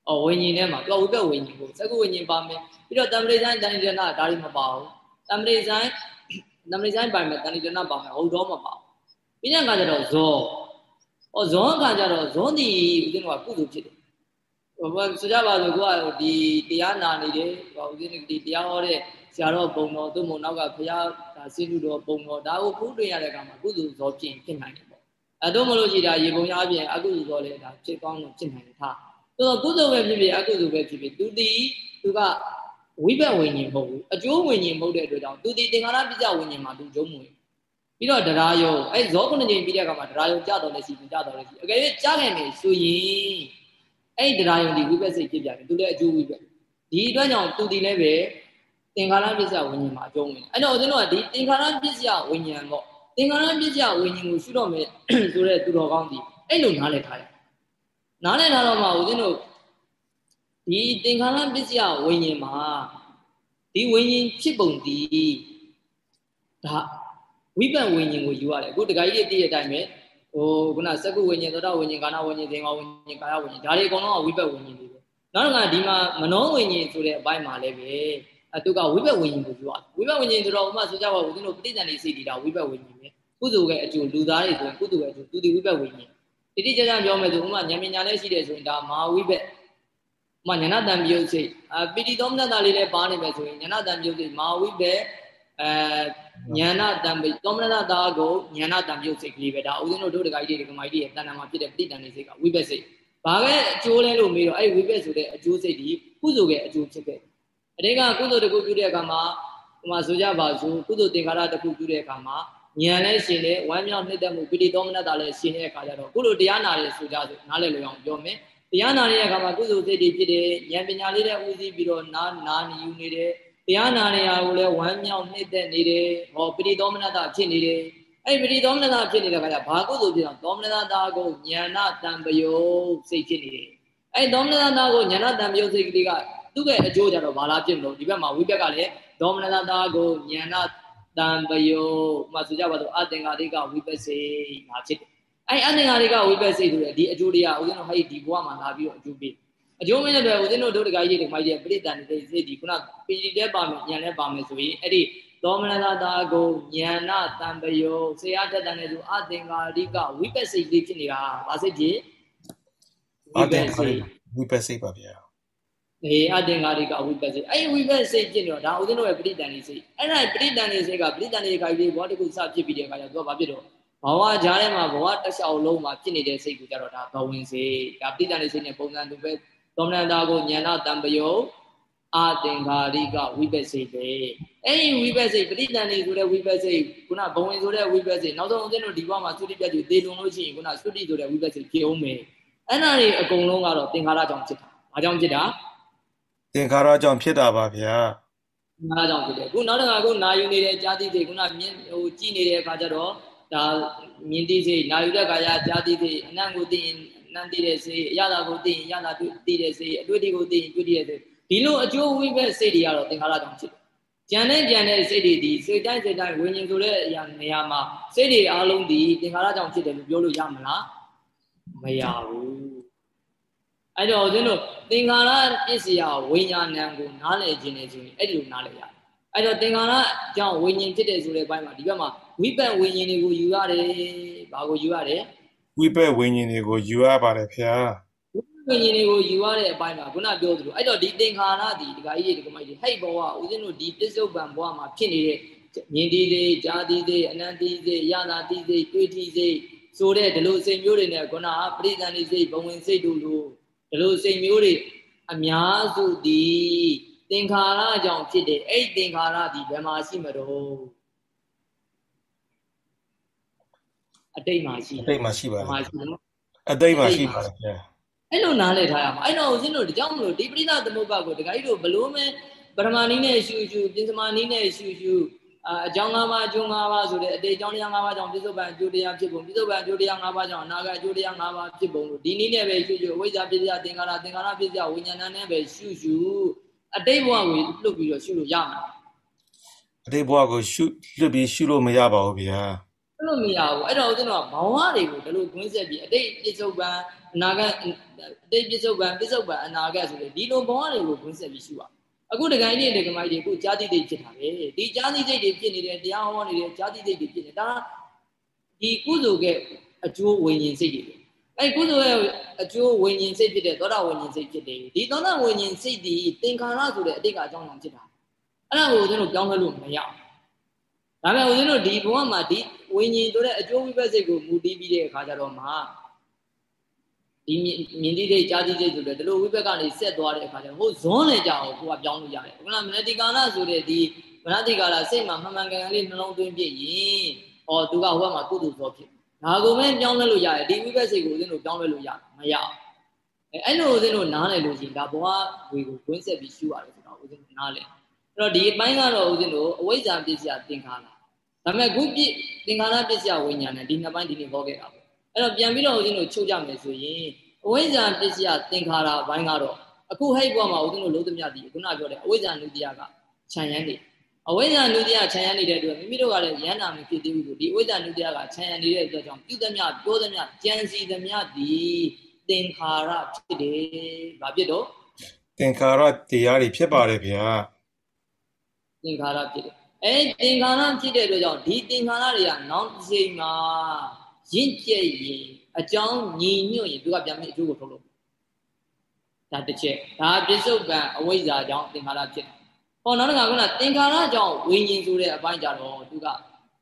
A: အော်ဝิญဉ်ထဲမှာသူကဝိပက်ဝิญဉ်ကိုစက္ကုဝิญဉ်ပါမယ်ပြီးတော့တံပရိဇိုင်းတန်ရဏဒါတွေမပါဘူးတံပရိဇိုင်းတံပရိဇိုင်းပါမယ်တန်ရဏပါမယ်ဟုတ်တော့မပါဘူးပြီးတဲ့အခါကျတော့ဇောဩဇောအခါကျတော့ဇောဒီဦးဇင်းကကုသိုလ်ဖြစ်တယ်ဟိုဆိုကြပါစို့ကိုကဒီတရားနာနေတယ်ဟိုဦးဇင်းဒီတရားဟောတဲ့ဆရာတော်ပုံတော်သူ့မုံနောက်ကဘုရားဒါ စိတုတော်ပုံတော်ဒါကိုဖူးတွေ့ရတဲ့အခါမှာကုသိုလ်ဇောဖြစ်ဖြစ်နိုင်တယ်ပေါ့အဲတော့မလို့ရှိတာရေပုံရအပြင်အကုသိုလ်ဇောလည်းဒါဖြစ်ကောင်းလို့ဖြစ်နိုင်တယ်ထားဆိုတော့ကုသိုလ်ပဲဖြစ်ဖြစ်အကုသိုလ်ပဲဖြစ်ဖြစ်သူဒီသူကဝိဘက်ဝิญဉ်မဟုတ်ဘူးအကျိုးဝิญဉ်မဟုတ်တဲ့အတွက်ကြောင့်သူဒီသင်္ခါရပြကြဝิญဉ်မှာသူကျုံးမွေပြီးတော့တရားယုံအဲဇောခုနှစ်ကြိမ်ပြီးတဲ့အခါမှာတရားယုံကြတော့လည်းရှိဘူးကြတော့လည်းရှိအကယ်၍ကြားခဲ့မယ်ဆိုရင်အဲ့ဒီတရားယုံဒီဝိပဿစိတ်ဖြစ်ပြန်တယ်သူလည်းအကျိုးဝိပဿဒီအတွက်ကြောင့်သူဒီလည်းပဲ သင်္ခါရပစ္စယဝိညာဉ်မှာအကျုံးဝင်တယ်အဲ့တော့ဦးဇင်းတို့ကဒီသင်္ခါရပစ္စယဝိညာဉ်ပေါ့သင်္ခါရပစ္စယဝိညာဉ်ကိုရှုတော့မယ်ဆိုတဲ့သူတော်ကောင်းဒီအဲ့လိုနားလည်ထားတယ်နားလည်ထားတော့မှဦးဇင်းတို့ဒီသင်္ခါရပစ္စယဝိညာဉ်မှာဒီဝိညာဉ်ဖြစ်ပုံဒီဒါဝိပန်ဝိညာဉ်ကိုယူရတယ်အခုတခါကြီးတည့်ရတဲ့အတိုင်းပဲဟိုခုနစကုဝိညာဉ်သောတာဝိညာဉ်ကာနာဝိညာဉ်သင်္ခါဝိညာဉ်ကာယဝိညာဉ်ဒါတွေအကုန်လုံးကဝိပက်ဝိညာဉ်တွေပဲနောက်တစ်ခါဒီမှာမနောဝိညာဉ်ဆိုတဲ့အပိုင်းမှာလည်းပဲ အတုကဝိပဿဝิญဉ်ကိုယူရတယ်ဝိပဿဝิญဉ်ဆိုတော့ဥမာဆိုကြပါဦးဦးတို့ပဋိသန္ဓေစိတ်တီတာဝိပဿဝิญဉ်ပဲကုသိုလ်ရဲ့အကျိုးလူသားတွေဆိုရင်ကုသိုလ်ရဲ့အကျိုးသူဒီဝိပဿဝิญဉ်တိတိကျကျပြောမယ်ဆိုဥမာဉာဏ်ပညာလည်းရှိတယ်ဆိုရင်ဒါမဟာဝိပဿမဉာဏတံပြုတ်စိတ်အပိတိသောမနတလေးလည်းပါနေမယ်ဆိုရင်ဉာဏတံပြုတ်စိတ်မဟာဝိပဿအဲဉာဏတံပိသောမနတာကိုဉာဏတံပြုတ်စိတ်ကလေးပဲဒါဥစဉ်တို့တို့တကကြီးတွေဒကမိုက်တွေရဲ့တဏ္ဍာမှာဖြစ်တဲ့ပိဋိတန်နေစိတ်ကဝိပဿစိတ်ဘာပဲအကျိုးလဲလို့မေးတော့အဲ့ဝိပဿဆိုတဲ့အကျိုးစိတ်ဒီကုသိုလ်ရဲ့အကျိုးဖြစ်ခဲ့ အတိတ်ကကုသိုလ်တစ်ခုပြုတဲ့အခါမှာဟိုမှာဆိုကြပါစို့ကုသိုလ်သင်္ကာရတစ်ခုပြုတဲ့အခါမှာဉာဏ်လည်းရှင်တယ်ဝမ်းမြောက်နှိမ့်သက်မှုပိဋိသောမနတာလည်းရှင်တဲ့အခါကျတော့ကုလိုတရားနာရဲဆိုကြစို့နားလည်လို့အောင်ပြောမယ်တရားနာတဲ့အခါမှာကုသိုလ်စိတ်တွေဖြစ်တယ်ဉာဏ်ပညာလေးနဲ့ဦးစီးပြီးတော့နာနာယူနေတယ်တရားနာနေရာကိုလည်းဝမ်းမြောက်နှိမ့်သက်နေတယ်ဟောပိဋိသောမနတာဖြစ်နေတယ်အဲ့ပိဋိသောမနတာဖြစ်နေတဲ့အခါကျဘာကုသိုလ်ဖြစ်အောင်သောမနတာကိုဉာဏတံပယုစိတ်ဖြစ်နေတယ်အဲ့သောမနတာကိုဉာဏတံပယုစိတ်ကလေးက သူ့ရဲ့အကျိုးကြတော့ဘာလားဖြစ်လို့ဒီဘက်မှာဝိဘက်ကလည်းသောမနတာကိုဉာဏတံပယုမှဆိုကြပါတော့အသင်္ဃာရိကဝိပဿစိတ်ငါဖြစ်တယ်အဲ့အသင်္ဃာရိကဝိပဿစိတ်ဆိုတဲ့ဒီအကျိုးတရားဦးဇင်းတို့ဟဲ့ဒီဘဝမှာလာပြီးတော့အကျိုးပေးအကျိုးမင်းတဲ့ဦးဇင်းတို့ဒုဒကာကြီးတွေမိုက်တဲ့ပြိတ္တန်တဲ့စိတ်ဒီခုနပီတိတဲ့ပါမယ်ဉာဏ်နဲ့ပါမယ်ဆိုရင်အဲ့ဒီသောမနတာတာကိုဉာဏတံပယုဆရာတက်တန်တဲ့သူအသင်္ဃာရိကဝိပဿစိတ်လေးဖြစ်နေတာဗာစိတ်ကြီး
B: ဝိပဿစိတ်ဝိပဿစိတ်ပါဗျာ
A: အေးအတင်္ဂါရိကဝိပဿစိတ်အဲ့ဒီဝိပဿစိတ်ဖြစ်နေတော့ဒါဦးဇင်းတို့ရဲ့ပဋိတန်နေစိတ်အဲ့ဒါပဋိတန်နေစိတ်ကပဋိတန်နေခါကြီးဘောတခုစဖြစ်ပြီးတဲ့အခါကျတော့သူကဘာဖြစ်တော့ဘဝကြားထဲမှာဘဝတစ်လျှောက်လုံးမှာဖြစ်နေတဲ့စိတ်ကိုကြတော့ဒါဘဝင်စိတ်ဒါပဋိတန်နေစိတ်နဲ့ပုံစံတူပဲသောမနတာကိုဉာဏတံပယုအာသင်္ခါရိကဝိပဿစိတ်ပဲအဲ့ဒီဝိပဿစိတ်ပဋိတန်နေဆိုတဲ့ဝိပဿစိတ်ခုနဘဝင်ဆိုတဲ့ဝိပဿစိတ်နောက်ဆုံးဦးဇင်းတို့ဒီဘဝမှာသုတိပြတ်ကြီးသေလွန်လို့ရှိရင်ခုနသုတိဆိုတဲ့ဝိပဿစိတ်ဖြစ်အောင်မယ်အဲ့နာတွေအကုန်လုံးကတော့သင်္ခါရကြောင့်ဖြစ်တာ။ဘာကြောင့်ဖြစ်တာ
B: သင်္ခါရကြောင့်ဖြစ်တာပါဗျာ
A: သင်္ခါရကြောင့်ဖြစ်တယ်ခုနောက်တစ်ခါခုနာယူနေတဲ့ကြာတိစိတ်ခုနမြင်ဟိုကြည်နေတဲ့အခါကျတော့ဒါမြင်တိစိတ်နာယူတဲ့ခါကျကြာတိစိတ်အနံ့ကိုသိရင်နန်းသိတဲ့စိတ်အရသာကိုသိရင်ရသာသိတဲ့စိတ်အတွေ့အထိကိုသိရင်တွေ့တဲ့စိတ်ဒီလိုအကျိုးဝိဘက်စိတ်တွေကတော့သင်္ခါရကြောင့်ဖြစ်တယ်ကြံတဲ့ကြံတဲ့စိတ်တွေဒီစိတ်တိုင်းစိတ်တိုင်းဝิญဉ်ဆိုတဲ့အရာနေရာမှာစိတ်တွေအားလုံးဒီသင်္ခါရကြောင့်ဖြစ်တယ်လို့ပြောလို့ရမလားမရဘူး အဲ့တော့ဦးဇင်းတို့သင်္ခါရပစ္စယဝိညာဏံကိုနားလည်ခြင်းနဲ့ဆိုရင်အဲ့ဒီလိုနားလည်ရတယ်အဲ့တော့သင်္ခါရကြောင့်ဝိညာဉ်ဖြစ်တယ်ဆိုတဲ့ဘက်မှာဒီဘက်မှာဝိပတ်ဝိညာဉ်တွေကိုယူရတယ်ဘာကိုယူရတယ်
B: ဝိပတ်ဝိညာဉ်တွေကိုယူရပါတယ်ဗျာ
A: ဝိညာဉ်တွေကိုယူရတဲ့အပိုင်းမှာခုနပြောသလိုအဲ့တော့ဒီသင်္ခါရဒီဒကာကြီးတွေဒကာမကြီးဟိတ်ဘဝဦးဇင်းတို့ဒီပစ္စုပန်ဘဝမှာဖြစ်နေတဲ့မြင်တိသေးကြာတိသေးအနန္တိသေးရနာတိသေးတွေးတိသေးဆိုတဲ့ဒီလိုစိတ်မျိုးတွေနဲ့ခုနပရိသန္တိစိတ်ဘဝင်စိတ်တို့လို ဒီလိုစိတ်မျိုးတွေအများစုဒီသင်္ခါရကြောင့်ဖြစ်တယ်အဲ့သင်္ခါရဒီဘယ်မှာရှိမတော့အတိတ်မှာရှိ
B: အတိတ်မှာရှိပါတ
A: ယ်
B: အတိတ်မှာရှိပါတယ်ဗျာ
A: အဲ့လိုနားလည်ထားရမှာအဲ့တော့ဦးဇင်းတို့ဒီကြောင့်မလို့ဒီပရိသသမုပ္ပါကိုဒကာကြီးတို့ဘလို့မဲပရမဏီနဲ့ရှူရှူပြင်စမာနီးနဲ့ရှူရှူ အကြောင်း၅ပါးအကျိုး၅ပါးဆိုတဲ့အတိတ်အကြောင်းတရား၅ပါးကြောင့်ပြစ္ဆုတ်ပံအကျိုးတရားဖြစ်ပုံပြစ္ဆုတ်ပံအကျိုးတရား၅ပါးကြောင့်အနာဂတ်အကျိုးတရား၅ပါးဖြစ်ပုံလို့ဒီနည်းနဲ့ပဲရှုရှုအဝိဇ္ဇာပြစ္ဆာသင်္ခါရသင်္ခါရပြစ္ဆာဝိညာဏနဲ့ပဲရှုရှုအတိတ်ဘဝကိုလွတ်ပြီးတော့ရှုလို့ရမှာ
B: အတိတ်ဘဝကိုရှုလွတ်ပြီးရှုလို့မရပါဘူးဗျာ
A: အဲ့လိုမရဘူးအဲ့တော့ဦးဇင်းတို့ကဘောင်ဝတွေကိုဒီလိုကွင်းဆက်ပြီးအတိတ်ပြစ္ဆုတ်ပံအနာဂတ်အတိတ်ပြစ္ဆုတ်ပံပြစ္ဆုတ်ပံအနာဂတ်ဆိုတဲ့ဒီလိုဘောင်ဝတွေကိုကွင်းဆက်ပြီးရှုရ အခုတကိုင်းလေးတကမိုက်တွေအခုကြာတိတိတ်ဖြစ်တာပဲဒီကြာတိတိတ်တွေဖြစ်နေတယ်တရားဟောနေတယ်ကြာတိတိတ်တွေဖြစ်နေဒါဒီကုသိုလ်ကအကျိုးဝိညာဉ်စိတ်တွေအဲကုသိုလ်ရဲ့အကျိုးဝိညာဉ်စိတ်ဖြစ်တဲ့သောတာဝိညာဉ်စိတ်ဖြစ်တယ်ဒီသောတာဝိညာဉ်စိတ်ဒီသင်္ခါရဆိုတဲ့အတိတ်ကအကြောင်းကြောင့်ဖြစ်တာအဲ့ဒါကိုဦးဇင်းတို့ပြောင်းလဲလို့မရဘူးဒါပေမဲ့ဦးဇင်းတို့ဒီဘဝမှာဒီဝိညာဉ်ဆိုတဲ့အကျိုးဝိပဿစိတ်ကိုမူတည်ပြီးတဲ့အခါကျတော့မှ ဒီမြင်တိတိတ်ကြားတိတိတ်ဆိုတဲ့ဒီလိုဝိဘက်ကနေဆက်သွားတဲ့အခါကျတော့ဟိုဇွန်းလေကြအောင်ကိုကပြောင်းလို့ရတယ်ခုနမနတိကာလဆိုတဲ့ဒီမနတိကာလစိတ်မှာမှန်မှန်ကန်ကန်လေးနှလုံးသွင်းပြရင်ဟောသူကဟိုဘက်မှာကုသိုလ်သောဖြစ်ဒါကိုပဲပြောင်းလဲလို့ရတယ်ဒီဝိဘက်စိတ်ကိုဦးဇင်းတို့ပြောင်းလဲလို့ရမရအောင်အဲအဲ့လိုဦးဇင်းတို့နားလည်လို့ရှိရင်ဒါဘဝဝေကိုတွင်းဆက်ပြီးရှုရတယ်ဆိုတော့ဦးဇင်းတို့နားလည်အဲ့တော့ဒီအပိုင်းကတော့ဦးဇင်းတို့အဝိဇ္ဇာပစ္စယသင်္ခါရဒါပေမဲ့ခုပြသင်္ခါရပစ္စယဝိညာဉ်နဲ့ဒီနှစ်ပိုင်းဒီနေ့ဟောခဲ့တာပေါ့ အဲ့တော့ပြန်ပြီးတော့ဦးဇင်းတို့ချုပ်ကြမယ်ဆိုရင်အဝိဇ္ဇာပစ္စယသင်္ခါရဘိုင်းကတော့အခုဟိတ်ဘဝမှာဦးဇင်းတို့လုံးသမျှဒီခုနပြောတဲ့အဝိဇ္ဇာနုတ္တိယကခြံရမ်းနေအဝိဇ္ဇာနုတ္တိယခြံရမ်းနေတဲ့အတွက်မိမိတို့ကလည်းရဟန္တာမဖြစ်သေးဘူးလို့ဒီအဝိဇ္ဇာနုတ္တိယကခြံရမ်းနေတဲ့အတွက်ကြောင့်ပြုသမျှပြောသမျှကြံစီသမျှဒီသင်္ခါရဖြစ်တယ်။ဘာဖြစ်တော့
B: သင်္ခါရတရားတွေဖြစ်ပါတယ်ဗျာ။
A: သင်္ခါရဖြစ်တယ်။အဲသင်္ခါရဖြစ်တဲ့အတွက်ကြောင့်ဒီသင်္ခါရတွေကနောက်တစ်ချိန်မှာ ရင့်ကျက်ရင်အကြောင်းညီညွတ်ရင်သူကပြန်ပြီးအကျိုးကိုထုတ်လို့ဒါတစ်ချက်ဒါပြစ္ဆုတ်ကံအဝိဇ္ဇာကြောင့်သင်္ခါရဖြစ်တယ်ဟောနောက်တစ်ခါကသင်္ခါရကြောင့်ဝိညာဉ်ဆိုတဲ့အပိုင်းကြတော့သူက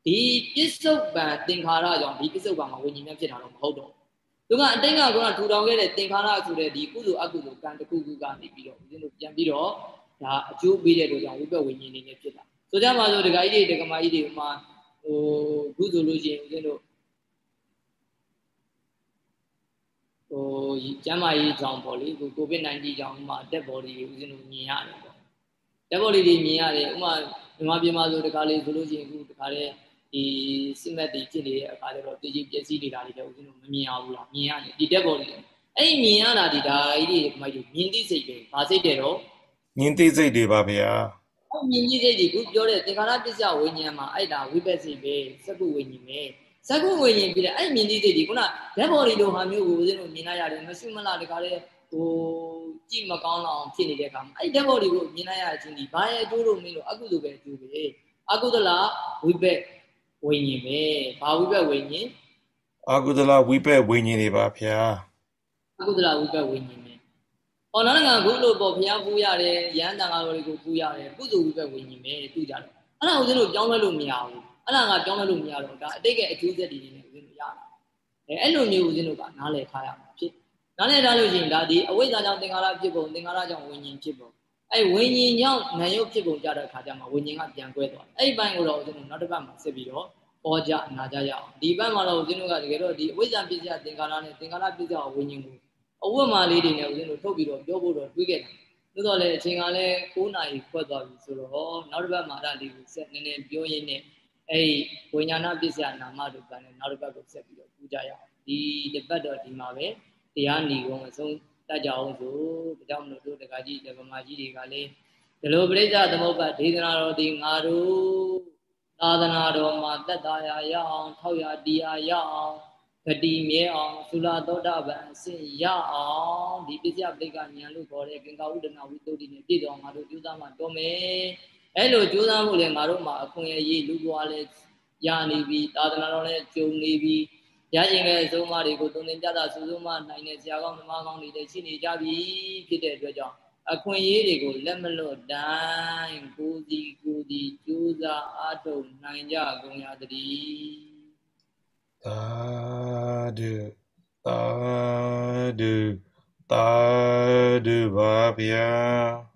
A: ဒီပြစ္ဆုတ်ပံသင်္ခါရကြောင့်ဒီပြစ္ဆုတ်ပံမှာဝိညာဉ်နဲ့ဖြစ်တာတော့မဟုတ်တော့သူကအတိတ်ကကထူထောင်ခဲ့တဲ့သင်္ခါရဆိုတဲ့ဒီကုသိုလ်အကုသိုလ်ကံတစ်ခုခုကနေပြီးတော့ဦးဇင်းတို့ပြန်ပြီးတော့ဒါအကျိုးပေးတဲ့တို့ကြောင့်ဝိပဿဝိညာဉ်နေနဲ့ဖြစ်တာဆိုကြပါစို့ဒကာကြီးတွေဒကမာကြီးတွေဥမာဟိုခုဆိုလို့ရှိရင်ဦးဇင်းတို့ ဟိုကျမ်းမာရေးကြောင့်ပေါ့လေကိုကိုဗစ် -19 ကြောင့်ဥမာတက်ဘော်ဒီဦးဇင်းတို့မြင်ရတယ်ပေါ့တက်ဘော်ဒီတွေမြင်ရတယ်ဥမာမြန်မာပြည်မှာဆိုတခါလေးဆိုလို့ရှိရင်အခုတခါလေးဒီစစ်မက်တွေဖြစ်နေတဲ့အခါကျတော့တည်ကြည်ပျက်စီးနေတာတွေလည်းဦးဇင်းတို့မမြင်အောင်ဘူးလားမြင်ရတယ်ဒီတက်ဘော်ဒီအဲ့ဒီမြင်ရတာဒီဒါကြီးတွေမိုက်မြင်သိစိတ်တွေဘာစိတ်တွေတော့
B: မြင်သိစိတ်တွေပါဗျာ
A: အဲ့မြင်သိစိတ်တွေခုပြောတဲ့သင်္ခါရပစ္စယဝိညာဉ်မှာအဲ့ဒါဝိပဿနာပဲစက္ကုဝိညာဉ်ပဲ ဇက်ကုဝိညာဉ်ပြီးတဲ့အဲ့မြင်သိစိတ်ဒီခုနဓာတ်ဘော်ဒီလိုဟာမျိုးကိုဦးဇင်းတို့မြင်လိုက်ရတယ်မရှိမလားတခါလေဟိုကြည့်မကောင်းလောက်ဖြစ်နေတဲ့အခါမှာအဲ့ဓာတ်ဘော်ဒီကိုမြင်လိုက်ရခြင်းဒီဘာရဲ့အကျိုးလို့မင်းတို့အကုသိုလ်ပဲအကျိုးပဲအကုသလဝိပက်ဝိညာဉ်ပဲဘာဝိပက်ဝိညာဉ်
B: အကုသလဝိပက်ဝိညာဉ်တွေပါဗျာ
A: အကုသလဝိပက်ဝိညာဉ်ပဲဟောနောက်တစ်ခါခုလို့ပေါ့ဘုရားပူရတယ်ရဟန်းတန်ဃာတော်တွေကိုပူရတယ်ကုသိုလ်ဝိပက်ဝိညာဉ်ပဲသူကြတယ်အဲ့ဒါဦးဇင်းတို့ပြောင်းလဲလို့မရဘူး အဲ့ဒါကပြောင်းလဲလို့မရတော့ဒါအတိတ်ကအကျိုးဆက်တွေနဲ့ဦးဇင်းတို့ရတာအဲအဲ့လိုမျိုးဦးဇင်းတို့ကနားလည်ထားရမှာဖြစ်နားလည်ထားလို့ရှိရင်ဒါဒီအဝိဇ္ဇာကြောင့်သင်္ခါရဖြစ်ပုံသင်္ခါရကြောင့်ဝိညာဉ်ဖြစ်ပုံအဲ့ဝိညာဉ်ကြောင့်နာယုတ်ဖြစ်ပုံကြတဲ့အခါကျမှဝိညာဉ်ကပြန်ကွဲသွားတယ်အဲ့ဒီဘက်ကိုတော့ဦးဇင်းတို့နောက်တစ်ပတ်မှာဆက်ပြီးတော့ဟောကြနာကြရအောင်ဒီဘက်မှာတော့ဦးဇင်းတို့ကတကယ်တော့ဒီအဝိဇ္ဇာပစ္စယသင်္ခါရနဲ့သင်္ခါရပစ္စယဝိညာဉ်ကိုအဝတ်မာလေးတွေနဲ့ဦးဇင်းတို့ထုတ်ပြီးတော့ပြောဖို့တော့တွေးခဲ့တယ်သို့တော်လည်းအချိန်ကလည်း9နာရီခွက်သွားပြီဆိုတော့နောက်တစ်ပတ်မှာဒါလေးကိုဆက်နည်းနည်းပြောရင်းနဲ့ အဲ့ဒီဝိညာဏပစ္စယနာမတို့ကလည်းနောက်တစ်ပတ်ကိုဆက်ပြီးတော့ပူကြရအောင်ဒီတစ်ပတ်တော့ဒီမှာပဲတရားဏီကုံအဆုံးတတ်ကြအောင်ဆိုဒါကြောင့်မလို့တို့တက္ကကြီးတက္ကမကြီးတွေကလည်းဒီလိုပရိစ္ဆသမုပ္ပါဒေသနာတော်ဒီငါတို့သာသနာတော်မှာတက်တာရရအောင်ထောက်ရတရားရအောင်ဂတိမြဲအောင်သုလာသောတာပန်အစဉ်ရအောင်ဒီပစ္စယပရိက္ခဉာဏ်လို့ခေါ်တဲ့ကင်္ကာဥဒနာဝိတုဒ္ဓိနဲ့ပြည့်တော်ငါတို့ပြုသားမှတော်မယ် အဲ့လိုကြိုးစားမှုလည်းငါတို့မှာအခွင့်အရေးလူဘွားလည်းရနေပြီသာသနာတော်လည်းကျုံနေပြီရခြင်းရဲ့အဆုံးအမတွေကိုသုံးသင်ပြတာစူးစမ်းမနိုင်တဲ့ဆရာကောင်းဓမ္မကောင်းတွေလည်းရှိနေကြပြီဖြစ်တဲ့အတွက်ကြောင့်အခွင့်အရေးတွေကိုလက်မလွတ်တိုင်းကိုစီကိုစီကြိုးစားအားထုတ်နိုင်ကြကုန်ရသတည်း
B: သာဓုသာဓုသာဓုပါဗျာ